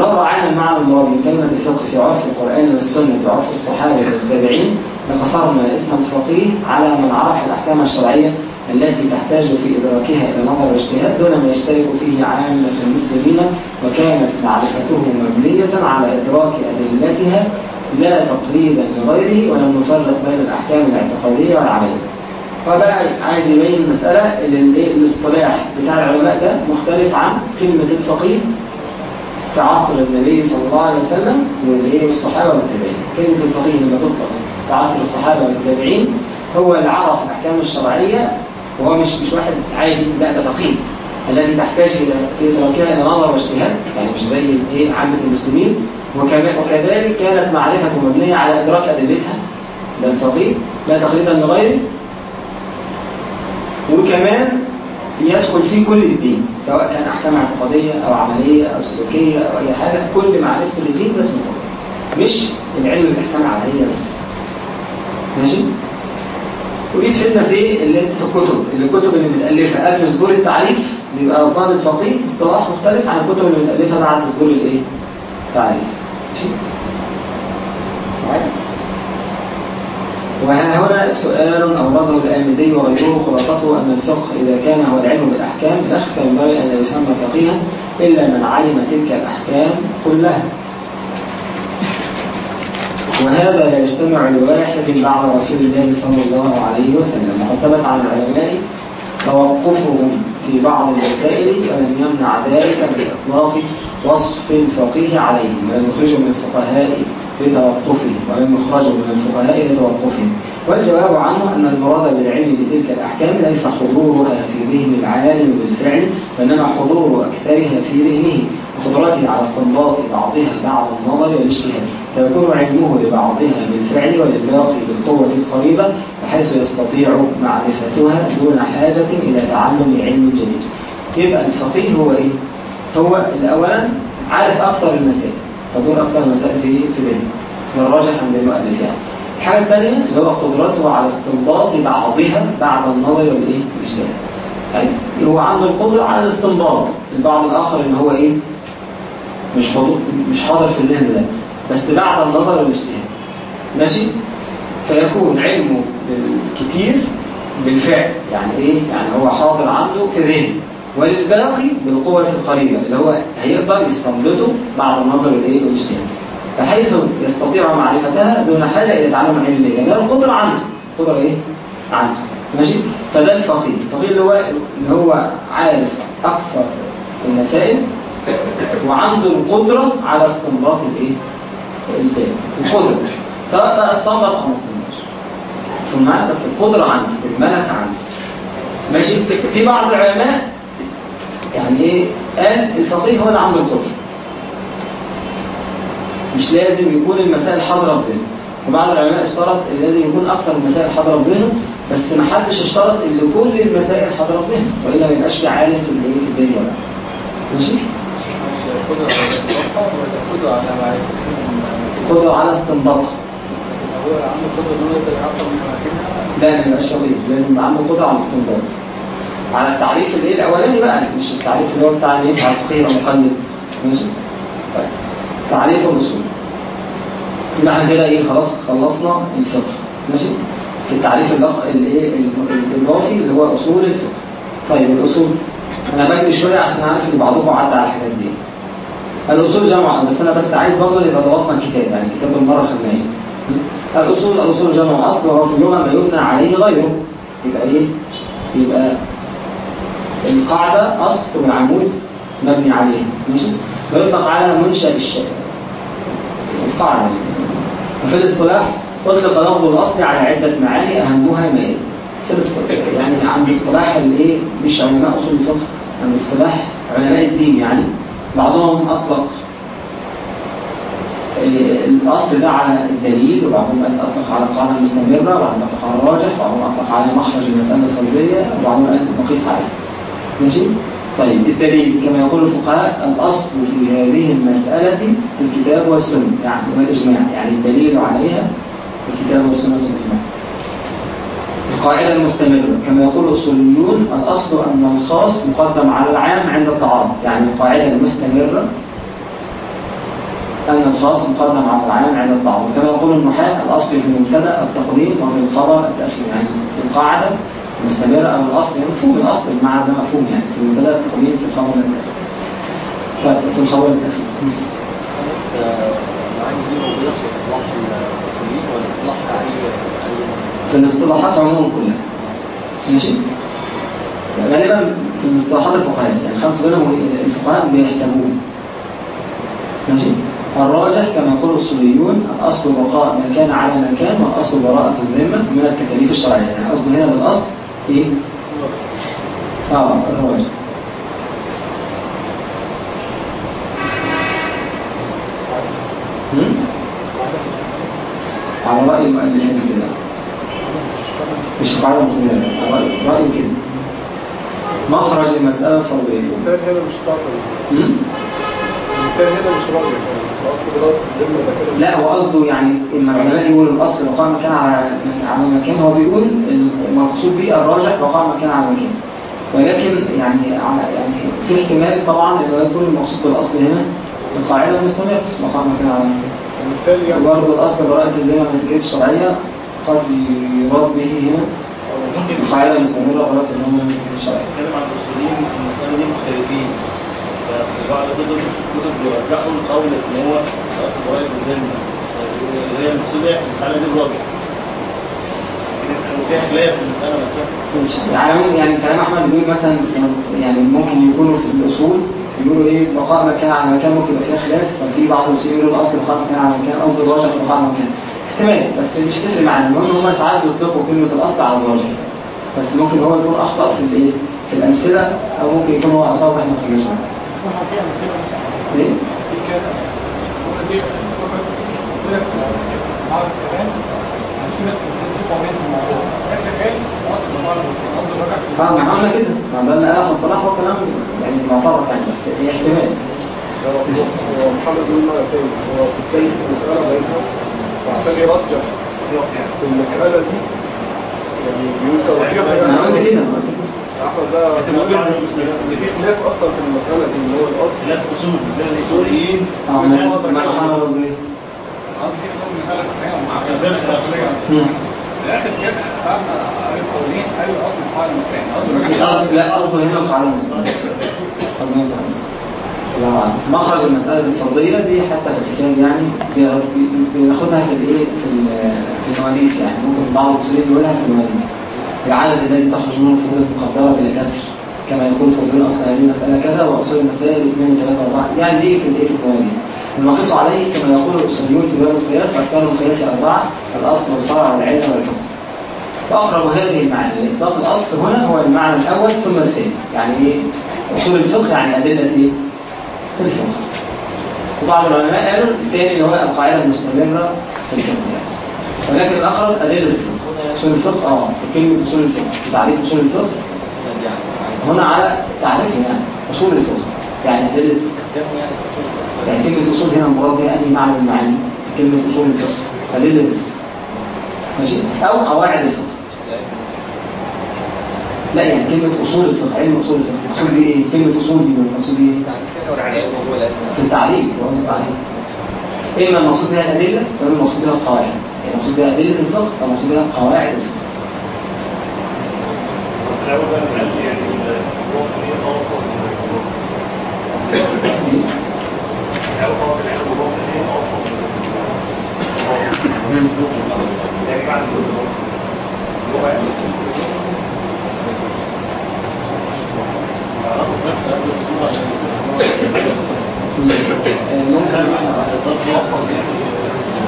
راعينا المعنى المراد من كلمة الفقه في عرف القرآن والسنة وعرف الصحابة والتابعين لقصرنا اسم الفقيه على من عرف الأحكام الشرعية التي تحتاج في إدراكها إلى نظر واجتهاد دون ما يشترك فيه عامة المسلمين وكانت معرفته مبنية على إدراك أدلتها لا تقليدا لغيره ولم نفرق بين الأحكام الاعتقادية والعملية. فبقى عايز يبين المسألة اللي- الاصطلاح بتاع العلماء ده مختلف عن كلمة الفقيه في عصر النبي صلى الله عليه وسلم والايه والصحابه والتابعين. كلمة الفقيه لما تطلق في عصر الصحابة والتابعين هو اللي عرف الأحكام الشرعية وهو مش مش واحد عادي لا ده فقيه التي تحتاج إلى في إدراكها إلى نظر واجتهاد يعني مش زي الايه عامة المسلمين. وكذلك كانت معرفته مبنية على إدراك أدلتها ده الفقيه لا تقليدا لغيره. وكمان يدخل فيه كل الدين سواء كان أحكام اعتقادية أو عملية أو سلوكية أو أي حاجة كل معرفته للدين ده اسمه فقه مش العلم بالأحكام العملية بس ماشي ودي تفيدنا في؟ اللي أنت في الكتب اللي الكتب اللي متألفة قبل صدور التعريف بيبقى أصلا الفقيه اصطلاح مختلف عن الكتب اللي متألفة بعد صدور الإيه؟ التعريف ماشي معايا؟ وها هنا سؤال أورده الآمدي وغيره خلاصته أن الفقه إذا كان هو العلم بالأحكام لا ينبغي أن لا يسمى فقيها إلا من علم تلك الأحكام كلها وهذا لا يجتمع لواحد بعد رسول الله صلى الله عليه وسلم وقد ثبت العلماء توقفهم في بعض المسائل ولم يمنع ذلك بإطلاق وصف الفقيه عليهم ولم يخرجوا من الفقهاء بتوقفهم ولم يخرجوا من الفقهاء لتوقفهم. والجواب عنه أن المراد بالعلم بتلك الأحكام ليس حضورها في ذهن العالم بالفعل وإنما حضور أكثرها في ذهنه وقدرته على استنباط بعضها بعد النظر والاجتهاد. فيكون علمه لبعضها بالفعل وللباقي بالقوة القريبة بحيث يستطيع معرفتها دون حاجة إلى تعلم علم جديد. يبقى الفقيه هو إيه؟ هو الأولا عارف أكثر المسائل. فدول أكثر المسائل في في ذهنه. ده الراجح عند المؤلف يعني. الحاجة الثانية اللي هو قدرته على استنباط بعضها بعد النظر والإيه؟ والاجتهاد يعني هو عنده القدرة على الاستنباط. البعض الآخر إن هو إيه؟ مش مش حاضر في الذهن ده. بس بعد النظر والاجتهاد ماشي؟ فيكون علمه بالكتير بالفعل. يعني إيه؟ يعني هو حاضر عنده في ذهنه. وللباقي بالقوة القريبة اللي هو هيقدر يستنبطه بعد النظر والايه والاجتهاد بحيث يستطيع معرفتها دون حاجة إلى تعلم علم الليل لأن القدرة عنده. القدرة إيه؟ عنده. ماشي؟ فده الفقيه. الفقيه اللي هو اللي هو عارف أكثر المسائل وعنده القدرة على استنباط الإيه؟ القدرة. سواء بقى استنبط أو ما استنبطش. معايا بس القدرة عنده الملكة عنده. ماشي؟ في بعض العلماء يعني إيه قال الفقيه هو اللي عنده القدره مش لازم يكون المسائل حاضرة في ذهنه. وبعض العلماء اشترط إن لازم يكون أكثر المسائل حاضرة في ذهنه بس ما حدش اشترط إن كل المسائل حاضرة في ذهنه وإلا ما يبقاش في عالم في الايه في الدنيا ولا. ماشي؟ قدرة على قدرة استنباطها قدرة لا ما يبقاش فقيه لازم يبقى عنده قدره على الاستنباط على التعريف الايه الأولاني بقى مش التعريف اللي هو بتاع الايه بتاع الفقيه يبقى مقلد ماشي؟ طيب. تعريف الاصول يبقى إحنا كده إيه خلاص خلصنا الفقه. ماشي؟ في التعريف الايه ال- الإضافي اللي هو أصول الفقه. طيب الأصول. أنا بجري شوية عشان عارف إن بعضكم عدى على الحاجات دي. الأصول جمع بس أنا بس عايز برضه يبقى ضغطنا الكتاب يعني الكتاب بالمرة خدناه إيه الأصول الأصول جمع أصل وهو في اللغة ما يبنى عليه غيره. يبقى إيه؟ يبقى القاعدة أصل والعمود مبني عليه ماشي؟ ويطلق على منشأ الشيء. القاعدة. وفي الاصطلاح أطلق لفظ الأصل على عدة معاني أهمها ما؟ يلي في الاصطلاح. يعني عند اصطلاح الايه مش علماء أصول الفقه عند اصطلاح علماء الدين يعني بعضهم أطلق. آه، الأصل ده على الدليل وبعضهم أطلق على القاعده المستمره وبعضهم أطلق على الراجح وبعضهم أطلق على مخرج المسألة الفردية وبعضهم مقيس عليه. ماشي طيب الدليل كما يقول الفقهاء الأصل في هذه المسألة الكتاب والسنة يعني والإجماع يعني الدليل عليها الكتاب والسنة والإجماع. القاعدة المستمرة كما يقول الأصوليون الأصل أن الخاص مقدم على العام عند التعارض يعني القاعدة المستمرة أن الخاص مقدم على العام عند التعارض كما يقول النحاة الأصل في المبتدأ التقديم وفي الخبر التأخير يعني القاعدة المستمرة أو الأصل يعني مفهوم الأصل المعنى ده مفهوم يعني في المبتدأ التقديم في الخبر التأخير طيب في الخبر التأخير بس المعاني دي موجودة في الأصوليين ولا اصطلاح أي أي في الاصطلاحات عموما كلها. ماشي؟ غالبا في الاصطلاحات الفقهية يعني خمسة منهم الفقهاء بيحتاجون ماشي؟ الراجح كما يقول الأصوليون الأصل بقاء ما كان على ما كان والأصل براءة الذمة من التكاليف الشرعية. يعني قصده هنا بالأصل آه الراجح هم؟ على رأي المؤلفين كده. مش قاعدة مسلمة رأي رأي كده. مخرج المسألة الفرضية المثال هنا مش قاطع هم؟ المثال هنا مش راجع لا هو قصده يعني لما العلماء يقولوا الأصل بقاء مكان على على مكان هو بيقول المقصود به الراجح بقاء مكان على مكان. ولكن يعني على يعني في احتمال طبعا انه يكون المقصود بالأصل هنا القاعدة المستمرة بقاء مكان على مكان. يعني وبرضه الأصل براءه الذمه من الكيف الشرعيه قد يراد به هنا القاعدة المستمرة براءه الذمه من الكيف الشرعيه نتكلم عن الأصوليين في المسألة دي مختلفين. ففي بعض كتب بيرجحوا القول ان هو اصل براءه الذمه اللي هي في الحاله دي الراجح وفيها خلاف في المساله نفسها يعني على يعني كلام أحمد بيقول مثلا يعني ممكن يكونوا في الأصول يقولوا إيه بقاء مكان على مكان ممكن يبقى فيها خلاف ففي بعض الأصول يقولوا الأصل بقاء مكان على مكان قصد الراجح بقاء على مكان. احتمال بس مش تفرق معانا. المهم هم ساعات بيطلقوا كلمة الأصل على الراجح بس ممكن هو يكون أخطأ في الإيه؟ في الأمثلة أو ممكن يكون هو اصاب إحنا ما خدناش في يعني في في في آه ما قلنا كده ما ده اللي قاله صلاح هو كلام يعني معتبر يعني بس هي احتمال. هو محمد مرة تاني هو بيتكلم في مسألة غيرها وعشان يرجح في المسألة دي يعني بيقول توجيهها أنا يعني قلت كده انت إن في خلاف أصلا في المسألة دي ان هو الاصل خلاف اصول بين الاصوليين محمد قصدي؟ قصدي في. مم. في الآخر كده فهمنا قريب قوانين قالوا الأصل بتاع المكان لا قصده هنا القاعدة. الله أعلم. مخرج المسألة الفرضية دي حتى في الحساب يعني بي- بي- بناخدها في الايه في في النواديس يعني ممكن بعض المسؤولين بيقولها في النواديس العدد الذي تخرج منه الفروض المقدرة بلا كسر كما يقول فضول أصل هذه المسألة كذا وأصول المسائل اثنين وثلاثة وأربعة. يعني دي في الايه في النواديس المقيس عليه كما يقول الأصوليون في باب القياس أركان القياس أربعة الأصل والفرع والعلة والحكم. وأقرب هذه المعاني. لإطلاق الأصل هنا هو المعنى الأول ثم الثاني. يعني إيه؟ أصول الفقه يعني أدلة إيه؟ الفقه. وبعض العلماء قالوا الثاني اللي هو القاعدة المستمرة في الفقه. يعني ولكن الأقرب أدلة الفقه. أصول الفقه آه في كلمة أصول الفقه في تعريف أصول الفقه. هنا على تعريفه يعني أصول الفقه يعني أدلة الفقه. يعني كلمة أصول هنا المراد بها أي معنى من المعاني؟ في كلمة أصول الفقه أدلة الفقه. ماشي؟ أو قواعد الفقه. لا يعني كلمة أصول الفقه علم أصول الفقه. المقصود بيه إيه؟ كلمة أصول دي المقصود بيه إيه؟ في التعريف هو التعريف إما المقصود بها الأدلة وإما المقصود بها القواعد. يعني المقصود بها أدلة الفقه أو المقصود بها قواعد الفقه. (laughs) يعني ممكن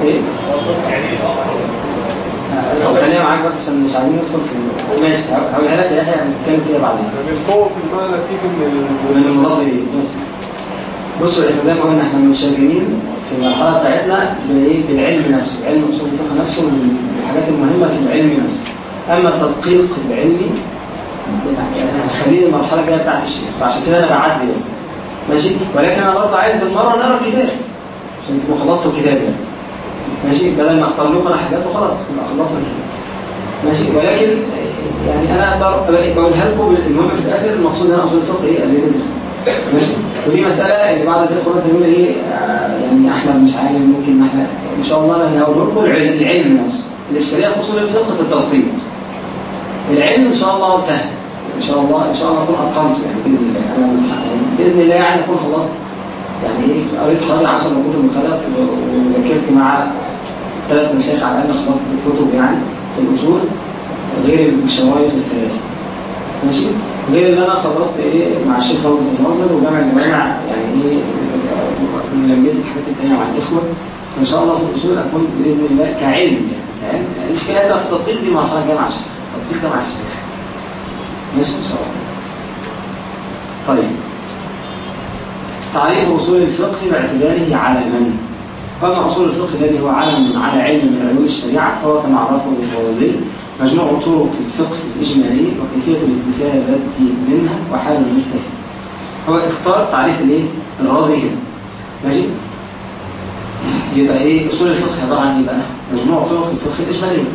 يعني طب خليها معاك بس عشان مش عايزين ندخل في ماشي هقولها لك يا يحيى هنتكلم فيها بعدين. يعني القوة في المعنى تيجي من من المضاف إليه ماشي. بصوا إحنا زي ما قلنا إحنا منشغلين في المرحلة بتاعتنا بإيه؟ بالعلم نفسه علم أصول الفقه نفسه من الحاجات المهمة في العلم نفسه. أما التدقيق العلمي يعني هنخليه المرحلة الجاية بتاعت الشيخ فعشان كده أنا بعدي بس. ماشي؟ ولكن أنا برضه عايز بالمرة نقرأ الكتاب عشان تبقوا خلصتوا الكتاب يعني ماشي؟ بدل ما أختار لكم أنا حاجات وخلاص بس خلصنا الكتاب ماشي؟ ولكن يعني أنا بقولها لكم المهم في الآخر المقصود هنا أصول الفقه إيه؟ الفقه. ماشي؟ ودي مسألة اللي بعض الاخوه مثلا يقول إيه؟ آه، يعني أحمد مش عارف ممكن إحنا إن شاء الله أنا هقول لكم العلم, نفسه. الإشكالية في أصول الفقه في الترتيب العلم إن شاء الله سهل. إن شاء الله إن شاء الله أكون أتقنته يعني بإذن الله. أنا بإذن الله يعني أكون خلصت. يعني إيه قريت حوالي 10 كتب مخالف وذاكرت مع ثلاث مشايخ على الأقل خلصت الكتب يعني في الأصول غير الشرايط والسلاسل. ماشي؟ غير اللي أنا خلصت إيه مع الشيخ فوزي الناظر وجامع الجوامع يعني إيه لميت الحاجات التانية مع الإخوة. فإن شاء الله في الأصول أكون بإذن الله كعلم يعني كعلم. الاشكاليات بقى في التطبيق دي مرحلة جاية مع الشيخ التطبيق ده مع الشيخ ماشي إن شاء الله. طيب. تعريف أصول الفقه باعتباره علما. فما أصول الفقه الذي هو علم على علم من علوم الشريعة فهو كما عرفه الفوزي مجموع طرق الفقه الإجمالية وكيفية الاستفادة منها وحال المستفيد. هو اختار تعريف الإيه؟ الرازي هنا. ماشي؟ يبقى إيه؟ أصول الفقه عبارة عن إيه بقى؟ مجموع طرق الفقه الإجمالية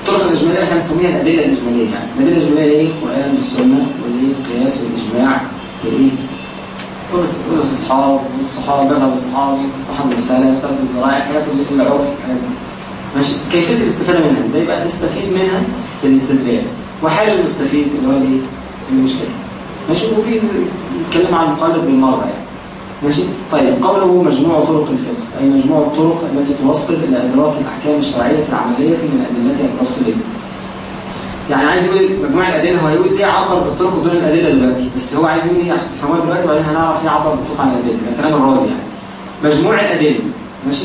الطرق الإجمالية إحنا بنسميها الأدلة الإجمالية. يعني الأدلة الإجمالية إيه؟ القرآن والسنة والإيه؟ القياس والإجماع والإيه؟ والاستصحاب والصحابة مذهب الصحابي الصحابة الرسالة الحاجات اللي في العرف الحاجات دي. ماشي؟ كيفية الاستفادة منها؟ إزاي بقى تستفيد منها؟ بالاستدلال وحال المستفيد اللي هو الايه؟ المجتهد ماشي؟ وبيتكلم عن المقالد بالمرة يعني. ماشي؟ طيب قوله مجموع طرق الفقه أي مجموع الطرق التي توصل إلى إدراك الأحكام الشرعية العملية من أدلتها التفصيلية. يعني عايز يقول مجموع الأدلة هو هيقول ليه عبر بالطرق دون الأدلة دلوقتي؟ بس هو عايز يقول إيه عشان تفهموها دلوقتي وبعدين هنعرف ليه عبر بالطرق عن الأدلة. ده كلام الرازي يعني. مجموع الأدلة. ماشي؟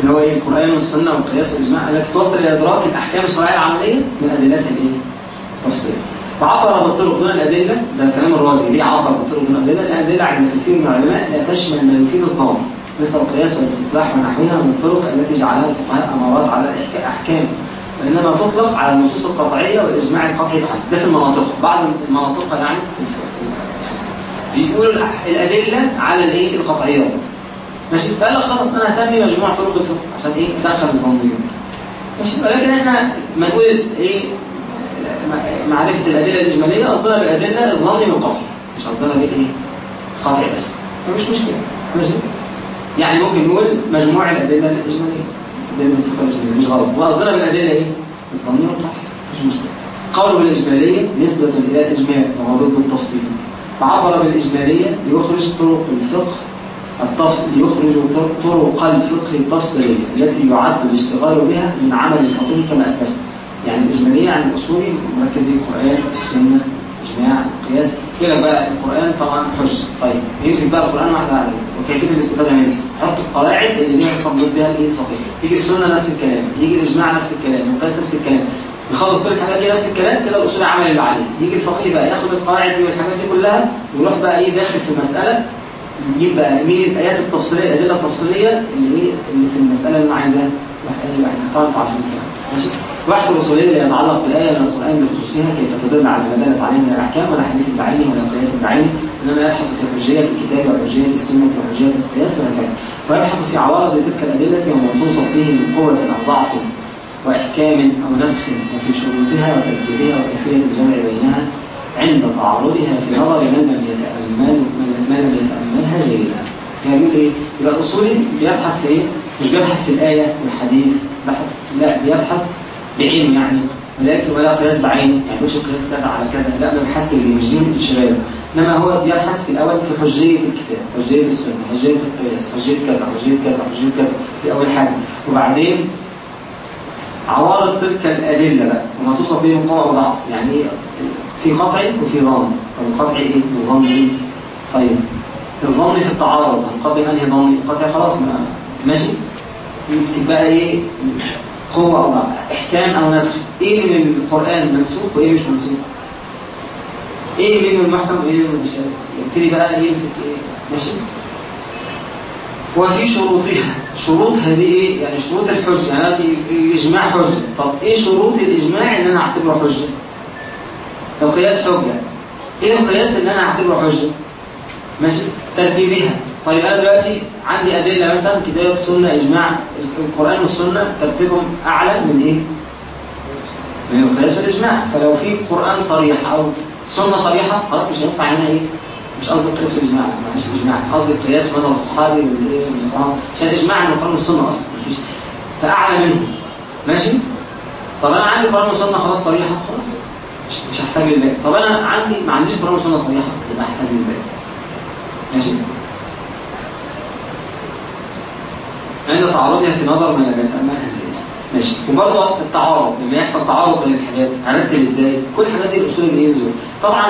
اللي هو إيه؟ القرآن والسنة والقياس والإجماع التي توصل إلى إدراك الأحكام الشرعية العملية من أدلتها الإيه؟ التفصيلية وعبر بالطرق دون الأدلة ده الكلام الرازي ليه عبر بالطرق دون الأدلة؟ لأن الأدلة عند كثير من العلماء لا تشمل ما يفيد الظن مثل القياس والاستصلاح ونحوها من الطرق التي جعلها الفقهاء أمارات على الأحكام وإنما تطلق على النصوص القطعية والإجماع القطعي تحسب ده في المناطق بعض المناطق يعني في بيقولوا الأدلة على الإيه؟ القطعيات. ماشي؟ فقال خلاص أنا هسمي مجموعه طرق الفقه عشان إيه؟ ادخل الظنيات ماشي؟ ولكن إحنا ما نقول إيه؟ معرفة الأدلة الإجمالية قصدنا بالأدلة الظني والقطعي. مش قصدنا بالإيه؟ قطعي بس. فمش مشكلة. ماشي؟ يعني ممكن نقول مجموع الأدلة الإجمالية. الاجماليه مش غلط. بالادله إيه؟ الظني والقطعي مش مشكلة. قوله بالإجمالية نسبة إلى الإجمال وهو ضد التفصيل. وعبر بالإجمالية ليخرج طرق الفقه التفصيل يخرج طر- طرق الفقه التفصيلية التي يعد الاشتغال بها من عمل الفقيه كما أسلفنا يعني الإجمالية عن الأصولي مركز القرآن السنة اجماع قياس يقول لك بقى القرآن طبعا حجة. طيب. يمسك بقى القرآن واحدة على وكيفية الاستفادة منه يحط القواعد اللي بيها يستنبط بها الايه الفقيه يجي السنة نفس الكلام. يجي الإجماع نفس الكلام. القياس نفس الكلام. يخلص كل الحاجات دي نفس الكلام كده الأصول عمل اللي عليه. يجي الفقيه بقى ياخد القواعد دي والحاجات دي كلها ويروح بقى إيه داخل في المسألة. يجيب بقى مين الآيات التفصيلية الأدلة التفصيلية اللي إيه اللي في المسألة اللي أنا عايزها. واحد نحطها عشان كده ماشي؟ البحث الاصولي اللي يتعلق بالآية من القرآن بخصوصها كيف تدل على ما دلت عليه من الأحكام ولا حديث بعينه ولا قياس بعينه إنما يبحث في حجية الكتاب وحجية السنة وحجية القياس وهكذا. ويبحث في عوارض تلك الأدلة وما توصف به من قوة أو ضعف وإحكام أو نسخ وفي شروطها وترتيبها وكيفية الجمع بينها عند تعارضها في نظر من لم يتامل من لم يتأملها جيدا. يعني بيقول إيه؟ يبقى الاصولي بيبحث في إيه؟ مش بيبحث في الآية والحديث لا بيبحث بعينه يعني ولكن ولا قياس بعينه يعني مش قياس كذا على كذا لا ما بيحسن دي مش دي الشباب إنما هو بيبحث في الأول في حجية الكتاب حجية السنة حجية القياس حجية كذا حجية كذا حجية كذا دي أول حاجة. وبعدين عوارض تلك الأدلة بقى وما توصف به من قوه وضعف يعني إيه؟ في قطع وفي ظن. طب القطع إيه؟ الظن إيه؟ طيب الظن في التعارض هنقدم انهي ظن القطع خلاص ما ماشي؟ يمسك بقى إيه؟ قوة أو ضعف إحكام أو نسخ. إيه من القرآن منسوخ وإيه مش منسوخ؟ إيه من المحكم وإيه من المتشابه يبتدي بقى يمسك إيه؟ ماشي؟ وفي شروطها. شروط هذه إيه؟ يعني شروط الحجة. يعني الإجماع حجة. طب إيه شروط الإجماع اللي أنا أعتبره حجة؟ القياس حجة. إيه القياس اللي أنا أعتبره حجة؟ ماشي؟ ترتيبها. طيب أنا دلوقتي عندي أدلة مثلا كتاب سنة إجماع القرآن والسنة ترتيبهم أعلى من إيه؟ من القياس والإجماع فلو في قرآن صريح أو سنة صريحة خلاص مش هينفع هنا إيه؟ مش قصدي القياس والإجماع لا معلش الإجماع قصدي القياس مثلا الصحابي والإيه والصحابة عشان الإجماع من القرآن والسنة أصلا مفيش فأعلى منهم ماشي؟ طب أنا عندي قرآن وسنة خلاص صريحة خلاص مش, مش هحتاج للباقي طب أنا عندي ما عنديش قرآن وسنة صريحة يبقى هحتاج للباقي ماشي؟ عند تعارضها في نظر من لم يتأملها ماشي. وبرضه التعارض لما يحصل تعارض بين الحاجات هرتب إزاي؟ كل الحاجات دي الأصول اللي إيه دول طبعا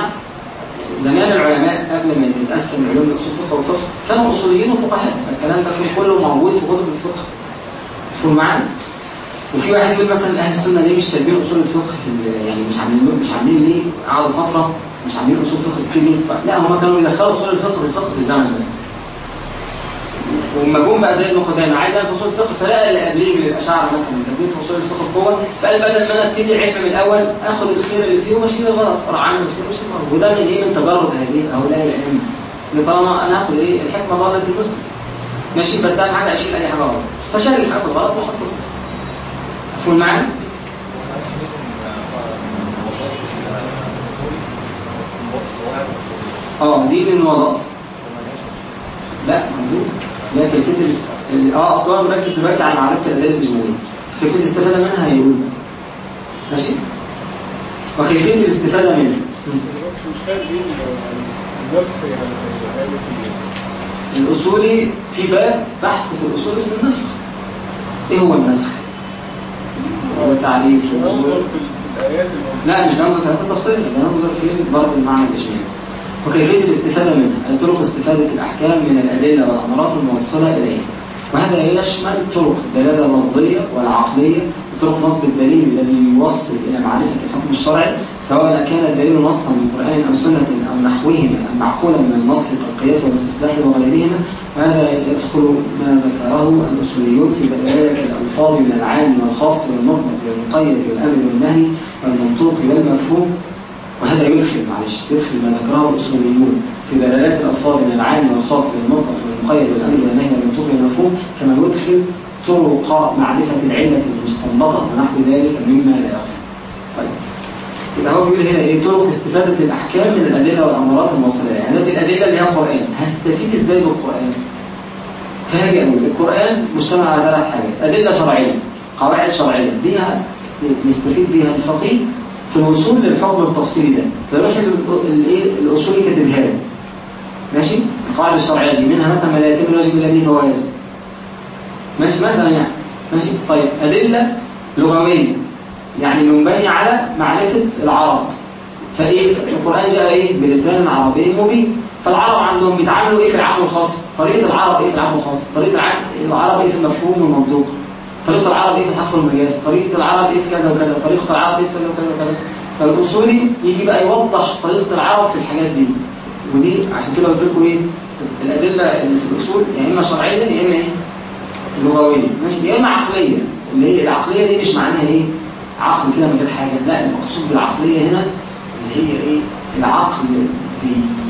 زمان العلماء قبل ما تتقسم العلوم لأصول فقه وفقه كانوا أصوليين وفقهاء فالكلام ده كله موجود في كتب الفقه. مفهوم معانا وفي واحد يقول مثلا أهل السنة ليه مش كاتبين أصول الفقه في يعني مش عاملين مش عاملين ليه قعدوا فترة مش عاملين أصول فقه كتير؟ لا هم كانوا بيدخلوا أصول الفقه في الفقه في الزمن ده. وما جم بقى زي ابن قدامه عايز يعمل فصول الفقه فلقى اللي قبليه من الاشاعره مثلا. كاتبين فصول الفقه بقوة. فقال بدل ما أنا أبتدي علم من الأول آخد الخير اللي فيه واشيل الغلط فرعان الخير واشيل الغلط وده من إيه؟ من تجرد هذه هؤلاء الأئمة. إن طالما أنا هاخد إيه؟ الحكمة ضالة المسلم. ماشي؟ بس أهم حاجة أشيل أي حاجة غلط. فشال الحاجة الغلط وحط الصح مفهوم معايا؟ آه دي من وظائف. لا موجود. كيفيه الاست... آه أصل هو مركز دلوقتي على معرفة الأدلة الاجماليه كيفيه الاستفاده منها هيقول. ماشي؟ وكيفيه الاستفادة منها. بس مش فاهم النسخ يعني الأصولي في باب بحث في الأصول اسمه النسخ. إيه هو النسخ؟ ننظر الآيات الموجودة. لا مش بننظر في هذا التفصيل بننظر في برضه المعنى الإجمالي. وكيفية الاستفادة منها أي طرق استفادة الأحكام من الأدلة والأمراض الموصلة إليها. وهذا يشمل طرق الدلالة اللفظية والعقلية وطرق نصب الدليل الذي يوصل إلى معرفة الحكم الشرعي سواء كان الدليل نصا من قرآن أو سنة أو نحوهما أم معقولا من النص كالقياس والاستصلاح وغيرهما. وهذا يدخل ما ذكره الأصوليون في دلالة الألفاظ من العام والخاص والمطلق والمقيد والأمر والنهي والمنطوق والمفهوم. وهذا يدخل معلش يدخل ما ذكره الاصوليون في دلالات الالفاظ من العام والخاص والمنطق والمقيد والامر والنهي والمنطوق والمفهوم كما يدخل طرق معرفة العلة المستنبطة ونحو ذلك مما لا يخفى. طيب. يبقى هو بيقول هنا إيه؟ طرق استفادة الأحكام من الأدلة والأمارات الموصلة. يعني دلوقتي الأدلة اللي هي القرآن. هستفيد إزاي بالقرآن؟ فهاجي أقول القرآن مجتمع على ثلاث حاجات. أدلة شرعية قواعد شرعية بيها يستفيد بيها الفقيه في الوصول للحكم التفصيلي ده. فيروح الايه الأصولي كاتبها له. ماشي؟ القاعدة الشرعية دي منها مثلا ما لا يتم الواجب إلا به فهو واجب ماشي؟ مثلا يعني. ماشي؟ طيب أدلة لغوية. يعني منبني على معرفة العرب. فإيه؟ القرآن جاء إيه؟ بلسان عربي مبين. فالعرب عندهم بيتعاملوا إيه في العام والخاص طريقة العرب إيه في العام والخاص طريقة العرب إيه في المفهوم والمنطوق؟ طريقة العرب إيه في الحق والمجاز طريقة العرب إيه في كذا وكذا طريقة العرب إيه في كذا وكذا وكذا. فالاصولي يجي بقى يوضح طريقة العرب في الحاجات دي. ودي عشان كده قلت لكم إيه الأدلة اللي في الأصول يا إما شرعية يا إما إيه؟ لغوية. ماشي؟ يا إما عقلية. اللي هي العقلية دي مش معناها إيه؟ عقل كده من غير حاجة. لا المقصود بالعقلية هنا اللي هي إيه؟ العقل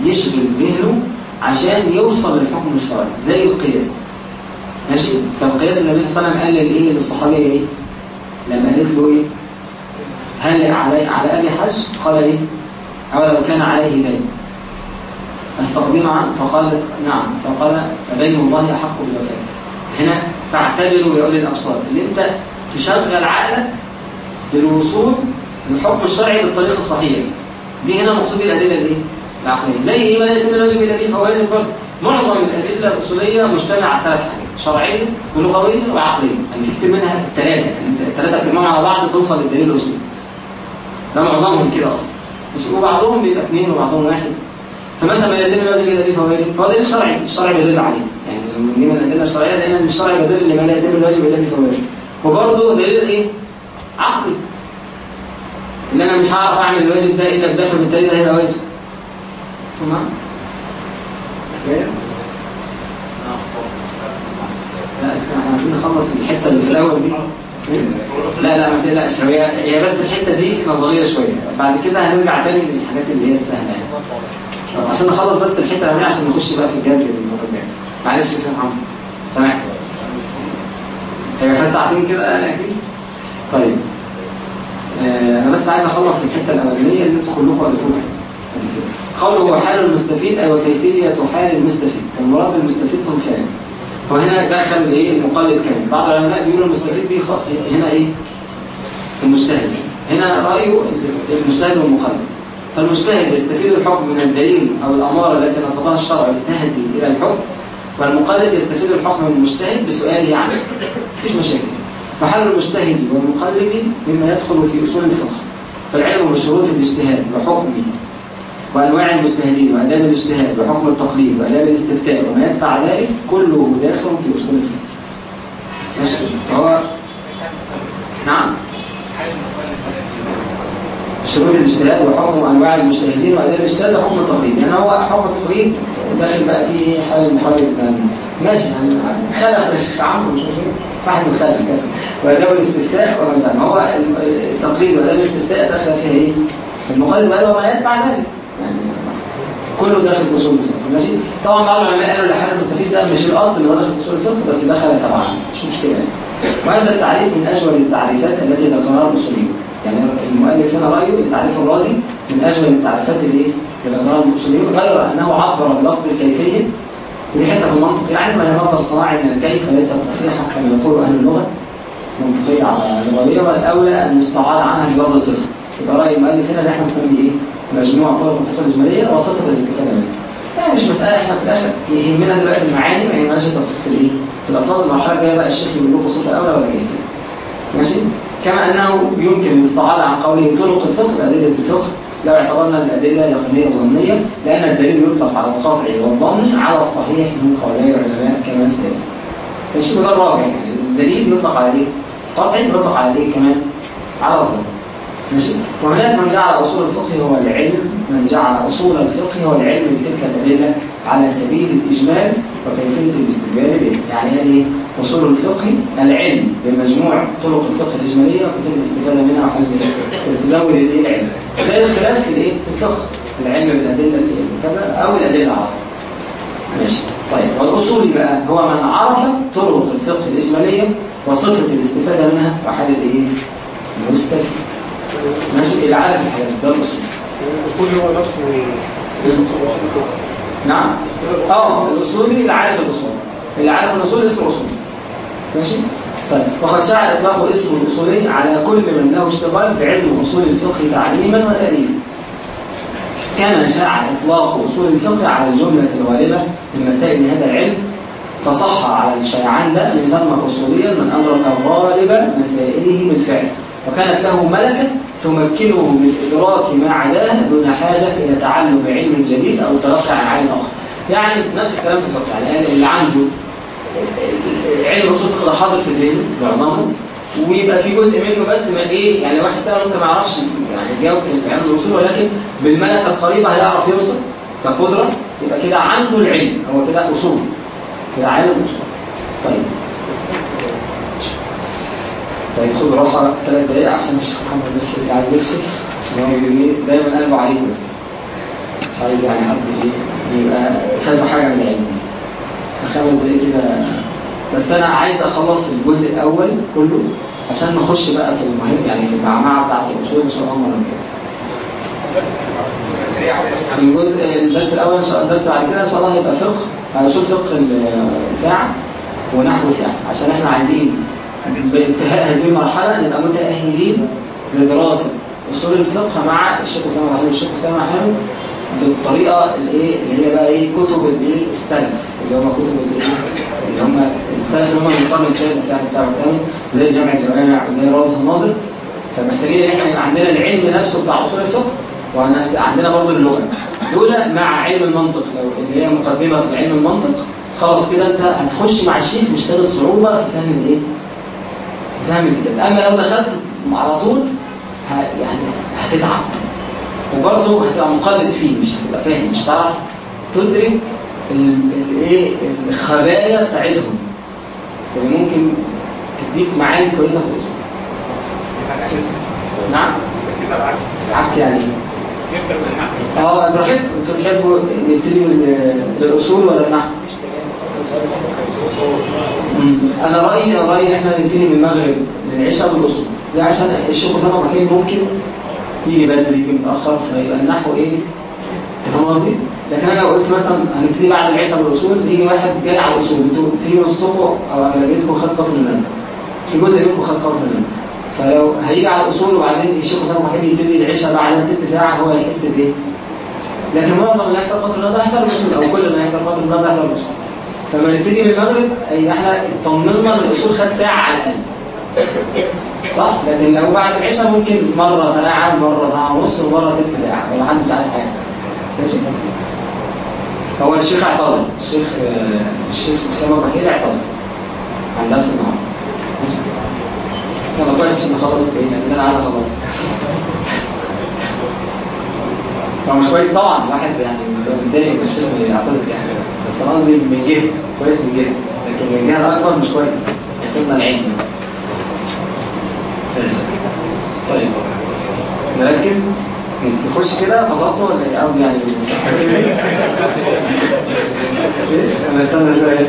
بيشغل ذهنه عشان يوصل للحكم الشرعي زي القياس. ماشي. فالقياس النبي صلى الله عليه وسلم قال للإيه؟ للصحابيه إيه؟ لما قالت له إيه؟ هل علي على أبي حج قال إيه؟ أو لو كان عليه دين. أستقدم عنه؟ فقال نعم. فقال فدين الله أحق بالوفاء. هنا فاعتبروا يا أولي الأبصار اللي أنت تشغل عقلك للوصول للحكم الشرعي بالطريقة الصحيحة. دي هنا مقصود الأدلة الإيه؟ العقلية. زي إيه ما لا يتم الواجب الا فوازن برضه. معظم الأدلة الأصولية مجتمعة على ثلاث حاجات شرعيه ولغويه وعقليه يعني في كتير منها الثلاثه يعني الثلاثه بتجمعهم على بعض توصل للدليل الأصولي. ده معظمهم كده أصلا. وبعضهم بيبقى اثنين وبعضهم واحد. فمثلا ما يتم الواجب إلا به فوازن فهو دليل شرعي الشرع بيدل عليه. يعني من ضمن الأدلة الشرعية دايما الشرع بيدل لما لا يتم الواجب إلا به فوازن وبرضه دليل إيه؟ عقلي. إن أنا مش هعرف أعمل الواجب ده إلا بدافع بالتالي ده هيبقى واجب تمام؟ عايزين نخلص الحتة اللي في الأول دي. لا لا ما تقلقش. هي هي بس الحتة دي نظرية شوية. بعد كده هنرجع تاني للحاجات اللي هي السهلة يعني. عشان نخلص بس الحتة الاولانيه عشان نخش بقى في الجد المره الجايه معلش يا شيخ محمد. سامعك. هي خدت ساعتين كده؟ يعني أكيد. طيب. آه، أنا بس عايز أخلص الحتة الأولانية اللي أنتوا كلكم كده. قوله حال المستفيد اي وكيفيه حال المستفيد. المراد بالمستفيد صنفان. هو هنا دخل إيه؟ المقلد كمان بعض العلماء بيقولوا المستفيد بيخ... هنا إيه؟ المجتهد. هنا رأيه المجتهد والمقلد. فالمجتهد يستفيد الحكم من الدليل أو الأمارة التي نصبها الشرع لتهدي إلى الحكم والمقلد يستفيد الحكم من المجتهد بسؤاله عنه. مفيش مشاكل. محل المجتهد والمقلد مما يدخل في أصول الفقه. فالعلم بشروط الاجتهاد وحكمه. وأنواع المجتهدين وآداب الاجتهاد وحكم التقليد وآداب الاستفتاء وما يتبع ذلك كله داخل في أصول الفقه. ماشي هو نعم. شروط الاجتهاد وحكم أنواع المجتهدين وآداب الاجتهاد وحكم التقليد. يعني هو حكم التقليد داخل بقى فيه حال المخالف ماشي يعني خلف الشيخ عمرو مش عارف واحد من خلف كده وآداب الاستفتاء بعد هو التقليد وآداب الاستفتاء داخل فيها إيه؟ المقلد بقى وما يتبع ذلك. يعني كله داخل في أصول الفقه ماشي؟ طبعا بعض العلماء قالوا الحال المستفيد ده مش الأصل اللي هو داخل في أصول الفقه بس دخل تبعا مش مشكلة. يعني وهذا التعريف من اجود التعريفات التي ذكرها الاصوليون يعني المؤلف هنا رأيه التعريف الرازي من اجود التعريفات اللي ذكرها الاصوليون غير أنه عبر بلفظ الكيفية ودي حتة في المنطق العلم هي مصدر صناعي من الكيف ليست فصيحه كما يقول أهل اللغة منطقيه على لغويه والأولى المستعار عنها بلفظ الصفه يبقى رأي المؤلف هنا اللي إحنا نسميه إيه؟ مجموع طرق الفقه الإجمالية وصفه الاستفادة منها. يعني مش مسألة إحنا في الآخر يهمنا دلوقتي المعاني ما يهمناش التدقيق في الايه؟ في الألفاظ المرحلة الجاية بقى الشيخ يقول لكم صفة أولى ولا كيفيه. ماشي؟ كما أنه يمكن الاستعارة عن قوله طرق الفقه بأدلة الفقه لو اعتبرنا الأدلة يقينيه وظنيه لأن الدليل يطلق على القطع والظن على الصحيح من قولي العلماء كما سيأتي. ماشي وده الراجح يعني الدليل يطلق على إيه؟ قطعي يطلق على إيه كمان؟ على الظن. ماشي. وهناك من جعل أصول الفقه هو العلم من جعل أصول الفقه هو العلم بتلك الأدلة على سبيل الإجمال وكيفية الاستدلال. به يعني قال إيه أصول الفقه العلم بمجموع طرق الفقه الإجمالية وكيفية الاستفادة منها وحل تزود الإيه العلم. زي الخلاف في الإيه؟ في الفقه. العلم بالأدلة كذا أو الأدلة على ماشي. طيب والأصولي بقى هو من عرف طرق الفقه الإجمالية وصفة الاستفادة منها وحل الإيه؟ المستفيد. ماشي عارف الحاجات ده الأصول الاصول هو نفسه الأصول. نعم. آه الاصولي اللي عارف الأصول. اللي عارف الأصول اسمه اصولي ماشي؟ طيب وقد شاع إطلاق اسم الاصولي على كل من له اشتغال بعلم أصول الفقه تعليما وتاليفا. كما شاع إطلاق أصول الفقه على الجملة الغالبة من مسائل هذا العلم فصح على الشيعان ده ان يسمى اصوليا من ادرك غالب مسائله بالفعل. وكانت له ملكة تمكنه من إدراك ما عداه دون حاجة إلى تعلم علم جديد أو التلقي عن علم آخر يعني نفس الكلام في الفقه. يعني اللي عنده علم اصول الفقه حاضر في ذهنه معظمه ويبقى في جزء منه بس ما إيه يعني واحد سأله ممكن ما يعرفش يعني يجاوب في علم الاصول ولكن بالملكة القريبة هيعرف يوصل؟ كقدرة يبقى كده عنده العلم. هو كده أصول كده عالم اصول طيب. طيب خد راحه ثلاث دقايق عشان الشيخ محمد بس اللي عايز يفصل عشان هو بيجي دايما قلبه عليكم. مش عايز يعني حد إيه يبقى فاته حاجة من العلم. خمس دقايق كده. بس أنا عايز أخلص الجزء الأول كله عشان نخش بقى في المهم يعني في المعمعه بتاعت الأصول إن شاء الله. المره الجايه الجزء الدرس الأول إن شاء الله الدرس بعد كده إن شاء الله هيبقى فقه. اصول فقه الساعة ونحو ساعة عشان إحنا عايزين بانتهاء هذه المرحلة نبقى متأهلين لدراسة أصول الفقه مع الشيخ أسامة رحمه والشيخ أسامة حامد بالطريقة الايه اللي هي بقى إيه كتب السلف اللي هم كتب الايه اللي هم السلف اللي هم من القرن السادس يعني السابع والثامن زي جامع الجوامع وزي روضه الناظر فمحتاجين إحنا يبقى عندنا العلم نفسه بتاع أصول الفقه وعندنا برضه اللغة دول مع علم المنطق لو اللي هي مقدمة في علم المنطق خلاص كده أنت هتخش مع الشيخ مش هتجد صعوبة في فهم الإيه؟ فهم الكتاب أما لو دخلت على طول ه... يعني هتتعب. وبرضه هتبقى مقلد فيه مش هتبقى فاهم مش هتعرف تدرك الايه الخبايا بتاعتهم. اللي ممكن تديك معاني كويسة في الاصول نعم؟ العكس يعني. آه براحتكم أنتوا تحبوا نبتدي بالأصول ولا النحو أنا رايي رأيي إن إحنا نبتدي من المغرب للعشاء بالاصول ده عشان الشيخ أسامة إبراهيم ممكن يجي بدري يجي متأخر فيبقى النحو إيه؟ تفهم قصدي؟ لكن أنا لو قلت مثلا هنبتدي بعد العشاء بالاصول يجي واحد جاي على الاصول أنتوا في نصكم أو أغلبيتكم خد قطر مننا في جزء منكم خد قطر مننا فلو هيجي على الاصول وبعدين الشيخ أسامة إبراهيم يبتدي العشاء بعد تلت ساعة هو هيحس بإيه؟ لكن معظم اللي هيحضر قطر النهارده هيحضر الاصول أو كل اللي هيحضر قطر النهارده هيحضر الاصول فلما نبتدي من المغرب يبقى إحنا اطمنا إن الأصول خد ساعة على الأقل. صح؟ لكن لو بعد العشاء ممكن مرة ساعة مرة ساعة ونص ومرة تلت ساعة ومحدش عارف حاجة. ماشي هو الشيخ اعتذر. الشيخ الشيخ اسامه إبراهيم اعتذر. عن درس النهارده. يلا كويس عشان نخلص إيه يعني أنا عايز اخلص هو مش كويس طبعا الواحد يعني متضايق الشيخ يعتذر يعني بس أنا قصدي من جهة كويس من جهة. لكن من جهة الأكبر مش كويس. ياخدنا العلم. طيب. نركز؟ تخش كده؟ فصلته ولا إيه؟ قصدي يعني أنا استنى شوية.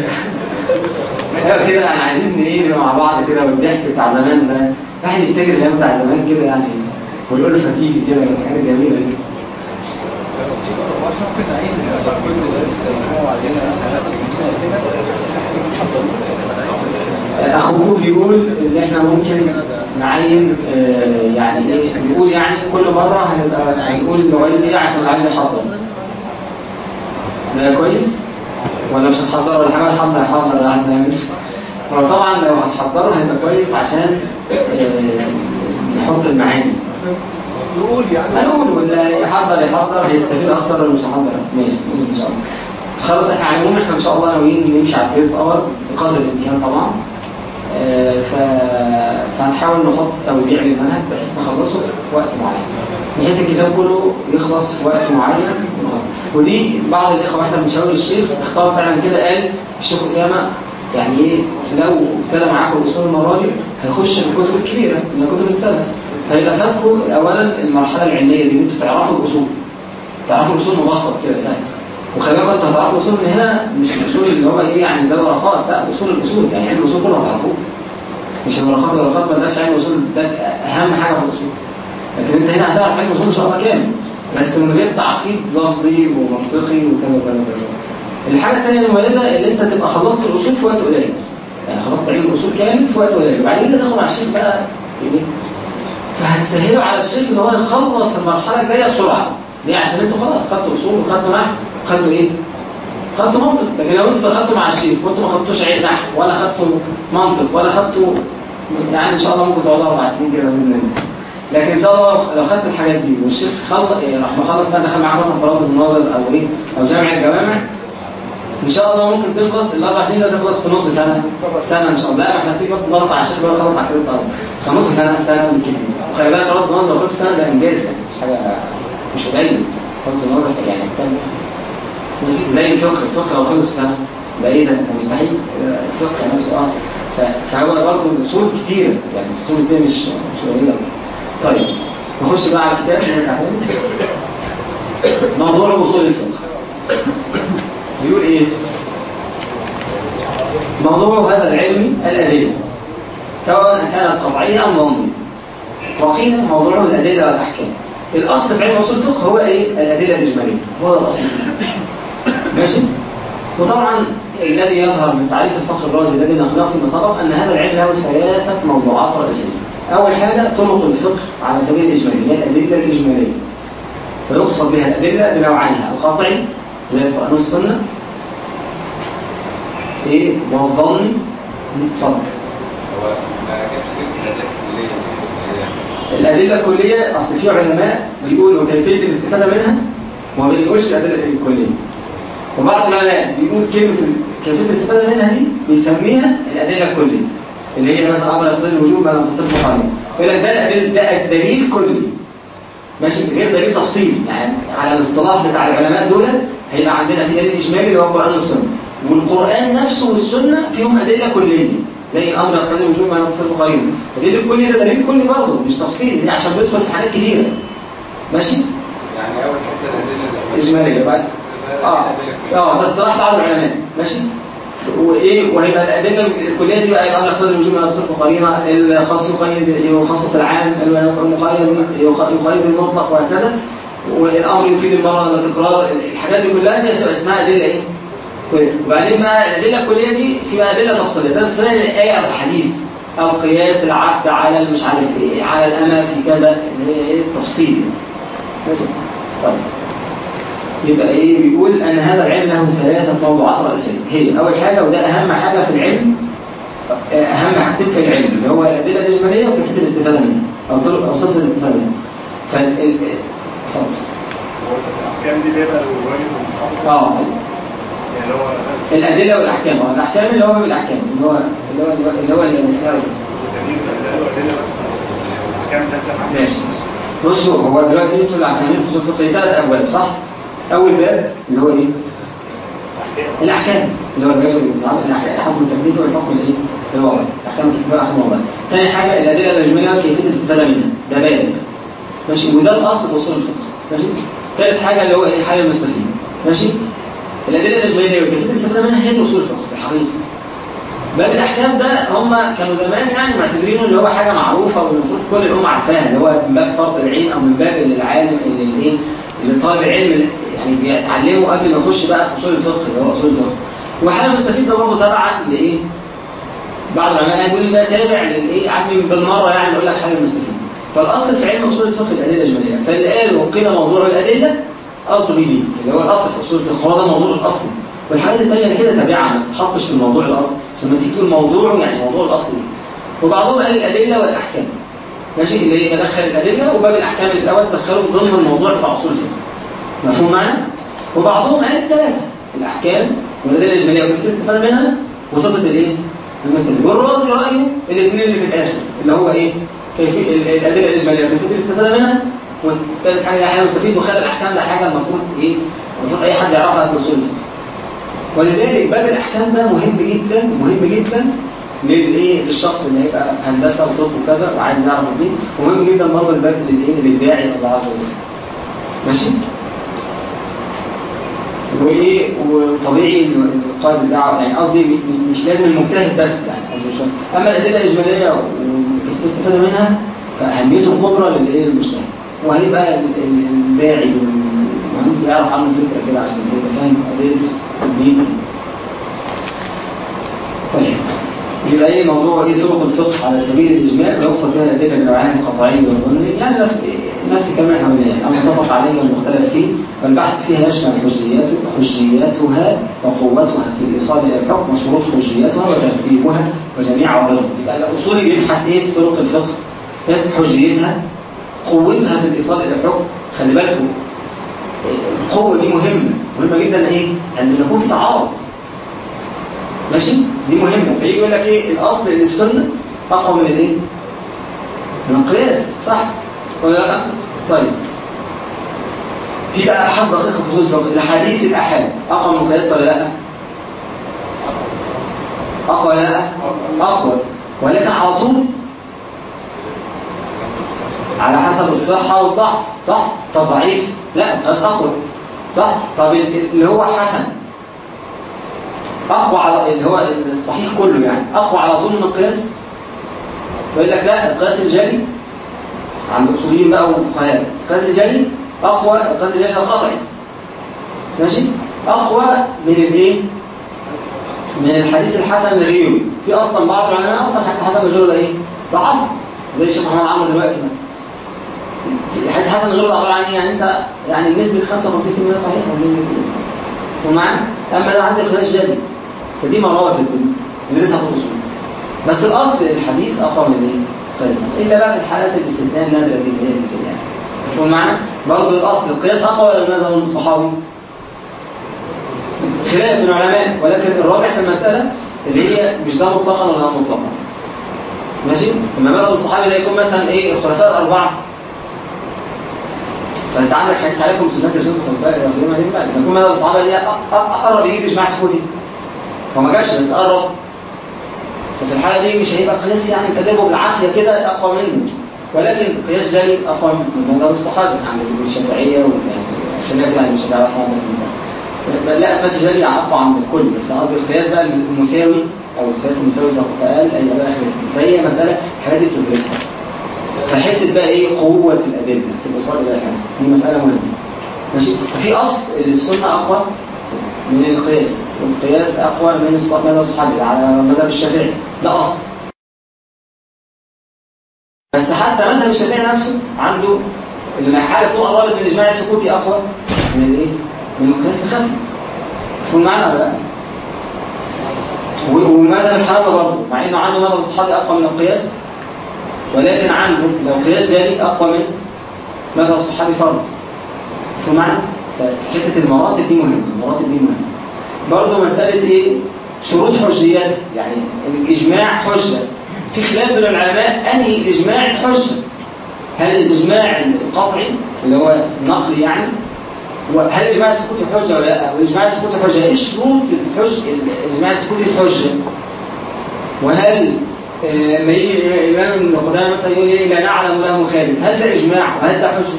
أيوه كده يعني عايزين نبقى مع بعض كده والضحك بتاع زمان ده. الواحد يفتكر الأيام بتاع زمان كده يعني. والالفه تيجي كده. الحاجات الجميلة دي. اخوكم بيقول إن إحنا ممكن نعين آه يعني إيه بيقول يعني كل مرة هنبقى هنقول لغايه إيه عشان اللي عايز يحضر ده كويس؟ ولا مش هتحضر ولا حاجة؟ هتحضر هيحضر ولا هنعمل هو طبعا لو هتحضره هيبقى كويس عشان آه نحط المعاني. نقول يعني. هنقول واللي يحضر يحضر هيستفيد أكتر ولا مش هيحضر. ماشي نقول إن شاء الله. خلاص إحنا على العموم إحنا إن شاء الله ناويين نمشي على الكيف اور بقدر الإمكان طبعا. آه ف... فهنحاول نحط توزيع للمنهج بحيث نخلصه في وقت معين. بحيث الكتاب كله يخلص في وقت معين. ونخلص. ودي بعض الإخوة وإحنا بنشاور الشيخ اختار فعلا كده قال الشيخ أسامة يعني إيه لو ابتدى معاكم الاصول المرة دي هيخش في الكتب الكبيرة اللي كتب السلف. فيبقى فاتكم اولا المرحلة العلمية دي ان أنتوا تعرفوا الأصول. تعرفوا الأصول مبسط كده سهل. وخلي بالكم أنتوا هتعرفوا الاصول من هنا مش الاصول اللي هو إيه يعني زي الورقات لا اصول الاصول يعني علم الاصول كله هتعرفوه مش الورقات الورقات ما تبقاش علم الاصول ده اهم حاجة في الاصول. لكن انت هنا هتعرف علم الاصول ان شاء الله كامل بس من غير تعقيد لفظي ومنطقي وكذا وكذا وكذا. الحاجة الثانية المميزه اللي انت تبقى خلصت الاصول في وقت قليل. يعني خلصت علم الاصول كامل في وقت قليل. وبعدين كده تاخد على الشيخ بقى إيه؟ فهتسهله على الشيخ ان هو يخلص المرحلة الجاية بسرعة. ليه؟ عشان أنتوا خلاص خدتوا اصول وخدتوا نحو وخدتوا إيه؟ خدتوا منطق. لكن لو أنتوا دخلتوا مع الشيخ وأنتوا ما خدتوش عين نحو ولا خدتوا منطق ولا خدتوا يعني إن شاء الله ممكن تقعدوا أربع سنين كده بإذن الله. لكن إن شاء الله لو خدتوا الحاجات دي والشيخ خلص إيه، راح مخلص بقى دخل معاك مثلا فرائض النظر أو إيه؟ أو جامع الجوامع. إن شاء الله ممكن تخلص الأربع سنين ده تخلص في نص سنة. سنة إن شاء الله. لا إحنا في برضه ضغط على الشيخ بقى خلص على كده طبعا. فنص سنة سنة بالكثير وخلي بالك فرائض النظر لو خلص سنة ده إنجاز. يعني مش حاجة مش قليل فرائض النظر يعني كتاب زي الفقه الفقه لو خلص في سنة ده إيه ده مستحيل آه، الفقه نفسه آه فهو برضه أصول كتيرة يعني أصول كتير مش مش قليلة. طيب نخش بقى على الكتاب موضوع أصول الفقه. بيقول إيه؟ موضوع هذا العلم الأدلة سواء كانت قطعيه أم ظنية. وقيل موضوعه الأدلة والأحكام. الأصل في علم أصول الفقه هو إيه؟ الأدلة الإجمالية. هو الأصل. ماشي؟ وطبعا الذي يظهر من تعريف الفخر الرازي الذي نقلناه في المصادر أن هذا العلم له ثلاثة موضوعات رئيسية. أول حاجة طرق الفقه على سبيل الاجمالي هي الأدلة الإجمالية. ويقصد بها الأدلة بنوعيها القاطعي زي القرآن والسنة. إيه؟ والظن اتفضل هو ما الادله الكليه الأدلة الكلية أصل في علماء بيقولوا كيفية الاستفادة منها وما بيقولش الأدلة الكلية. وبعض العلماء بيقول كلمة ال- كيفيه الاستفادة منها دي بيسميها الأدلة الكليه اللي هي مثلا أمر يقتضي الوجوب ما لم تصف عليه يقول لك ده الأدل- ده دليل كلي. ماشي؟ غير دليل تفصيلي يعني على الاصطلاح بتاع العلماء دول هيبقى عندنا في دليل اجمالي اللي هو القران والسنة. والقرآن نفسه والسنة فيهم أدلة كلية. زي الامر يقتضي الوجوب ما لم تصف قريبا الدليل الكلي ده دليل كلي برضه مش تفصيلي؟ عشان بيدخل في حاجات كتيرة. ماشي؟ يعني أول حتة الأدلة اجماليه بقى آه. آه. ده اصطلاح بعض العلماء. ماشي؟ وايه وهيبقى الأدلة الكلية دي بقى الامر يقتضي الوجوب ما بصرف قرينه الخاص يقيد يخصص العام المقيد يقيد المطلق وهكذا. والأمر يفيد المرة والتكرار الحاجات دي كلها دي هتبقى اسمها أدلة إيه؟ كلية. وبعدين بقى الأدلة الكلية دي في بقى أدلة تفصيلية. ده تفصيليه للايه أو الحديث. أو قياس العبد على المش عارف إيه على الأمة في كذا اللي هي إيه؟ التفصيل ماشي طيب. يبقى إيه؟ بيقول أن هذا العلم له ثلاثة موضوعات رئيسيه هي أول حاجة وده أهم حاجة في العلم أهم حاجتين في العلم اللي هو الأدلة الإجمالية وكيفيه الاستفادة منها أو طرق أو صفة الاستفادة منها. فال ال- اتفضل. الاحكام دي بيبقى الواجب والمستحب آه. يعني هو الأدلة والأحكام. آه الأحكام اللي هو باب الاحكام اللي هو اللي هو اللي هو اللي كان ماشي. بصوا هو دلوقتي أنتوا اللي عارفين في الفقه ثلاث ابواب صح؟ أول باب اللي هو إيه؟ الأحكام اللي هو الجزء المستعب الحكم التكليفي والحكم الإيه؟ الوضعي أحكام التكليفيه والاحكام الوضعيه ثاني حاجة الأدلة الأجمالية وكيفية الاستفادة منها. ده باب. ماشي؟ وده الأصل في أصول الفقه. ماشي؟ ثالث حاجة اللي هو إيه؟ حال المستفيد. ماشي؟ الأدلة الأجمالية وكيفية الاستفادة منها هي دي أصول الفقه في الحقيقة. باب الأحكام ده هم كانوا زمان يعني معتبرينه اللي هو حاجة معروفة والمفروض كل الأمة عارفاها اللي هو من باب فرض العين أو من باب اللي العالم اللي الايه اللي طالب اللي يعني بيتعلمه قبل ما يخش بقى في أصول الفقه اللي هو أصول الفقه. وحال المستفيد ده برضه تبعا لإيه؟ بعض العلماء يقول ده تابع للإيه؟ عمي بالمرة يعني يقول لك حال المستفيد فالأصل في علم أصول الفقه الأدلة الإجمالية. قال وقيل موضوع الأدلة قصده بيه دي اللي هو الأصل في أصول الفقه. هو ده الموضوع الاصلي والحاجات الثانية كده تابعة ما تتحطش في الموضوع الاصلي عشان لما تيجي تقول موضوعه يعني موضوع الاصلي وبعضهم قال الأدلة والأحكام. ماشي؟ اللي هي بدخل الأدلة وباب الأحكام اللي في الأول دخلهم ضمن الموضوع بتاع أصول الفقه. مفهوم معنا وبعضهم قال الثلاثه الأحكام والأدلة الإجمالية. وكيف الاستفاده منها؟ وصفة الإيه؟ المستفيد والرازي رأيه الاثنين اللي في الآخر اللي هو إيه؟ كيف؟ الأدلة الإجمالية. وكيفيه الاستفاده منها؟ والثالث حاجة حاجة المستفيد وخلى الأحكام ده حاجة المفروض إيه؟ المفروض أي حد يعرفها في اصول الفقه. ولذلك باب الأحكام ده مهم جدا مهم جدا للايه للشخص اللي هيبقى هندسة وطب وكذا وعايز يعرف الدين. ومهم جدا برضه الباب للايه للداعي الله عز وجل. ماشي؟ وإيه؟ وطبيعي قائد الدعوه يعني قصدي مش لازم المجتهد بس يعني قصدي مش. أما الأدلة الإجمالية وكيف تستفاد منها فأهميته كبرى للإيه؟ للمجتهد. وهيبقى ال- ال- الداعي والمهندس يعرف عنه فكرة كده عشان يبقى فاهم أدلة الدين طيب يبقى إيه موضوع إيه طرق الفقه على سبيل الاجمال ويقصد بها الادله بالنوعين القطعي والظني يعني نفس نفس كما إحنا قلنا يعني المتفق عليه والمختلف فيه. والبحث فيها يشمل حجياته حجياتها وقوتها في الإيصال إلى الحكم وشروط حجيتها وترتيبها وجميع عوارضها يبقى الاصولي بيبحث إيه في طرق الفقه؟ بيبحث حجيتها قوتها في الإيصال إلى الحكم. خلي بالكم القوة دي مهمة. مهمة جدا إيه؟ عندما يكون في تعارض. ماشي؟ دي مهمة. فيجي يقول لك إيه؟ الأصل ان السنة أقوى من الإيه؟ من القياس صح؟ ولا لأ؟ طيب. في بقى حسب دقيقة في اصول الفقه الاحاديث الأحاد. أقوى من القياس ولا لأ؟ أقوى ولا لأ؟ أقوى. ولكن على طول على حسب الصحة والضعف صح؟ فالضعيف لأ القياس أقوى صح؟ طب اللي هو حسن. أقوى على اللي هو الصحيح كله يعني. أقوى على طول من القياس. فيقول لك لا القياس الجلي عند أصوليين بقى وفقهاء. القياس الجلي أقوى القياس الجلي القطعي ماشي؟ أقوى من الإيه؟ من الحديث الحسن لغيره في أصلا بعض العلماء أصلا الحديث الحسن لغيره ده إيه؟ ضعف. زي الشيخ محمد عمرو دلوقتي مثلا. الحديث حسن غير عبارة عن إيه؟ يعني أنت يعني نسبه 55% صحيح ومعنى أما ده عندي قياس جلي. فدي مراتب بندرسها في الاصول بس الأصل الحديث أقوى من إيه؟ قياسا إلا بقى في الحالات الاستثناء النادرة دي اللي هي كده يعني مفهوم معنى برضه الأصل القياس أقوى ولا ماذا من الصحابي؟ خلاف من العلماء ولكن الراجح في المسألة اللي هي مش ده مطلقا ولا ده مطلقا. ماشي؟ لما مذهب الصحابي ده يكون مثلا إيه؟ الخلفاء الأربعة. فأنت عندك حديث عليكم سنة رسول الخلفاء الراشدين عليهم بعد لما يكون مذهب الصحابه دي قرب يجيب اجماع سكوتي. هو ما جاش بس قرب ففي الحالة دي مش هيبقى قياس يعني انت جايبه بالعافية كده أقوى منه ولكن قياس جلي أقوى من مذهب الصحابه عند الشافعية والخلاف يعني الشافعية رحمة الله مثلا لا القياس الجلي أقوى عند الكل. بس قصدي القياس بقى المساوي أو القياس المساوي فقال أيوه بقى فهي مسألة الحاجات دي بتدرسها. فحتة بقى إيه؟ قوة الأدلة في الايصال إلى الحل دي مسألة مهمة. ماشي؟ ففي أصل السنة أقوى؟ من القياس. والقياس أقوى من مذهب الصحابي على مذهب الشافعي. ده أصل. بس حتى مذهب الشافعي نفسه عنده اللي حاجة تكون قربت من الاجماع السكوتي أقوى من الإيه؟ من القياس الخفي. مفهوم معنى ولا لا؟ ومذهب الحنابلة برضه. مع إنه عنده مذهب الصحابي أقوى من القياس. ولكن عنده لو قياس جلي أقوى من مذهب الصحابي فرض. مفهوم معنى فحتة المراتب دي مهمة المراتب دي مهمة. برضه مسألة إيه؟ شروط حجيتها. يعني الإجماع حجة. في خلاف بين العلماء أنهي الإجماع الحجه هل الإجماع القطعي اللي هو النقلي يعني؟ هل الاجماع السكوتي حجه ولا لأ؟ والاجماع السكوتي حجه إيه شروط الحج الاجماع السكوتي الحجة؟ وهل ما يجي الإمام ابن قدامه مثلا يقول إيه؟ لا نعلم له مخالف. هل ده إجماع؟ وهل ده حجة؟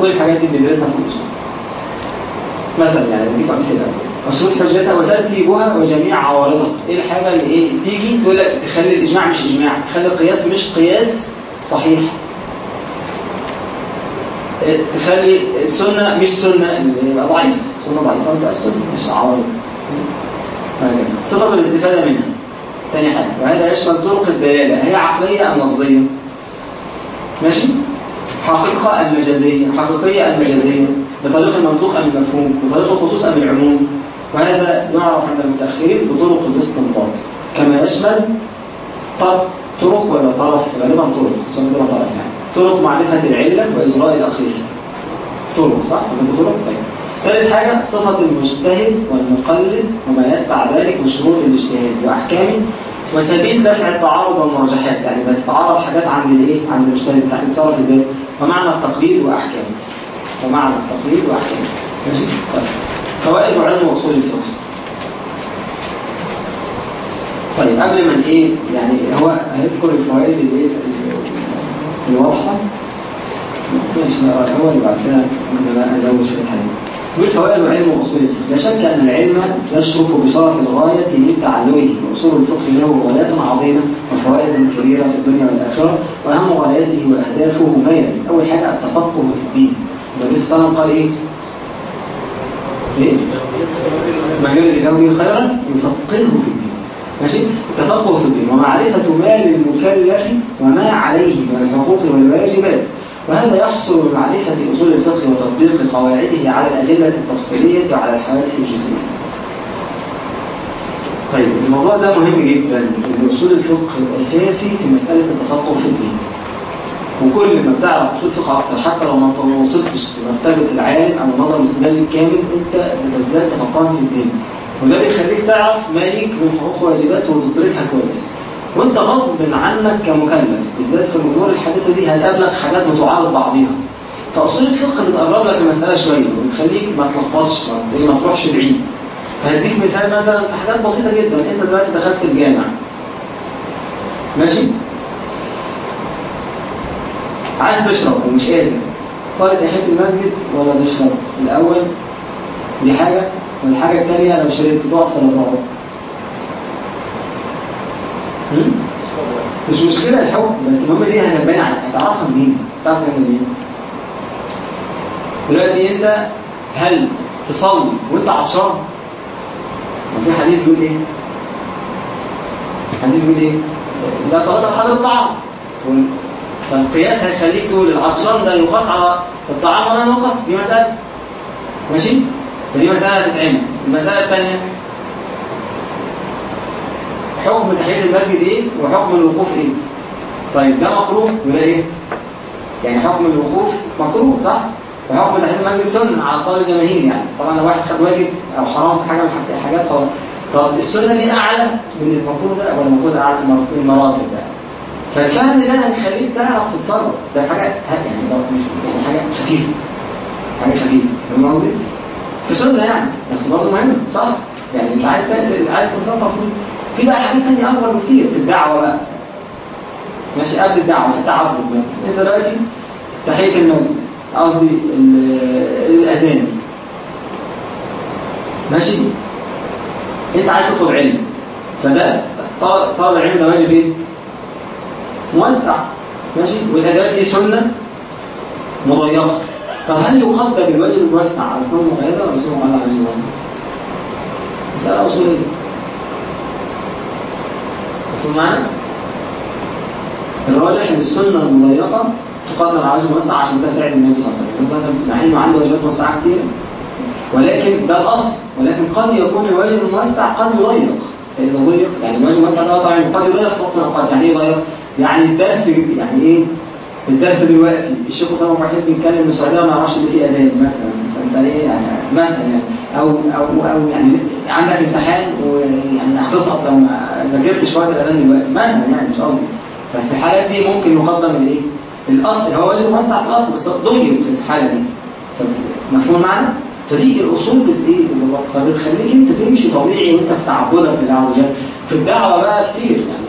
كل الحاجات دي بندرسها في الأصول. مثلا يعني بديك أمثلة. وشروط حجتها وترتيبها وجميع عوارضها. إيه الحاجة اللي إيه تيجي تقول لك تخلي الإجماع مش إجماع تخلي القياس مش قياس صحيح. تخلي السنة مش سنة يبقى ضعيف. سنة ضعيفة ما السنة مش عوارض. صفة الاستفادة منها. تاني حاجة وهذا يشمل طرق الدلالة. هي عقلية أم لفظية؟ ماشي؟ حقيقة أم مجازية؟ حقيقية أم مجازية؟ بطريق المنطوق أم المفهوم بطريق الخصوص أم العموم وهذا يعرف عند المتأخرين بطرق الاستنباط كما يشمل طرق طرق ولا طرف غالبا طرق غالبا طرف يعني طرق معرفة العلة وإجراء الأقيسة طرق صح؟ عندكم طرق؟ طيب ثالث حاجة صفة المجتهد والمقلد وما يتبع ذلك من شروط الاجتهاد وأحكامه وسبيل دفع التعارض والمرجحات يعني بتتعارض حاجات عند الإيه؟ عند المجتهد بتاع بيتصرف إزاي؟ ومعنى التقليد وأحكامه ومعنى التقليد وأحكامه ماشي؟ طيب. فوائد علم وأصول الفقه. طيب قبل ما إيه يعني هو هيذكر الفوائد اللي الواضحة. ماشي نقرأ الأول وبعد كده ممكن أنا أزود شوية حاجات. يقول فوائد علم أصول الفقه. لا شك أن العلم يشرف بشرف الغاية من تعلمه. وأصول الفقه له غايات عظيمة وفوائد كبيرة في الدنيا والآخرة وأهم غاياته وأهدافه ما يلي أول حاجة التفقه في الدين. النبي صلى الله عليه وسلم قال إيه؟ إيه؟ من يريد به خيرا يفقهه في الدين. ماشي؟ التفقه في الدين. ومعرفة ما للمكلف وما عليه من الحقوق والواجبات. وهذا يحصل بمعرفة أصول الفقه وتطبيق قواعده على الأدلة التفصيلية وعلى الحوادث الجزئية طيب الموضوع ده مهم جدا. إن أصول الفقه اساسي في مسألة التفقه في الدين. وكل ما بتعرف اصول الفقه أكتر حتى لو ما وصلتش لمرتبة العالم أو النظر الاستدلالي الكامل أنت بتزداد تفقها في الدين. وده بيخليك تعرف ما ليك من حقوق وواجبات وتدركها كويس. وأنت غصب عنك كمكلف بالذات في الأمور الحديثة دي هتقابلك حاجات بتعارض بعضيها. فأصول الفقه بتقرب لك المساله شوية وتخليك ما تلخبطش ما- ما تروحش بعيد. فهديك مثال مثلا في حاجات بسيطة جدا. أنت دلوقتي دخلت الجامع ماشي؟ عايز تشرب ومش قادر. صلي تحيه المسجد ولا تشرب. الأول دي حاجة والحاجة الثانية لو شربت تقف ولا تقعد؟ مش مشكلة الحكم بس المهم دي هنبني على هتعرفها منين تعرف منين دلوقتي أنت هل تصلي وأنت عطشان؟ وفي حديث بيقول إيه؟ الحديث بيقول إيه؟ لا صلاة بحضر الطعام. فالقياس هيخليك تقول العطشان ده يقاس على الطعام ولا يقاس دي مسألة. ماشي؟ فدي مسألة هتتعمل المسألة الثانية حكم تحيه المسجد إيه؟ وحكم الوقوف إيه؟ طيب ده مكروه وده إيه؟ يعني حكم الوقوف مكروه صح؟ وحكم تحيه المسجد سنة على قول الجماهير يعني. طبعا لو واحد خد واجب أو حرام في حاجة من الحاجات- خلاص طب السنة دي أعلى من المكروه ده ولا المكروه ده أعلى من المراتب ده؟ فالفهم ده هيخليك تعرف تتصرف. ده حاجة يعني ده يعني حاجة خفيفة. حاجة خفيفة. فاهم قصدي؟ في سنه يعني. بس برضه مهم. صح؟ يعني انت عايز عايز تتصرف في بقى حاجات تانية أكبر بكتير. في الدعوة بقى. ماشي قبل الدعوة في التعبد مثلا. انت دلوقتي تحية المسجد قصدي ال- الأذان. ماشي؟ انت عايز تطلب علم. فده طلب العلم ده واجب إيه؟ موسع ماشي؟ والاداب دي سنة مضيقة. طب هل يقدم الواجب الموسع على سنه مقيدة؟ ولا سنه مقيده على الواجب؟ مساله اصوليه مفهوم معانا؟ الراجح إن السنة المضيقة تقدم على وجه موسع عشان ده فعل النبي صلى الله عليه وسلم. مع انه عنده واجبات موسعة كتير. ولكن ده الأصل. ولكن قد يكون الواجب الموسع قد يضيق فإذا ضيق يعني الواجب الموسع ده طبعا قد يضيق في وقت من الاوقات يعني إيه يضيق؟ يعني الدرس يعني إيه؟ الدرس دلوقتي الشيخ أسامة ابو وحيد بيتكلم من السعودية ما يعرفش اللي فيه اداب مثلا. فأنت إيه يعني مثلا يعني. أو أو أو يعني عندك امتحان ويعني هتسقط لو ما ذاكرتش وقت الآذان دلوقتي. مثلا يعني مش قصدي. ففي الحالات دي ممكن يقدم الايه؟ الأصل. هو واجب موسع في الأصل بس ضيق في الحالة دي. مفهوم معنا؟ فدي الأصول بت إيه؟ فبتخليك أنت تمشي طبيعي وأنت في تعبدك لله عز وجل. في الدعوة بقى كتير يعني.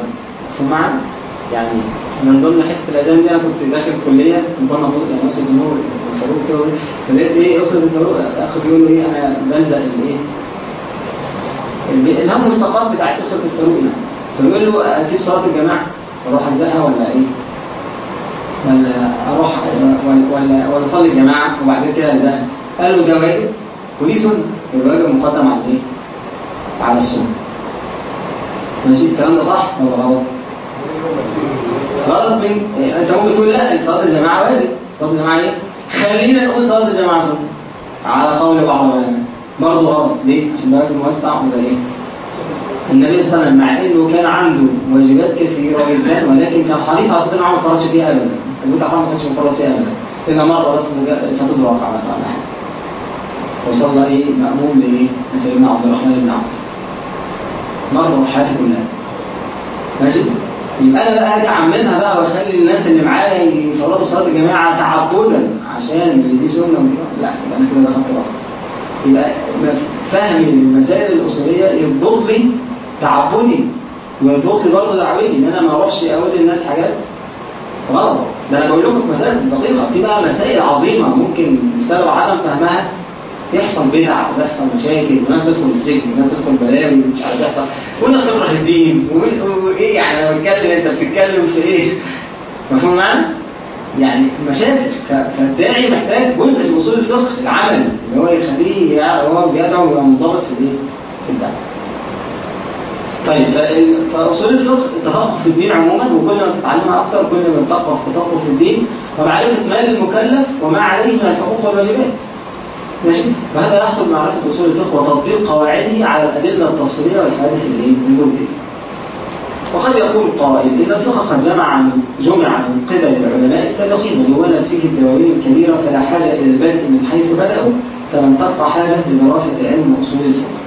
مفهوم معنا؟ يعني من ضمن حتة الأذان دي أنا كنت داخل الكلية كنا المفروض يعني اسره النور الفاروق كده فلقيت إيه؟ اسره الفاروق الاخ بيقول له إيه؟ أنا بلزق الايه الهم والسقاط بتاعت اسره الفاروق يعني فبيقول له أسيب صلاة الجماعة وأروح الزقها ولا إيه؟ ولا أروح ولا ولا أصلي الجماعة وبعدين كده الزقها قال له ده واجب ودي سنة. الواجب مقدم على الايه؟ على السنة. ماشي؟ الكلام ده صح ولا غلط؟ غلط من أنت ممكن تقول لا صلاة الجماعة واجب. صلاة الجماعة إيه؟ خلينا نقول صلاة الجماعة سنه على قول بعض العلماء. برضه غلط. ليه؟ عشان ده واجب موسع وده إيه؟ النبي صلى الله عليه وسلم مع إنه كان عنده واجبات كثيرة جدا ولكن كان حريص على صلاة الجماعة ما فرطش فيها ابدا. ابو حرام ما كانش مفرط فيها ابدا. إلا مرة بس فاتت الواقع مثلا. ولا حاجة وصلى إيه؟ مأموم لايه لسيدنا عبد الرحمن بن عوف. مرة في حياته كلها. ماشي؟ يبقى أنا بقى هاجي أعممها بقى وأخلي الناس اللي معايا يفرطوا صلاة الجماعة تعبدا عشان اللي دي سنة ودي لا يبقى أنا كده دخلت غلط يبقى فهم المسائل الاصوليه يضبط لي تعبدي ويضبط لي برضه دعوتي إن أنا ما أروحش أقول للناس حاجات غلط. ده أنا بقول لكم في مسائل دقيقة. في بقى مسائل عظيمة ممكن بسبب عدم فهمها يحصل بدع ويحصل مشاكل وناس تدخل السجن وناس تدخل بلاوي ومش عارف يحصل. وناس تكره الدين وإيه يعني أنا بتكلم أنت بتتكلم في إيه؟ مفهوم معانا؟ يعني مشاكل فالداعي محتاج جزء من اصول الفقه العملي اللي هو يخليه هو بيدعو ويبقى منضبط في الإيه؟ في الدعوة. طيب فاصول الفقه التفقه في الدين عموما وكل ما بتتعلمها أكتر كل ما بتقوى في التفقه في الدين ومعرفة ما للمكلف وما عليه من الحقوق والواجبات. ماشي؟ وهذا يحصل بمعرفة أصول الفقه وتطبيق قواعده على الأدلة التفصيلية والحوادث الإيه؟ الجزئية وقد يقول قائل إن الفقه قد جمع جمع من قبل العلماء السابقين ودونت فيه الدواوين الكبيرة فلا حاجة إلى البدء من حيث بدأوا فلم تبقى حاجة لدراسة علم أصول الفقه.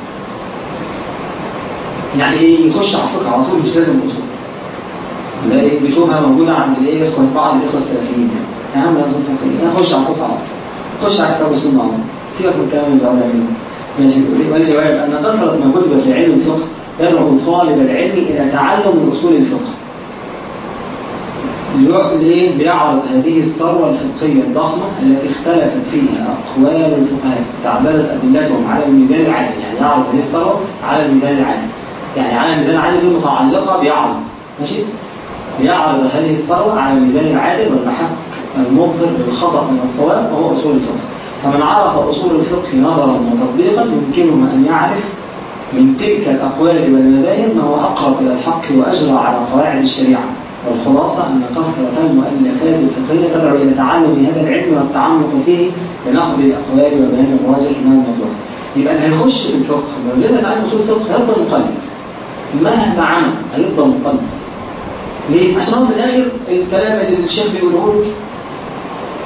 يعني إيه يخش على الفقه على طول؟ مش لازم الأصول. ده إيه بشوفها موجودة عند إخوة بعض الإخوة السلفيين يعني. يا عم أصول فقهية خش على الفقه على طول. خش على كتاب السنة على طول. سيبك من اللي بقى يعمله ماشي. والجواب أن كثرة ما كتب في علم الفقه يدعو طالب العلم إلى تعلم من أصول الفقه. ليه بيعرض هذه الثروة الفقهية الضخمة التي اختلفت فيها أقوال الفقهاء. تعددت أدلتهم على الميزان العادل يعني يعرض هذه الثروة على الميزان العادل يعني على الميزان العادل دي متعلقة بيعرض ماشي. بيعرض هذه الثروة على الميزان العادل والمحك المظهر للخطأ من الصواب وهو أصول الفقه. فمن عرف أصول الفقه نظرا وتطبيقا يمكنه أن يعرف من تلك الأقوال والمذاهب ما هو أقرب إلى الحق وأجرى على قواعد الشريعة. والخلاصة أن كثرة المؤلفات الفقهية تدعو إلى تعلم هذا العلم والتعمق فيه لنقد الأقوال وبيان الراجح من الموضوع يبقى اللي هيخش في الفقه من غير ما يتعلم أصول الفقه هيفضل مقلد. مهما عمل هيفضل مقلد. ليه؟ عشان هو في الآخر الكلام اللي الشيخ بيقوله له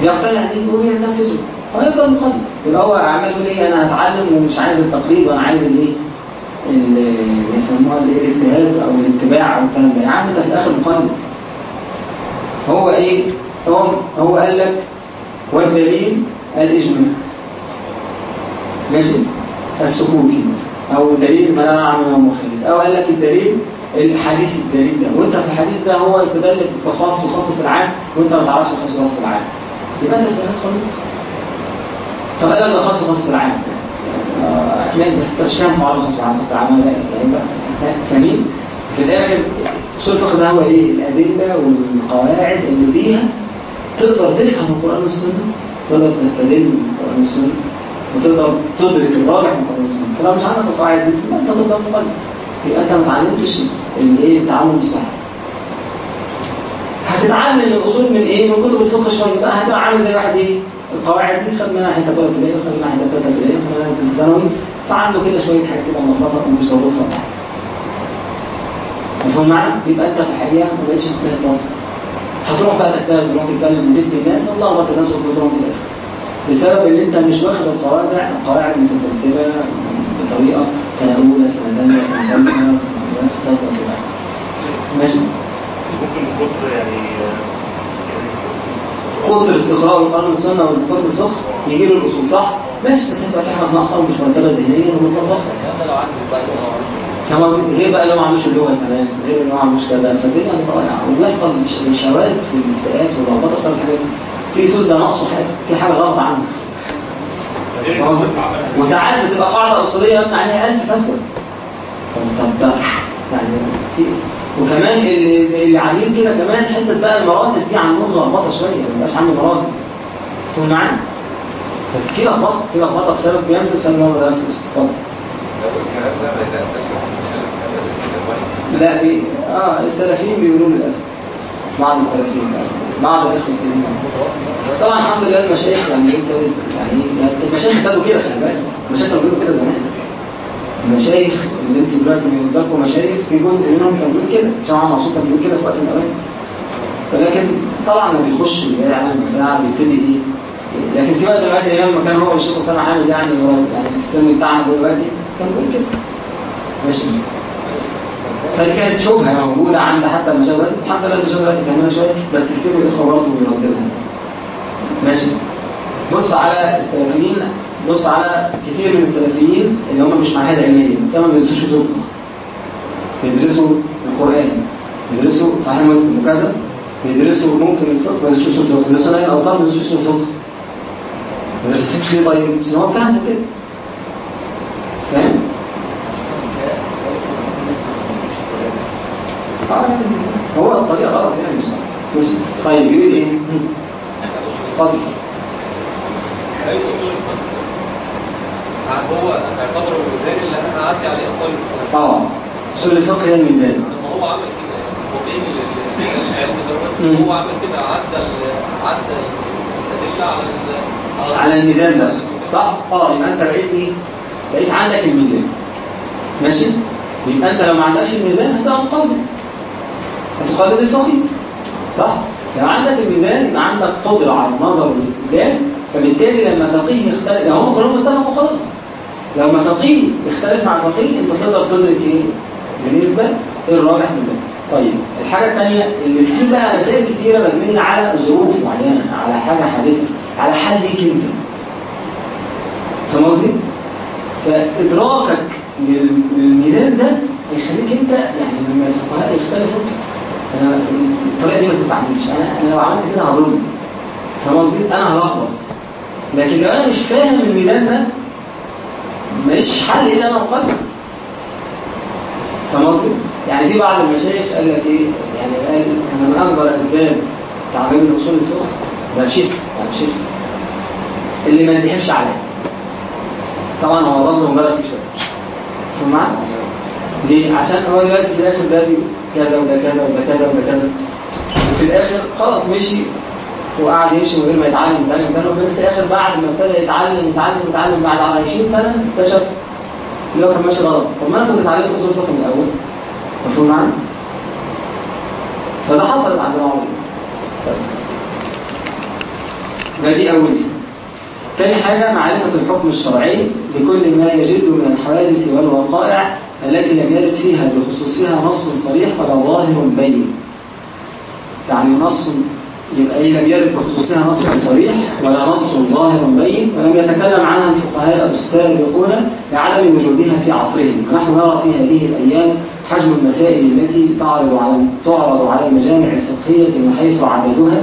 بيقتنع بيه وينفذه فهيفضل مقلد يبقى هو يقول إيه أنا هتعلم ومش عايز التقليد وأنا عايز الإيه؟ اللي بيسموها الإيه؟ الاجتهاد أو الاتباع أو الكلام ده. يا عم انت في الآخر مقلد. هو إيه؟ هو هو قال لك والدليل الاجماع ماشي؟ السكوتي مثلا. أو دليل ما لا نعلم انه مخالف. أو قال لك الدليل الحديث الدليل ده. وأنت في الحديث ده هو استدل بخاص وخصص العام وأنت ما تعرفش وخصص العام. يبقى أنت في الآخر خليط طب قال لك ده خاص وخصص العام ماشي بس أنت مش فاهم قواعد الخاص والعام خاص العام ولا يعني فاهمين؟ في الآخر اصول الفقه ده هو إيه؟ الأدلة والقواعد اللي بيها تقدر تفهم القرآن والسنة تقدر تستدل بالقرآن والسنة وتقدر تدرك الراجح من القرآن والسنة. فلو مش عارف القواعد دي يبقى أنت تفضل مقلد. يبقى أنت ما اتعلمتش الايه التعامل الصحيح هتتعلم الأصول من إيه؟ من كتب الفقه شوية. بقى هتبقى عامل زي واحد إيه؟ القواعد دي خد منها حتة فوق ابتدائي وخد حتة ثالثه ابتدائي وخد منها حتة ثانوي فعنده كده شوية حاجات كده ملخبطه ومش ظابطها مفهوم معي؟ يبقى أنت في الحقيقة ما بقتش مجتهد برضه. هتروح بقى تجتهد تروح تتكلم وتفتي الناس وتلخبط الناس وتضرهم في الآخر. بسبب ان أنت مش واخد القواعد القواعد متسلسلة بطريقة سنة أولى سنة ثانية سنة ثالثه في ثالثه ماشي؟ ممكن يعني كتر استقراء القرآن والسنة والكتب الفقه يجي الأصول صح؟ ماشي بس هتبقى في ناقصة ومش مرتبة ذهنيا ومتلخبطة لو فاهم قصدي؟ غير بقى هو ما عندوش اللغة كمان غير هو ما عندوش كذا فالدنيا هتبقى ضايعة وبيحصل ش- شواذ في الافتاءات واللخبطة بسبب الحاجات دي تيجي تقول ده ناقصه حاجة في حاجة غلط عنده؟ وساعات بتبقى قاعدة أصولية مبني عليها ألف فتوى فانت بقى يعني في وكمان اللي اللي عاملين كده كمان حتة بقى المراتب دي عندهم لخبطة شوية ما بقاش عنده مراتب. فهموا معايا؟ ففي لخبطة في لخبطة بسبب جامد بسبب إن هو درس اتفضل في لا بي... آه السلفيين بيقولوا للأسف. بعض السلفيين للأسف. بعض الإخوة السلفيين بس طبعا الحمد لله المشايخ يعني إيه ابتدت يعني المشايخ ابتدوا كده خلي بالك. المشايخ كانوا بيقولوا كده زمان. المشايخ اللي أنتوا دلوقتي بالنسبة لكم مشايخ في جزء منهم كان بيقول كده محمد منصور كان بيقول كده في وقت من الأوقات. ولكن طبعا لما بيخش يعمل بتاع بيبتدي إيه؟ لكن في وقت من الأوقات أيام ما كان هو والشيخ اسامه حامد يعني يعني في السن بتاعنا دلوقتي كان بيقول كده. ماشي. فدي كانت شبهة موجودة عند حتى المشايخ. دلوقتي الحمد لله المشايخ دلوقتي فاهمينها شوية بس كتير من الإخوة برضه بيرددها. ماشي. بص على السلفيين. بص على كتير من السلفيين اللي هم مش معاهد علمية كانوا ما بيدرسوش فقه بيدرسوا القرآن بيدرسوا صحيح مسلم وكذا بيدرسوا ممكن الفقه ما بيدرسوش الفقه بيدرسوا نهي الاوطان ما بيدرسوش الفقه ما بيدرسوش ليه طيب؟ عشان هو فاهم كده فاهم؟ آه، هو الطريقة غلط يعني مش صح. طيب يقول إيه؟ (laughs) مم. اتفضل هو يعتبر الميزان اللي أنا هعدي عليه الفقه آه أصول الفقه هي الميزان لما هو عمل كده فقيه العلم. دوت هو عمل كده عدى عدى الادله على على الميزان ده صح؟ آه يبقى أنت بقيت إيه؟ بقيت عندك الميزان ماشي؟ يبقى أنت لو ما عندكش الميزان هتبقى مقلد هتقلد الفقيه صح؟ لو عندك الميزان يبقى عندك قدرة على النظر والاستدلال فبالتالي لما فقيه يختلف لو هم كلهم اتفقوا خلاص. لو ما فقيه يختلف مع فقيه انت تقدر تدرك إيه؟ بنسبة إيه الراجح من ده. طيب الحاجة الثانية اللي فيه بقى مسائل كتيرة مبنية على ظروف معينة على حاجة حادثة على حل ليك انت. فاهم قصدي؟ فإدراكك لل- للميزان ده هيخليك انت يعني لما الفقهاء يختلفوا أنا الطريقة دي ما تنفعنيش أنا أنا لو عملت كده هضل فاهم قصدي؟ أنا هلخبط لكن لو أنا مش فاهم الميزان ده ماليش حل إلا أنا اقلد فاهم قصدي؟ يعني في بعض المشايخ قال لك إيه يعني قال أنا من أكبر أسباب تعليم اصول الفقه ده شيخ يعني شيخ اللي ما انتهاش عليه طبعا هو لفظ مبالغ فيه شوية فاهم معايا؟ ليه؟ عشان هو دلوقتي في الآخر ده كذا وده كذا وده كذا وده كذا وفي الآخر خلاص مشي وقعد يمشي من غير ما يتعلم يتعلم يتعلم وبعدين في الآخر بعد ما ابتدى يتعلم يتعلم يتعلم بعد 20 سنة اكتشف ان هو كان ماشي غلط طب ما أنا كنت اتعلمت أصول فقه من الأول مفهوم معايا؟ فده حصل عند بعض ده دي أول شيء. تاني حاجة معرفة الحكم الشرعي لكل ما يجد من الحوادث والوقائع التي لم يرد فيها بخصوصها نص صريح ولا ظاهر بين يعني نص يبقى إيه لم يرد بخصوصها نص صريح ولا نص ظاهر بين ولم يتكلم عنها الفقهاء السابقون لعدم وجودها في عصرهم. ونحن نرى في هذه الأيام حجم المسائل التي تعرض على تعرض على المجامع الفقهية من حيث عددها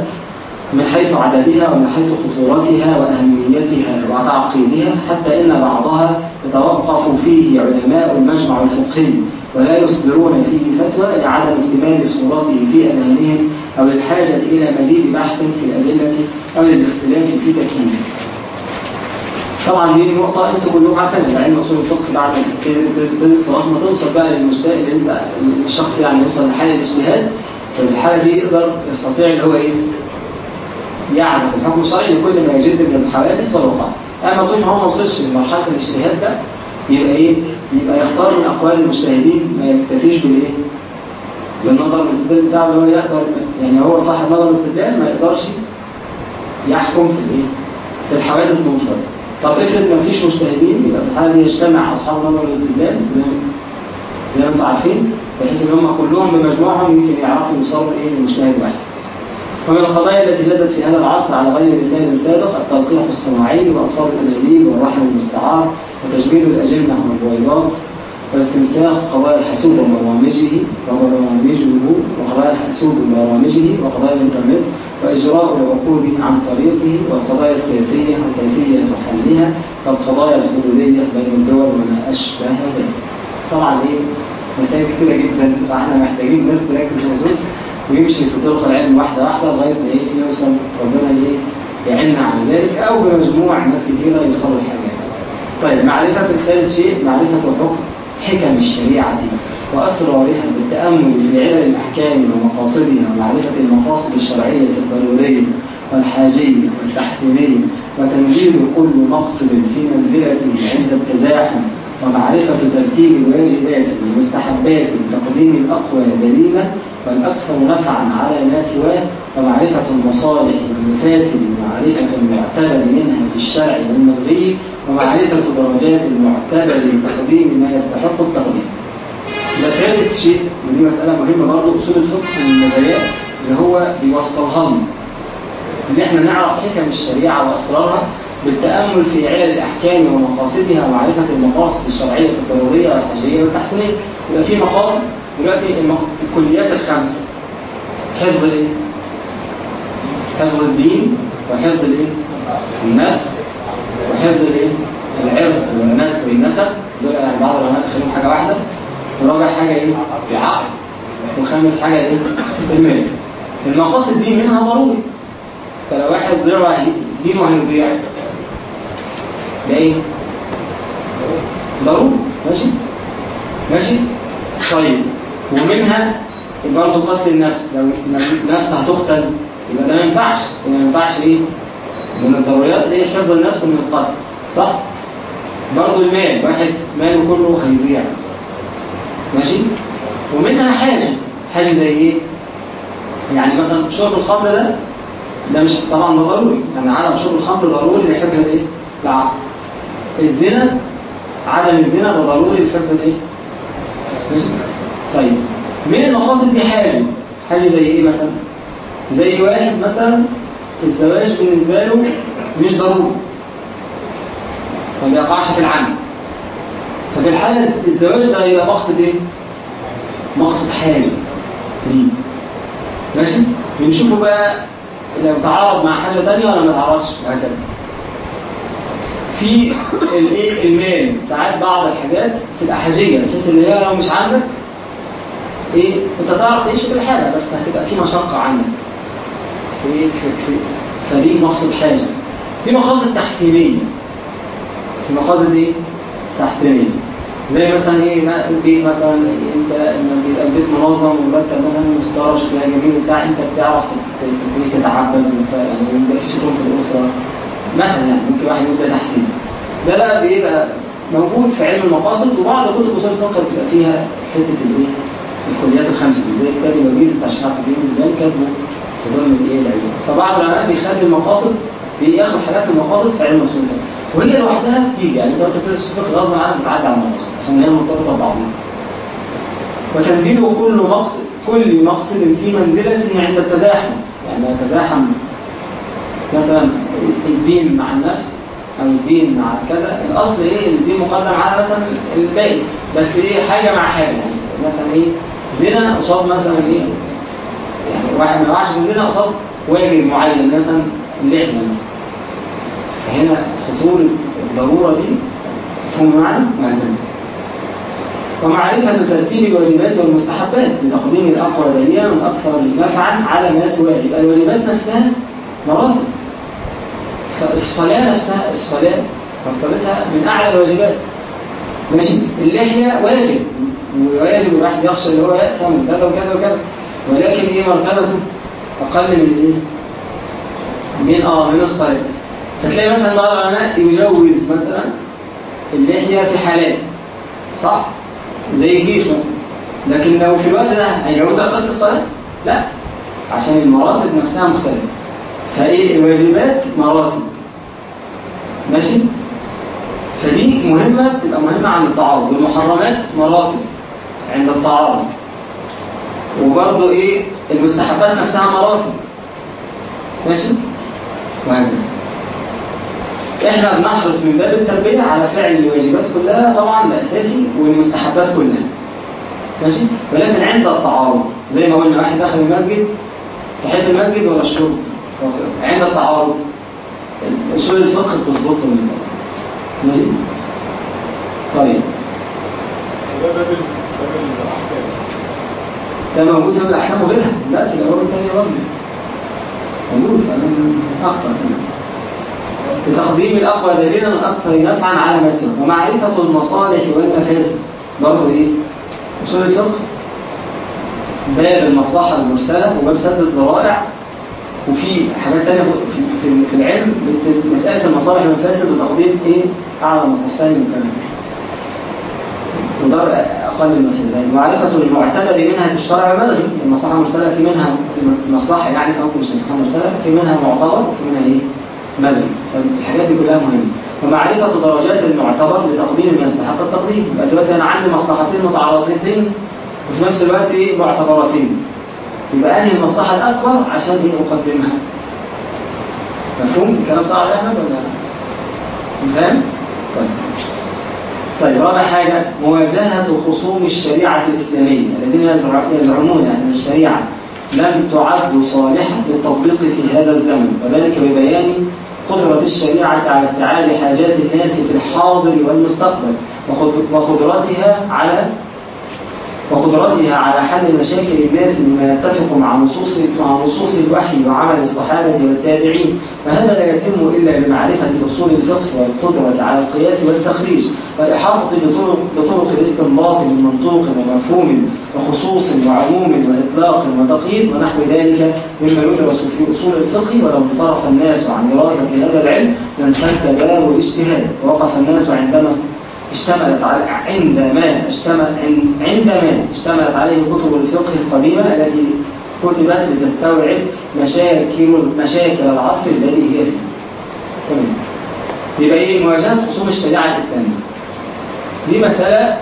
من حيث عددها ومن حيث خطورتها وأهميتها وتعقيدها حتى إن بعضها يتوقف فيه علماء المجمع الفقهي ولا يصدرون فيه فتوى لعدم اكتمال صورته في أذهانهم أو الحاجة إلى مزيد بحث في الأدلة أو الاختلاف في تكييفه. طبعا دي نقطة أنتوا كلكم عارفين أن علم أصول الفقه بعد ما تدرس تدرس تدرس لغايه ما توصل بقى للمجتهد اللي انت الشخص يعني يوصل لحالة الاجتهاد ففي الحالة دي يقدر يستطيع اللي هو إيه؟ يعرف الحكم الشرعي لكل ما يجد من الحوادث والوقائع أما طول ما هو ما وصلش لمرحلة الاجتهاد ده يبقى إيه يبقى يختار من أقوال المجتهدين ما يكتفيش بالإيه بالنظر والاستدلال بتاعه اللي هو يقدر يعني هو صاحب نظر واستدلال ما يقدرش يحكم في الإيه؟ في الحوادث المنفردة. طب افرض ما فيش مجتهدين يبقى في الحالة دي يجتمع أصحاب نظر والاستدلال زي ما أنتم عارفين بحيث إن هم كلهم بمجموعهم يمكن يعرفوا يوصلوا لإيه؟ لمجتهد واحد. ومن القضايا التي جدت في هذا العصر على غير مثال سابق التلقيح الصناعي وأطفال الأنابيب والرحم المستعار وتجميد الأجنة والبويضات واستنساخ قضايا الحاسوب وبرامجه وبرامجه وقضايا الحاسوب وبرامجه وقضايا الإنترنت وإجراء العقود عن طريقه والقضايا السياسية وكيفية حلها كالقضايا الحدودية بين الدول وما أشبه ذلك. طبعا إيه؟ مسائل كثيرة جدا فإحنا محتاجين ناس تركز الأصول ويمشي في طرق العلم واحدة واحدة لغاية ما إيه؟ يوصل ربنا إيه؟ يعيننا على ذلك أو بمجموع ناس كثيرة يوصلوا لحاجة طيب معرفة الثالث شيء معرفة حكم حكم الشريعة وأسرارها بالتأمل في علل الأحكام ومقاصدها ومعرفة المقاصد الشرعية الضرورية والحاجية والتحسينية وتنزيل كل مقصد في منزلته عند التزاحم ومعرفة ترتيب الواجبات والمستحبات بتقديم الأقوى دليلا والأكثر نفعا على ما سواه ومعرفة المصالح والمفاسد ومعرفة المعتبر منها في الشرع والملغي ومعرفة درجات المعتبر لتقديم ما يستحق التقديم. ده ثالث شيء ودي مسألة مهمة برضه أصول الفقه المزايا اللي هو بيوصلها لنا. إن إحنا نعرف حكم الشريعة وأسرارها بالتأمل في علل الأحكام ومقاصدها ومعرفة المقاصد الشرعية الضرورية والحاجية والتحسينية. يبقى في مقاصد دلوقتي الكليات الخمس حفظ الايه؟ حفظ الدين وحفظ الايه؟ النفس وحفظ الايه؟ العرض والنسل والنسب دول يعني بعض العلماء خليهم حاجة واحدة ورابع حاجة إيه؟ العقل وخامس حاجة إيه؟ المال المقاصد دي منها ضروري فلو واحد ضيع دينه هيضيع ده إيه؟ ضروري ماشي؟ ماشي؟ طيب ومنها برضه قتل النفس لو النفس هتقتل يبقى ده ما ينفعش ما ينفعش إيه من الضروريات إيه حفظ النفس من القتل صح؟ برضه المال واحد ماله كله هيضيع ماشي؟ ومنها حاجة حاجة زي إيه؟ يعني مثلا شرب الخمر ده ده مش طبعا ده ضروري يعني عدم شرب الخمر ضروري لحفظ الإيه؟ العقل الزنا عدم الزنا ده ضروري لحفظ الإيه؟ طيب من المقاصد دي حاجة حاجة زي إيه مثلا؟ زي واحد مثلا الزواج بالنسبة له مش ضروري ما بيقعش في العمد ففي الحالة الزواج ده يبقى مقصد إيه؟ مقصد حاجة ليه ماشي؟ بنشوفه بقى لو تعارض مع حاجة تانية ولا ما تعارضش هكذا في الايه المال ساعات بعض الحاجات تبقى حاجية بحيث إن هي لو مش عندك إيه؟ أنت تعرف تعيش بالحالة بس هتبقى في مشقة عندك. في في في فدي مقصد حاجة. في مقاصد تحسينية في مقاصد إيه؟ تحسينية زي مثلا إيه؟ ما- البيت مثلا أنت لما بيبقى البيت منظم ومرتب مثلا مستوى شكلها جميل وبتاع أنت بتعرف تت- تتعبد وت- يعني يبقى في سكون في الأسرة. مثلا يعني ممكن واحد يبدأ تحسين. ده بقى بيبقى موجود في علم المقاصد وبعض كتب اصول الفقه بيبقى فيها حتة الإيه؟ الكليات الخمسه دي زي كتاب الوجيز بتاع عبد الكريم الزباني كاتبه في ضمن الايه العلم. فبعض العلماء بيخلي المقاصد بياخد حاجات من المقاصد في علم اصول الفقه وهي لوحدها بتيجي يعني أنت وانت بتدرس الفقه غصب عنك بتعدي على المقاصد عشان هي مرتبطة ببعضها. وتنزيل كل مقصد كل مقصد في منزلته عند التزاحم. يعني لا يتزاحم مثلا الدين مع النفس أو الدين مع كذا. الأصل إيه؟ الدين مقدم على مثلا الباقي. بس إيه؟ حاجة مع حاجة. يعني مثلا إيه؟ زنا قصاد مثلا إيه؟ يعني واحد ما يقعش في الزنا قصاد واجب معين مثلا اللحيه مثلا. فهنا خطورة الضرورة دي مفهوم معنا وهكذا ومعرفة ترتيب الواجبات والمستحبات لتقديم الأقوى دليلا والأكثر نفعا على ما سواه يبقى الواجبات نفسها مراتب. فالصلاة نفسها الصلاة مرتبتها من أعلى الواجبات. ماشي؟ اللحية واجب. وواجب الواحد يخشى اللي هو يأثم كذا وكذا وكذا. ولكن إيه مرتبته؟ أقل من الإيه؟ من آه من الصلاة. فتلاقي مثلا بعض العلماء يجوز مثلا اللحية في حالات صح؟ زي الجيش مثلا. لكن لو في الوقت ده هيجوز أقل الصلاة؟ لا. عشان المراتب نفسها مختلفة. فإيه الواجبات؟ مراتب. ماشي؟ فدي مهمة بتبقى مهمة عند التعارض والمحرمات مراتب. عند التعارض وبرضه إيه المستحبات نفسها مراتب. ماشي وهكذا. إحنا بنحرص من باب التربية على فعل الواجبات كلها طبعا ده اساسي والمستحبات كلها. ماشي ولكن عند التعارض زي ما قلنا واحد دخل المسجد تحية المسجد ولا الشرب؟ عند التعارض أصول الفقه بتظبط له المثال ماشي طيب. ده موجود في الأحكام وغيرها. لا في الابواب الثانية برضه موجود اخطر كمان لتقديم الاقوى دليلا الأكثر نفعا على ما سوى ومعرفة المصالح والمفاسد. برضه إيه؟ أصول الفقه. باب المصلحة المرسلة وباب سد الذرائع وفي حاجات تانية في, في, في العلم مسألة المصالح والمفاسد وتقديم إيه؟ أعلى مصلحتين ممكن وده أقل المسألتين ومعرفة المعتبر منها في الشرع ملغي المصلحة المرسلة في منها المصلحة يعني قصدي مش مصلحة مرسلة في منها معتبر وفي منها إيه؟ ملغي فالحاجات دي كلها مهمة. ومعرفة درجات المعتبر لتقديم ما يستحق التقديم. يبقى دلوقتي أنا عندي مصلحتين متعارضتين وفي نفس الوقت إيه؟ معتبرتين. يبقى أنهي المصلحة الأكبر عشان إيه؟ أقدمها. مفهوم؟ الكلام صعب يا أحمد ولا؟ فاهم؟ طيب طيب رابع حاجة مواجهة خصوم الشريعة الإسلامية. الذين يزع- يزعمون أن الشريعة لم تعد صالحة للتطبيق في هذا الزمن وذلك ببيان قدرة الشريعة على استيعاب حاجات الناس في الحاضر والمستقبل وقد- وقدرتها على وقدرتها على حل مشاكل الناس بما يتفق مع نصوص مع نصوص الوحي وعمل الصحابة والتابعين فهذا لا يتم إلا بمعرفة أصول الفقه والقدرة على القياس والتخريج والإحاطة بطرق, بطرق الاستنباط من منطوق ومفهوم وخصوص وعموم وإطلاق وتقييد ونحو ذلك مما يدرس في أصول الفقه ولو انصرف الناس عن دراسة هذا العلم لانسد باب الاجتهاد. ووقف الناس عندما اشتملت على عندما اشتمل عن- عندما اشتملت عليه كتب الفقه القديمة التي كتبت لتستوعب مشاكل مشاكل العصر الذي هي فيه. تمام. يبقى إيه مواجهة خصوم الشريعة الإسلامية. دي مسألة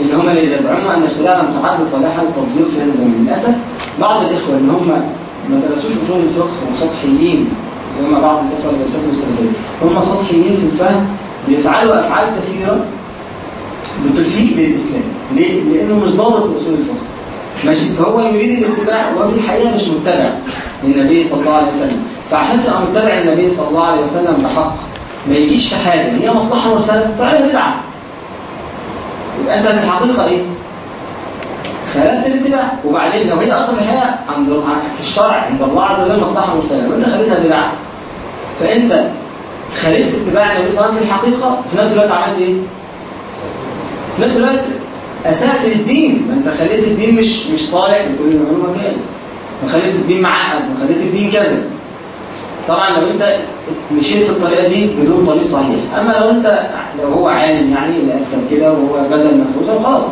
اللي هم اللي يزعموا أن الشريعة لم تعد صالحة للتطبيق في هذا الزمن. للأسف بعض الإخوة اللي هم ما درسوش أصول الفقه وسطحيين اللي هم بعض الإخوة اللي بيلتزموا السلفية هم سطحيين في الفهم بيفعلوا أفعال كثيرة بتسيء للإسلام. ليه؟ لأنه مش ضابط أصول الفقه. ماشي؟ فهو يريد الاتباع وهو في الحقيقة مش متبع للنبي صلى الله عليه وسلم. فعشان تبقى متبع النبي صلى الله عليه وسلم بحق ما يجيش في حاجة. هي مصلحة مرسلة تعالى بدعة. يبقى أنت في الحقيقة إيه؟ خالفت الاتباع. وبعدين لو هي أصلا الحقيقة عند في الشرع عند الله عز وجل مصلحة مرسلة وأنت خليتها بدعة. فأنت خالفت اتباع النبي صلى الله عليه وسلم في الحقيقة. في نفس الوقت عملت إيه؟ في نفس الوقت أسأت للدين. ما أنت خليت الدين مش مش صالح لكل معلومة مكان وخليت الدين معقد وخليت الدين كذا. طبعا لو أنت مشيت في الطريقة دي بدون طريق صحيح. أما لو أنت لو هو عالم يعني اللي أفتى كده وهو بذل مفروضه خلاص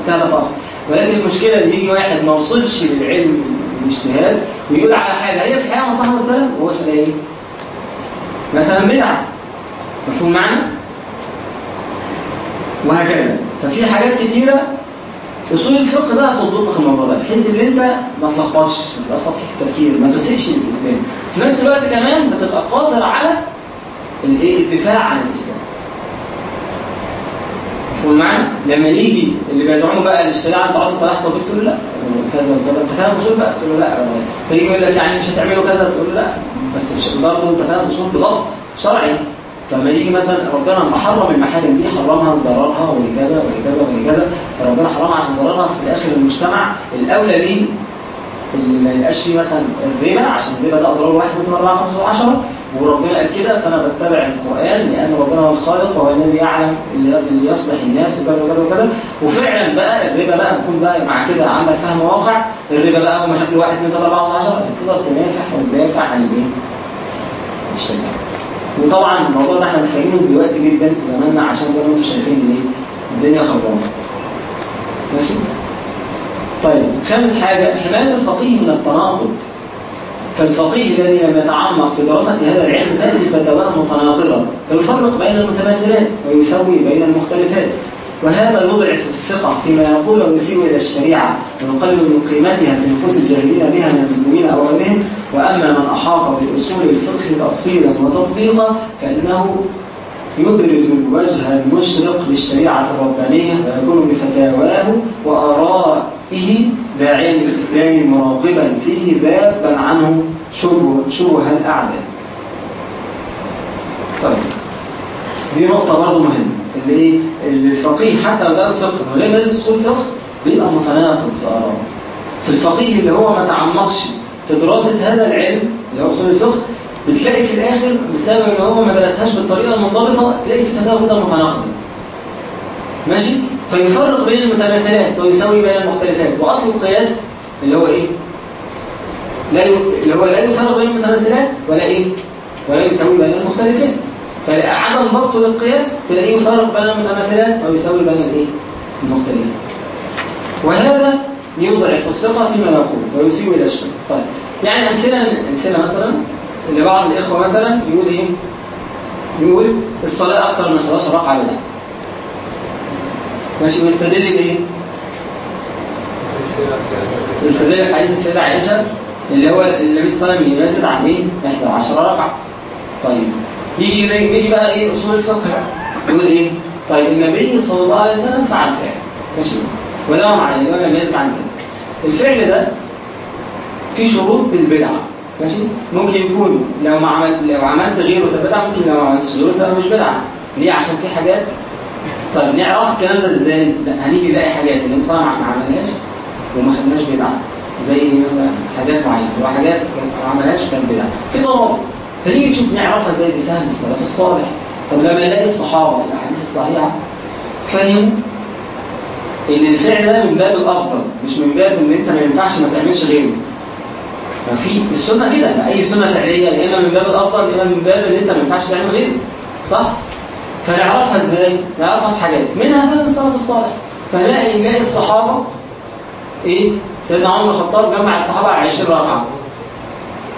اجتهد فقط ولكن المشكلة اللي يجي واحد ما وصلش للعلم الاجتهاد ويقول على حاجة. هي في الحقيقة مصلحة مرسلة وهو إيه؟ مثلا بدعة. مفهوم معنى؟ وهكذا. ففي حاجات كتيرة أصول الفقه بقى تضبط لك الموضوع ده بحيث إن أنت ما تلخبطش ما تبقاش سطحي في التفكير ما تسيئش للاسلام في نفس الوقت كمان بتبقى قادر على الإيه؟ الدفاع عن الإسلام. مفهوم معنى؟ لما يجي اللي بيزعموا بقى الشريعه تعطي صلاح طب تقول له لا. كذا وكذا. أنت فاهم أصول بقى؟ تقول له لا. فيجي يقول لك يعني مش هتعملوا كذا تقول له لا. بس مش برضه انت فاهم اصول بضغط شرعي. فلما يجي مثلا ربنا لما حرم المحارم دي حرمها لضررها ولكذا ولكذا ولكذا فربنا حرمها عشان ضررها في الآخر المجتمع الأولى ليه؟ اللي ما يبقاش فيه مثلا الربا عشان الربا ده أضرار واحد اثنين أربعة خمسة وعشره وربنا قال كده فأنا بتبع القرآن لأن ربنا هو الخالق وهو الذي يعلم اللي يصلح الناس وكذا وكذا وكذا. وفعلا بقى الربا بقى بيكون بقى مع كده عندك فهم واقع. الربا بقى هو مشاكل واحد اثنين ثلاثة أربعة وعشره فتقدر تنافح وتدافع عن الايه؟ الشريعه وطبعا الموضوع ده إحنا محتاجينه دلوقتي جدا في زماننا عشان زي ما أنتم شايفين إيه الدنيا خربانة. ماشي؟ طيب خامس حاجة حماية الفقيه من التناقض. فالفقيه الذي لم يتعمق في دراسة هذا العلم تأتي فتواه متناقضة فيفرق بين المتماثلات ويسوي بين المختلفات. وهذا يضعف الثقة فيما يقول ويسيء إلى الشريعة ويقلل من قيمتها في نفوس الجاهلين بها من المسلمين أو غيرهم وأما من أحاط بأصول الفقه تأصيلا وتطبيقا فإنه يبرز الوجه المشرق للشريعة الربانية ويكون بفتاواه وآرائه داعيا للإسلام مراقبا فيه ذابا عنه شبه, شبه الأعداء. طيب. دي نقطة برضه مهمة اللي إيه؟ اللي الفقيه حتى لو درس فقه من غير ما يدرس أصول فقه بيبقى متناقض في آرائه. في الفقيه اللي هو ما تعمقش في دراسة هذا العلم اللي هو أصول الفقه بتلاقي في الآخر بسبب إن هو ما درسهاش بالطريقة المنضبطة تلاقي في فتاوى كده متناقضة ماشي؟ فيفرق بين المتماثلات ويساوي بين المختلفات. وأصل القياس اللي هو إيه؟ لا ي... اللي هو لا يفرق بين المتماثلات ولا إيه؟ ولا يساوي بين المختلفات. فعدم ضبطه للقياس تلاقيه يفرق بين المتماثلات ويساوي بين الإيه؟ المختلفات. وهذا يضعف الثقة فيما يقول ويسيء إلى الشك طيب يعني أمثلة أمثلة مثلا لبعض الإخوة مثلا يقول إيه؟ يقول الصلاة أكثر من 11 ركعة بدعة ماشي ويستدل بإيه؟ يستدل بحديث السيدة عائشة اللي هو النبي صلى الله عليه وسلم يزيد عن إيه؟ 11 ركعة. طيب يجي نيجي بقى إيه؟ أصول الفقه. يقول إيه؟ طيب النبي صلى الله عليه وسلم فعل فعل. ماشي؟ عليه اللي هو لم يزد عن كذا الفعل ده في شروط بالبدعة ماشي؟ ممكن يكون لو ما عمل لو عملت غيره تبقى بدعة ممكن لو ما عملتش غيره تبقى مش بدعة ليه؟ عشان في حاجات طيب نعرف الكلام ده إزاي؟ لا هنيجي نلاقي حاجات عليه وسلم ما عملهاش وما خدناش بدعة. زي مثلا حاجات معينة. وحاجات ما عملهاش كان بدعة. في ضوابط فنيجي نشوف نعرفها إزاي بفهم السلف الصالح. طب لما نلاقي الصحابة في الأحاديث الصحيحة فهموا إن الفعل ده من باب الأفضل مش من باب إن أنت ما ينفعش ما تعملش غيره. ما في السنة كده أي سنة فعلية يا إما من باب الأفضل يا إما من باب إن أنت ما ينفعش تعمل غيره. صح؟ فنعرفها إزاي؟ نعرفها بحاجات منها فهم السلف الصالح فنلاقي نلاقي الصحابة إيه؟ سيدنا عمر الخطاب جمع الصحابة على 20 ركعة.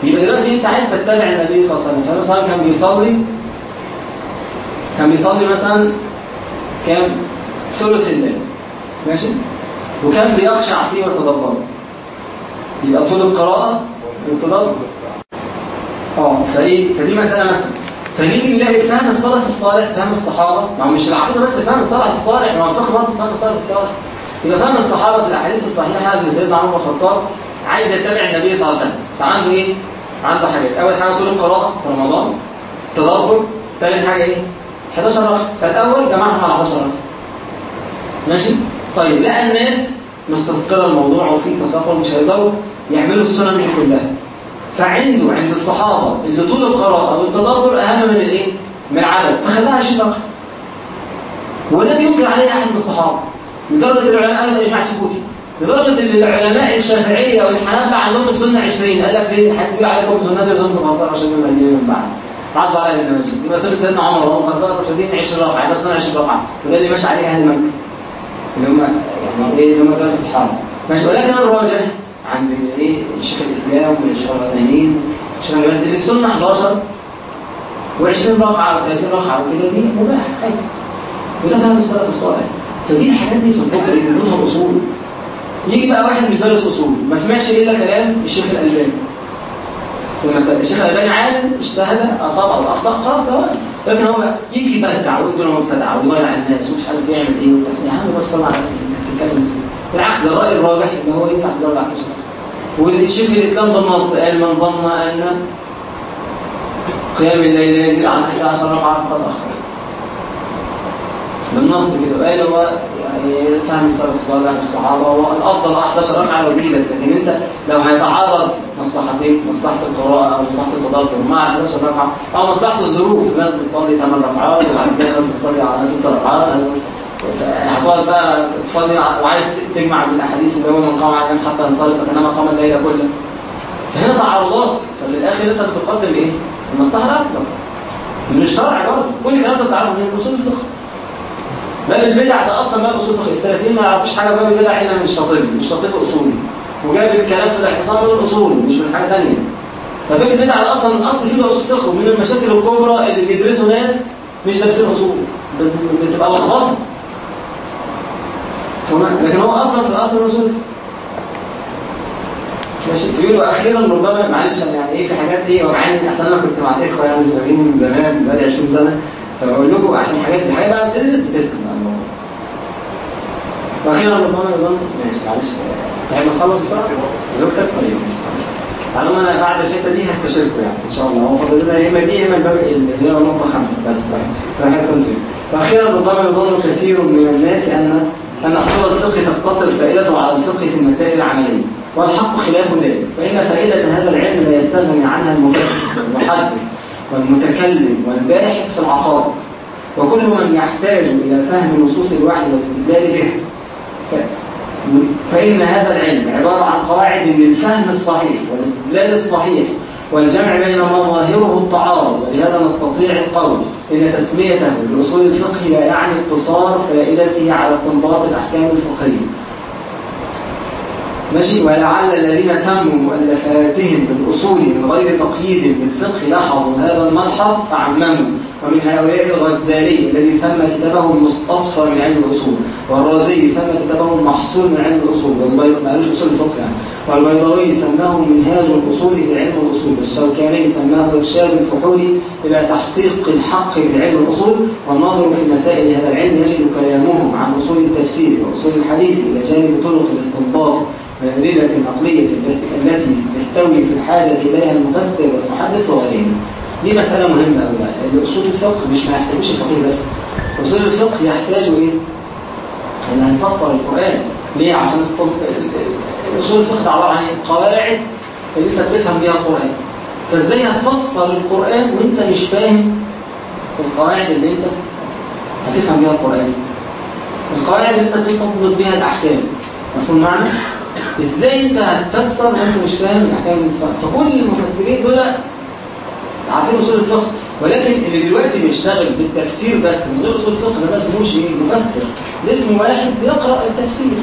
يبقى دلوقتي أنت عايز تتبع النبي صلى الله عليه وسلم. صلى الله عليه وسلم كان بيصلي كان بيصلي مثلا كام؟ ثلث الليل. ماشي؟ وكان بيخشع فيه ويتدبر. يبقى طول القراءة والتدبر آه فإيه؟ فدي مسألة مثلا. فنيجي نلاقي فهم السلف الصالح فهم الصحابة. ما هو مش العقيدة بس فهم السلف الصالح. ما هو الفقه برضه فهم السلف الصالح. يبقى فهم الصحابة في الأحاديث الصحيحة اللي سيدنا عمر بن الخطاب عايز يتبع النبي صلى الله عليه وسلم. فعنده إيه؟ عنده حاجات أول حاجة طول القراءة في رمضان تدبر ثالث حاجة إيه؟ 11 ركعة. فالأول جمعهم على 11 ركعة. ماشي؟ طيب لقى الناس مستثقلة الموضوع وفي تساقل مش هيقدروا يعملوا السنن دي كلها. فعنده عند الصحابة اللي طول القراءة والتدبر أهم من الإيه؟ من العدد فخلاها 20 ركعة ولم ينكر عليه أحد من الصحابة. لدرجة العلماء ده إجماع سكوتي. لدرجة العلماء الشافعية والحنابلة عندهم السنة 20 قال لك ليه؟ الحديث بيقول عليكم سنة وسنة الخلفاء الراشدين المهديين من بعد. عدوا عليها يبقى سنة سيدنا عمر وهم الخلفاء الراشدين 20 ركعة. يبقى سنة 20 ركعة. وده اللي ماشي عليه أهل مكة. اللي هم يعني إيه؟ اللي هم دلوقتي في الحرم ماشي. ولكن الراجح عند إيه شيخ الإسلام والشيخ العثيمين الشيخ ابن باز السنة 11 و20 ركعه أو 30 ركعه وكده دي مباح عادي. وده فهم السلف الصالح. فدي الحاجات دي بتربطها؟ بتربطها باصول يجي بقى واحد مش دارس أصول ما سمعش إلا كلام الشيخ الألباني. المسألة الشيخ الألباني عالم اجتهد أصاب أو أخطأ خلاص ده لكن هو بقى يجي يبدع ويقول أنا مبتدع ويضيع الناس ومش عارف يعمل إيه يا عم بس صل على النبي انت بتتكلم بالعكس ده الرأي الراجح ان هو ينفع على كده. والشيخ الإسلام ده النص قال من ظن أن قيام الليل يزيد عن 11 ركعة فقد أخطأ بالنص كده. قال هو يعني فهم السلف الصالح والصحابة هو الأفضل 11 ركعة لو بإيدك لكن أنت لو هيتعارض مصلحتين مصلحة القراءة أو مصلحة التدبر مع 11 ركعة أو مصلحة الظروف. ناس بتصلي 8 ركعات وبعد كده ناس بتصلي على 6 ركعات. هتقعد بقى تصلي وعايز تجمع بالأحاديث اللي هو من قام على حتى انصرف فكأنما قام الليلة كلها فهنا تعارضات. ففي الآخر أنت بتقدم إيه؟ المصلحة الأكبر. من الشرع برضه. كل الكلام ده بتعرفه من أصول الفقه. باب البدع ده أصلا باب أصول الفقه. السلفيين ما يعرفوش حاجة باب البدع إلا من الشاطبي. الشاطبي أصولي. وجاب الكلام في الاعتصام من الأصول مش من حاجة ثانية فباب البدع ده أصلا الاصل فيه أصول فقه ومن المشاكل الكبرى اللي بيدرسوا ناس مش دارسين اصول بتبقى لخبطه لكن هو أصلا في الأصل الاصول ماشي. بيقولوا أخيرا ربما معلش يعني إيه في حاجات إيه وجعاني اصل أنا كنت مع الإخوة يعني زمايلين من زمان بقالي 20 سنة. فبقول لكم عشان حاجات الحاجات بقى بتدرس بتفهم بقى الموضوع. وأخيرا ربما يظن ماشي معلش. تعالى نخلص بسرعة. زوجتك؟ طيب ماشي معلش. طالما أنا بعد الحتة دي هستشيركم يعني إن شاء الله. هو فاضل لنا يا إما دي يا إما الباب اللي هو نقطة خمسة بس بقى كنت وأخيرا ربما يظن كثير من الناس أن أن أصول الفقه تقتصر فائدته على الفقه في المسائل العملية والحق خلاف ذلك فإن فائدة هذا العلم لا يستغني عنها المفسر والمحدث والمتكلم والباحث في العقائد وكل من يحتاج إلى فهم نصوص الوحي والاستدلال به. فإن هذا العلم عبارة عن قواعد للفهم الصحيح والاستدلال الصحيح والجمع بين ما ظاهره التعارض ولهذا نستطيع القول إن تسميته بأصول الفقه لا يعني اقتصار فائدته على استنباط الأحكام الفقهية. ماشي؟ ولعل الذين سموا مؤلفاتهم بالأصول من غير تقييد بالفقه لاحظوا هذا الملحظ فعمموا. ومن هؤلاء الغزالي الذي سمى كتابه المستصفى من علم الأصول والرازي سمى كتابه المحصول من علم الأصول والبيض ما قالوش أصول الفقه يعني. والبيضاوي سماه منهاج الأصول في علم الأصول والشوكاني سماه إرشاد الفحول إلى تحقيق الحق بعلم الأصول والناظر في مسائل هذا العلم يجد كلامهم عن أصول التفسير وأصول الحديث إلى جانب طرق الاستنباط والأدلة النقلية التي يستوي في الحاجة إليها المفسر والمحدث وغيرهم. دي مسألة مهمة أوي اللي أصول الفقه مش ما يحتاجوش الفقيه بس. أصول الفقه يحتاج إيه؟ ان هنفسر القرآن. ليه؟ عشان اصول الفقه عباره عن إيه قواعد اللي انت بتفهم بيها القرآن. فازاي هتفسر القرآن وانت مش فاهم القواعد اللي انت هتفهم بيها القرآن؟ القواعد اللي انت بتستنبط بيها الأحكام. مفهوم معنى إزاي انت هتفسر وانت مش فاهم الأحكام بتصنع فكل المفسرين دول عارفين أصول الفقه ولكن اللي دلوقتي بيشتغل بالتفسير بس من غير أصول الفقه ده ما إيه؟ مفسر. ده اسمه واحد بيقرأ التفسير.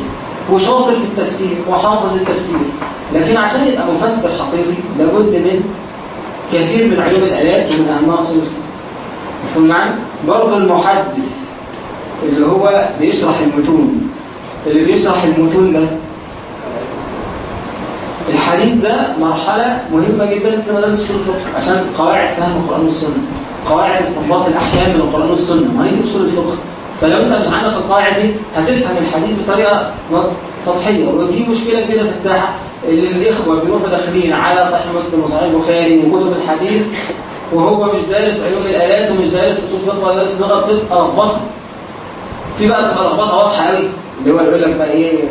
وشاطر في التفسير وحافظ التفسير. لكن عشان يبقى مفسر حقيقي لابد من كثير من علوم الآلات ومن اهمها اصول الفقه مفهوم معنى برضه المحدث اللي هو بيشرح المتون. اللي بيشرح المتون ده الحديث ده مرحلة مهمة جدا في مدارس أصول الفقه عشان قواعد فهم القرآن والسنة قواعد استنباط الأحكام من القرآن والسنة ما هي دي أصول الفقه. فلو أنت مش عندك القواعد دي هتفهم الحديث بطريقة سطحية. وفي مشكلة كبيرة في الساحة اللي الإخوة بيروحوا داخلين على صحيح مسلم وصحيح البخاري وكتب الحديث وهو مش دارس علوم الآلات ومش دارس أصول الفقه ولا دارس لغة بتبقى لخبطة. في بقى بتبقى لخبطة واضحة قوي اللي هو يقول لك بقى إيه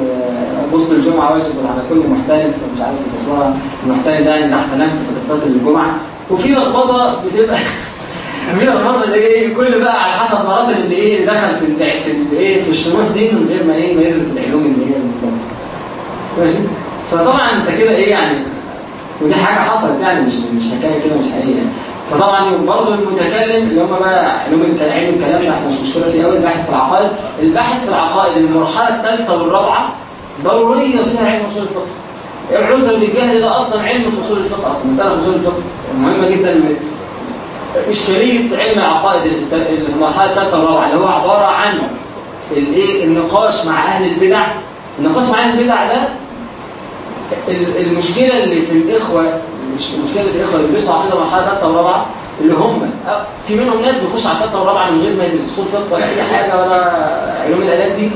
غسل الجمعة واجب على كل محترم فمش عارف يفسرها المحترم ده يعني اذا احتلمت فتغتسل الجمعة وفي لخبطة بتبقى (laughs) في لخبطة اللي إيه كل بقى على حسب مراتب اللي إيه دخل في في ال- إيه في الشروح دي من غير ما إيه ما يدرس العلوم اللي هي ماشي؟ فطبعا أنت كده إيه يعني؟ ودي حاجة حصلت يعني مش مش حكاية كده مش حقيقية يعني فطبعا برضه المتكلم اللي هم بقى علوم علم الكلام إحنا مش مشكلة فيه قوي الباحث في العقائد. الباحث في العقائد المرحلة الثالثة والرابعة ضرورية فيها علم أصول الفقه. العذر بالجهل ده أصلا علم في أصول الفقه أصلا مسألة في أصول الفقه مهمة جدا. إشكالية علم في المرحلة الثالثة والرابعة اللي هو عبارة عن الايه النقاش مع أهل البدع. النقاش مع أهل البدع ده ال- المشكلة اللي في الإخوة مش المشكلة في الإخوة اللي بيدرسوا عقيدة مرحلة ثالثة ورابعة اللي هم في منهم ناس بيخش على الثالثة والرابعة من غير ما يدرس أصول فقه ولا أي حاجة ولا علوم الآلات دي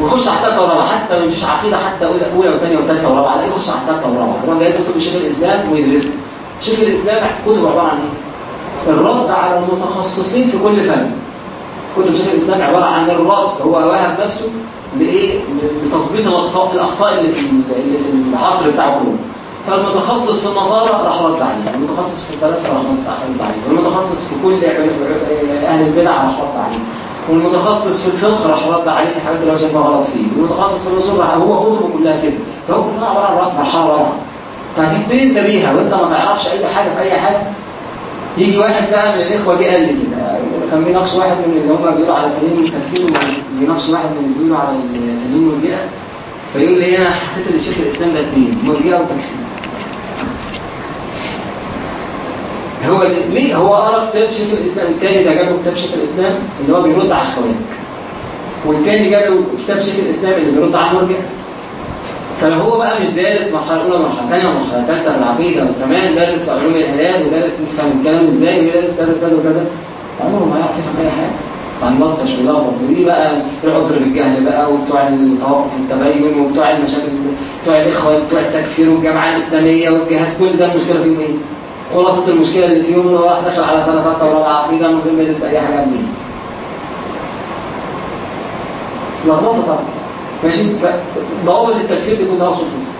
ويخش على الثالثة والرابعة حتى ما يمشيش عقيدة حتى أولى وثانية وثالثة ورابعة لا يخش على الثالثة والرابعة يروح جايب كتب شيخ الإسلام ويدرسها. شيخ الإسلام كتب عبارة عن إيه؟ الرد على المتخصصين في كل فن. كتب شيخ الإسلام عبارة عن الرد هو واهب نفسه لإيه؟ لتظبيط الأخطاء الأخطاء اللي في اللي في العصر بتاعه كله. فالمتخصص في النصارى راح رد عليه المتخصص في الفلاسفة راح رد عليه والمتخصص في كل أهل البدع راح رد عليه والمتخصص في الفقه راح رد عليه في الحاجات اللي هو شايفها غلط فيه والمتخصص في الأصول راح هو كتبه كلها كده. فهو كلها عبارة عن رد مرحله رابعه فهتبتدي انت بيها وانت ما تعرفش أي حاجة في أي حاجة يجي واحد بقى من الإخوة جه قال لي كده كان بيناقش واحد من اللي هم بيقولوا على التنين والتكفير وبيناقش واحد من اللي بيقولوا على التنين والجئه فيقول لي أنا حسيت إن الشيخ الإسلام ده اثنين مرجئه وتكفير هو ليه هو قرا كتاب شيخ الإسلام الثاني ده جاب له كتاب شيخ الإسلام اللي هو بيرد على الخوارج. والثاني جاب له كتاب شيخ الإسلام اللي بيرد على المرجئه فلو هو بقى مش دارس مرحلة أولى مرحله ثانية ومرحلة ثالثه في العقيدة وكمان دارس علوم الالات ودارس يفهم الكلام إزاي؟ ويدرس كذا كذا وكذا عمره ما يعرف يفهم أي حاجة. هنلطش ويلخبط ودي بقى العذر بالجهل بقى وبتوع التوقف التبين وبتوع المشاكل بتوع الإخوة بتوع التكفير والجامعة الإسلامية والجهاد. كل ده المشكلة فيهم إيه؟ خلاصة المشكلة اللي فيهم انه راح دخل على سنة ثالثه ورابعة عقيدة من غير ما يدرس أي حاجة قبليها. لخبطة طبعا. ماشي؟ فضوابط التكفير دي كلها اصول فقه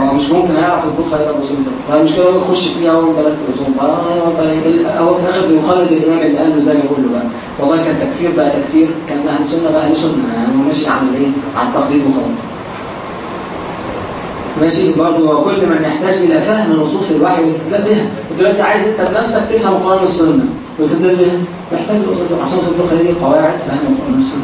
هو مش ممكن يعرف يضبطها إلا باصول الفقه فالمشكلة هو يخش فيها هو ده. بس اصول فقه هو في الآخر بيخلد الامام اللي قال له زي ما يقول له بقى. والله كان تكفير بقى تكفير. كان أهل سنه بقى أهل سنه هو ماشي على الايه؟ على التقليد وخلاص. ماشي؟ برضه وكل من يحتاج إلى فهم نصوص الوحي والاستدلال بها. دلوقتي عايز انت بنفسك تفهم القران والسنة والاستدلال بها. محتاج الفقه عشان اصول الفقه دي قواعد فهم القران والسنة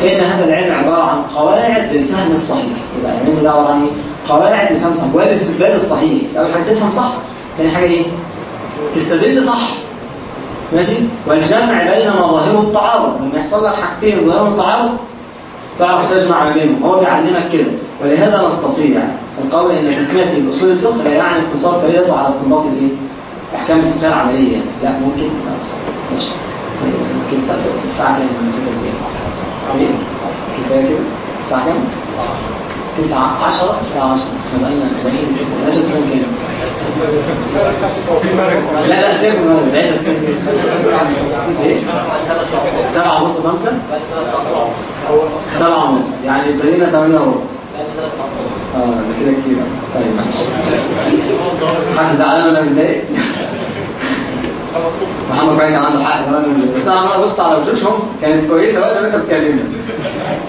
فإن هذا العلم عبارة عن قواعد للفهم الصحيح. يبقى العلم ده عبارة عن؟ قواعد للفهم الصحيح. والاستدلال الصحيح. أول حاجة تفهم صح ثاني حاجة إيه؟ تستدل صح. ماشي؟ والجمع بين مظاهره التعارض. لما يحصل لك حاجتين ظاهرهم التعارض تعرف تجمع بينهم. هو بيعلمك كده. ولهذا نستطيع القول إن تسميته باصول الفقه لا يعني اقتصار فريدته على استنباط الإيه؟ الاحكام الفقهيه العملية. يعني. لا ممكن. لا ماشي. طيب ممكن الساعة في الساعة كفايه كده الساعة كام؟ 9 10 الساعة 10 إحنا بقى لنا 20 كده 10 كام لا لا سيب المغرب العشاء إيه؟ سبعة ونص وخمسة؟ سبعة ونص يعني ابتدينا تمانية وربع آه ده كده كتير. طيب ماشي حد زعلان ولا متضايق؟ محمد كان عنده حق بس أنا عمال ابص على وشوشهم كانت كويسة وقت ما أنت بتكلمني.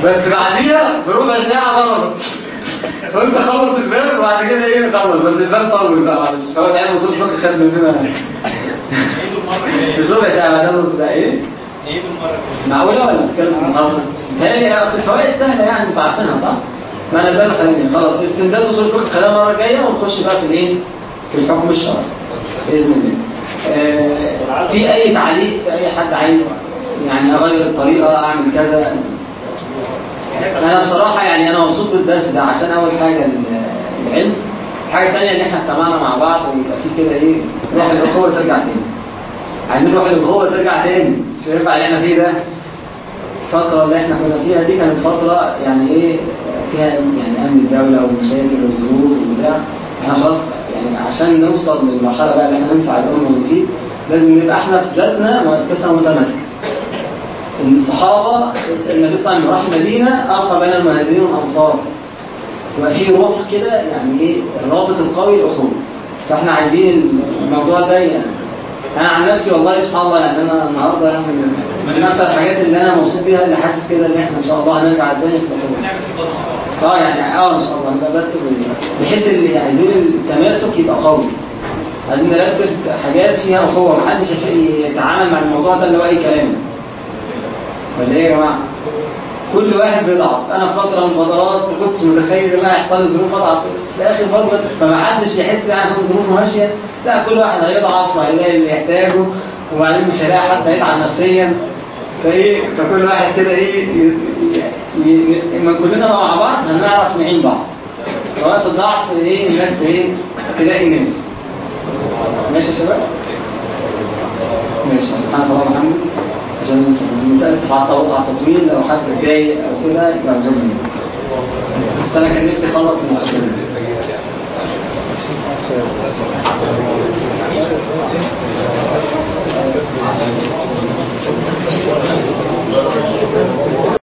بس بعديها بربع ساعة ضربت قلت أخلص الباب وبعد كده إيه نخلص. بس الباب طول بقى معلش. هو العيال وصول الفقه خد مننا. مش ربع ساعة بعدها نص ساعة. إيه؟ معقولة ولا بتتكلم؟ في المحاضره؟ متهيألي أصل الفوائد سهلة يعني أنتوا عارفينها صح؟ ما أنا ده اللي خلاني خلاص استمداد اصول الفقه خلال المره الجايه ونخش بقى في الإيه؟ في الحكم الشرعي. بإذن الله. في أي تعليق في أي حد عايز يعني أغير الطريقة أعمل كذا؟ أنا بصراحة يعني أنا مبسوط بالدرس ده عشان أول حاجة ال- العلم. الحاجة الثانية إن إحنا اجتمعنا مع بعض ويبقى في كده إيه روح الاخوه ترجع تاني. عايزين روح الاخوه ترجع تاني. مش هينفع اللي إحنا فيه ده. الفترة اللي إحنا كنا فيها دي كانت فترة يعني إيه فيها يعني أمن الدولة ومشاكل والظروف وبتاع. إحنا خلاص يعني عشان نوصل للمرحله بقى اللي إحنا ننفع الامه ونفيد لازم نبقى إحنا في ذاتنا مؤسسة متماسكة. إن الصحابة النبي صلى الله عليه وسلم راح المدينة اخى بين المهاجرين والأنصار. يبقى في روح كده يعني إيه الرابط القوي الاخوه فإحنا عايزين الموضوع ده يعني أنا عن نفسي والله سبحان الله يعني أنا النهارده يعني من أكتر الحاجات اللي أنا مبسوط بيها اللي حاسس كده إن إحنا إن شاء الله هنرجع تاني في الاخوه آه يعني آه إن شاء الله. أنا برتب بحيث اللي عايزين التماسك يبقى قوي. عايزين نرتب حاجات فيها اخوه محدش يتعامل مع الموضوع ده اللي هو أي كلام. ولا إيه يا جماعة؟ كل واحد بيضعف أنا في فترة من الفترات ما كنتش متخيل إن أنا هيحصل لي ظروف أضعف. في الآخر برضه فما حدش يحس يعني عشان ظروفه ماشية. لا كل واحد هيضعف وهيلاقي اللي يحتاجه وبعدين مش هيلاقي حد هيتعب نفسيا. فإيه فكل واحد كده إيه لما كلنا مع بعض هنعرف نعين بعض. وقت الضعف إيه الناس إيه تلاقي الناس ماشي يا شباب؟ ماشي. سبحانك اللهم وبحمدك عشان متأسف على التطويل آه، لو حد جاي أو كده يعزمني بس أنا كان نفسي أخلص المؤخرين